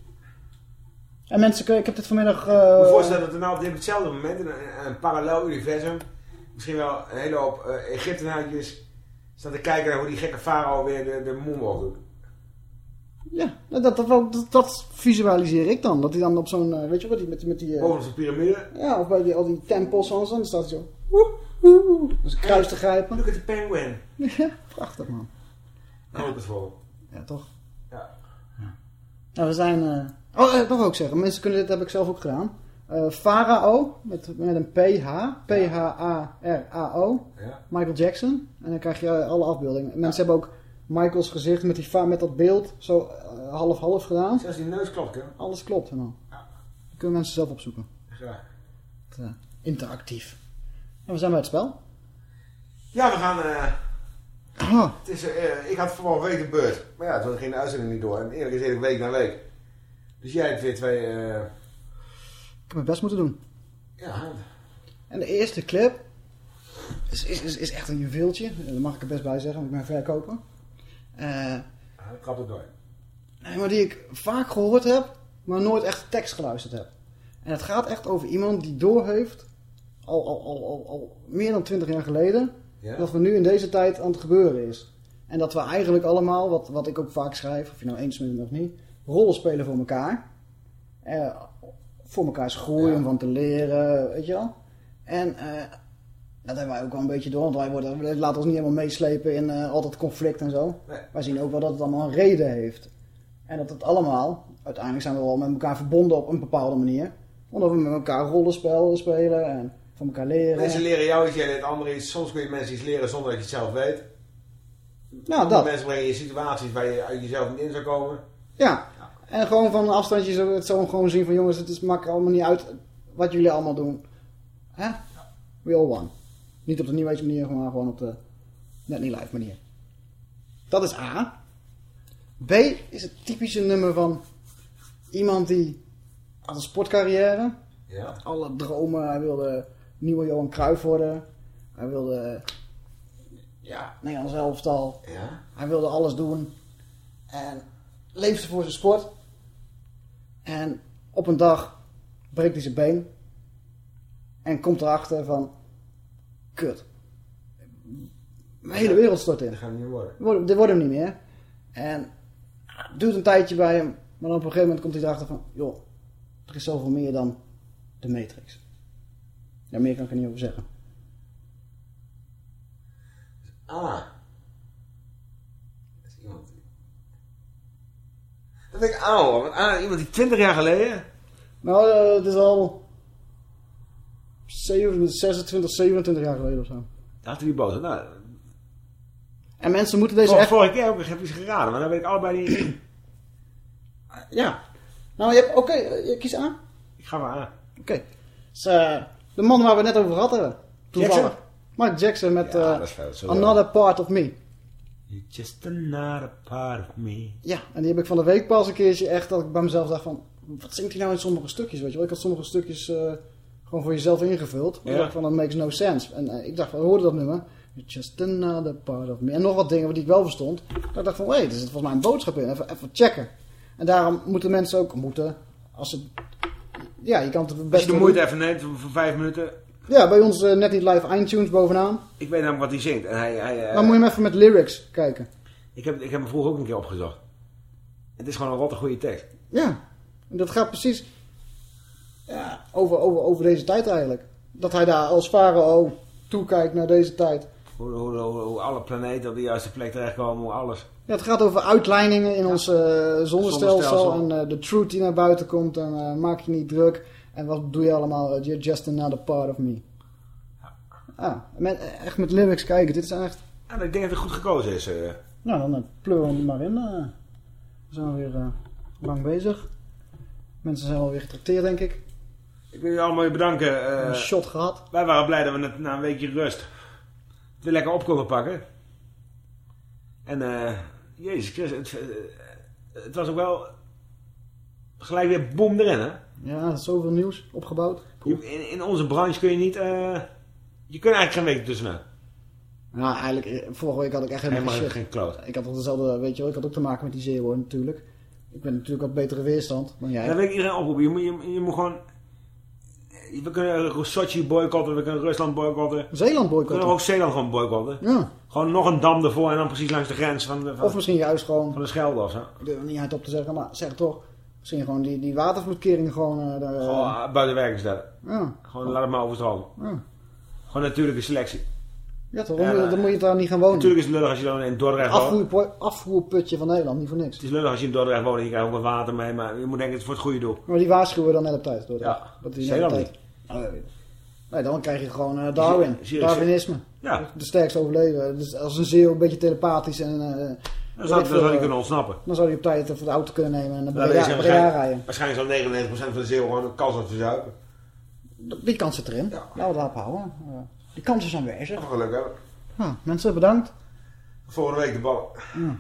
En mensen, ik heb dit vanmiddag... Ik kan me eh voorstellen dat er nou op dit- hetzelfde moment in een, een parallel universum misschien wel een hele hoop uh, Egyptenaartjes staan te kijken naar hoe die gekke farao weer de, de doet. Ja, dat, dat, dat, dat visualiseer ik dan. Dat hij dan op zo'n, eh, weet je wat, die, met, die- met die... eh, Boven zo'n piramide. Ja, of bij die, al die tempels en zo. Dan staat hij zo... woe, woe, woe, Dus kruis te grijpen. Look at the penguin. Ja, prachtig man. Hoop het voor. Ja, toch? Ja. Nou, we zijn... eh, Oh, dat wil ik ook zeggen. Mensen kunnen dit, heb ik zelf ook gedaan. Farao, met, met een PH. P-H-A-R-A-O. Ja. Michael Jackson. En dan krijg je alle afbeeldingen. Mensen hebben ook Michaels gezicht met, die, met dat beeld zo eh, half-half gedaan. Zelfs die neus klopt, hè? Alles klopt helemaal. Dat kunnen mensen zelf opzoeken. Graag. Het, eh, interactief. En we zijn bij het spel. Ja, we gaan... eh, Ah, het is, ik had voor een week de beurt. Maar ja, toen ging de uitzending niet door. En eerlijk gezegd, week na week. Dus jij hebt weer twee... eh, ik heb mijn best moeten doen. ja, En de eerste clip is, is, is, is echt een juweeltje. Daar mag ik er best bij zeggen, want ik ben verkoper. Eh, krap het door. nee, maar die ik vaak gehoord heb, maar nooit echt tekst geluisterd heb. En het gaat echt over iemand die doorheeft, al, al, al, al, al meer dan twintig jaar geleden, Ja. dat er nu in deze tijd aan het gebeuren is. En dat we eigenlijk allemaal, wat, wat ik ook vaak schrijf, of je nou eens bent of niet, rollen spelen voor elkaar. Eh, voor mekaars groei, om van te leren, weet je wel. En eh, dat hebben wij ook wel een beetje door, want wij worden, laten ons niet helemaal meeslepen in eh, altijd conflict en zo. Nee. Wij zien ook wel dat het allemaal een reden heeft. En dat het allemaal, uiteindelijk zijn we wel met elkaar verbonden op een bepaalde manier. Omdat we met elkaar rollenspel spelen en van elkaar leren. Mensen leren jou iets, jij leert anderen iets. Soms kun je mensen iets leren zonder dat je het zelf weet. Nou, dat. mensen brengen je in situaties waar je uit jezelf niet in zou komen. Ja, en gewoon van een afstandje zo, het zo gewoon zien van jongens, het is, maakt allemaal niet uit wat jullie allemaal doen. Hè? We all one. Niet op de New Age manier, maar gewoon op de net niet live manier. Dat is A. B is het typische nummer van iemand die had een sportcarrière. Ja. Had alle dromen. Hij wilde nieuwe Johan Cruijff worden. Hij wilde ja, Nederlands elftal. Ja. Hij wilde alles doen. En leefde voor zijn sport. En op een dag breekt hij zijn been. En komt erachter van... Kut. Mijn hele wereld stort in. Dat gaat niet meer worden. Dit wordt- hem niet meer. En het duurt een tijdje bij hem. Maar dan op een gegeven moment komt hij erachter van... Joh, er is zoveel meer dan de Matrix. Ja, meer kan ik er niet over zeggen. Ah. Dat is iemand. Dat denk ik ah, iemand die 20 jaar geleden... Nou, eh, het is al 27, 26, 27 jaar geleden of zo. Daar had hij die boot. Nou, En mensen moeten deze echt... Vorige keer ook heb je ze geraden. Maar dan weet ik allebei niet... Ja. Nou, je hebt... Oké, eh, je kiest aan? Ik ga maar aan. Oké. Dus, eh, de man waar we net over hebben. Toevallig. Jackson? Mike Jackson met zo Another Part of Me. You're just another part of me. Ja, en die heb ik van de week pas een keertje echt dat ik bij mezelf dacht van... Wat zingt hij nou in sommige stukjes, weet je wel? Ik had sommige stukjes gewoon voor jezelf ingevuld. Maar Ja. ik dacht van, dat makes no sense. En eh, ik dacht van, hoorde dat nummer? Just another part of me. En nog wat dingen die ik wel verstond. Dat ik dacht van, hé, er zit volgens mij een boodschap in. Even, even checken. En daarom moeten mensen ook moeten, als het, ja, je kan het best Als je de moeite even neemt voor vijf minuten. Ja, bij ons uh, net niet live iTunes bovenaan. Ik weet namelijk wat hij zingt. En hij, hij, uh, Dan moet je hem even met lyrics kijken. Ik heb, ik heb hem vroeger ook een keer opgezocht. Het is gewoon een rotte goede tekst. Ja, dat gaat precies ja, over, over, over deze tijd eigenlijk. Dat hij daar als farao toekijkt naar deze tijd. Hoe, hoe, hoe, hoe, alle planeten op de juiste plek terechtkomen, hoe alles. Ja, het gaat over uitleidingen in ja. ons uh, zonnestelsel, zonnestelsel. En uh, de truth die naar buiten komt. En uh, maak je niet druk. En wat doe je allemaal? You're just another part of me. Ja. Ah, met, echt met lyrics kijken. Dit is echt... Ja, ik denk dat het goed gekozen is. Nou, dan pleuren we er maar in. we zijn weer lang bezig. Mensen zijn alweer getrakteerd, denk ik. Ik wil jullie allemaal bedanken. Uh, een shot gehad. Wij waren blij dat we het na een weekje rust weer lekker op konden pakken. En uh, jezus Christus, het, uh, het, was ook wel gelijk weer boom erin, hè? Ja, zoveel nieuws opgebouwd. In, in, onze branche kun je niet, je kunt eigenlijk geen week tussenuit. Nou, eigenlijk, vorige week had ik echt helemaal, helemaal geen kloot. Ik had toch dezelfde, weet je wel, ik had ook te maken met die zeeuwen natuurlijk. Ik ben natuurlijk wat betere weerstand dan jij. Dat weet ik iedereen oproepen. Je moet, je, je moet gewoon we kunnen Sochi boycotten, we kunnen Rusland boycotten. Zeeland boycotten. We kunnen ook Zeeland gewoon boycotten. Ja. Gewoon nog een dam ervoor en dan precies langs de grens van, Of misschien juist gewoon... Van de Schelde of zo. Ik durf niet hard op te zeggen, maar zeg toch. Misschien gewoon die, die watervloedkeringen gewoon... Uh, gewoon uh, buiten werking stellen. Ja. Gewoon laat het maar overstromen. Ja. Gewoon natuurlijke selectie. Ja toch, dan, dan moet je daar niet gaan wonen. Natuurlijk is het lullig als je dan in Dordrecht woont. Afvoer, afvoerputje van Nederland, niet voor niks. Het is lullig als je in Dordrecht woont en je krijgt ook wat water mee, maar je moet denken het is voor het goede doel. Maar die waarschuwen dan net op tijd. Dordrecht. Ja, dat die Zeeland tijd. Oh, Nee, dan krijg je gewoon uh, Darwin. Darwinisme. Ja. De sterkste overleven. Dus als een zeeuw een beetje telepathisch en... Uh, dan zou, dan zou hij kunnen ontsnappen. Dan zou hij op tijd de auto kunnen nemen en naar Breda, Breda rijden. Waarschijnlijk zou 99% van de zeeuw gewoon een kans op verzuipen. Die kans zit erin. Ja. Laten we het houden. Uh, die kansen zijn aanwezig. Gelukkig. Nou, mensen bedankt. Volgende week de bal. Ja.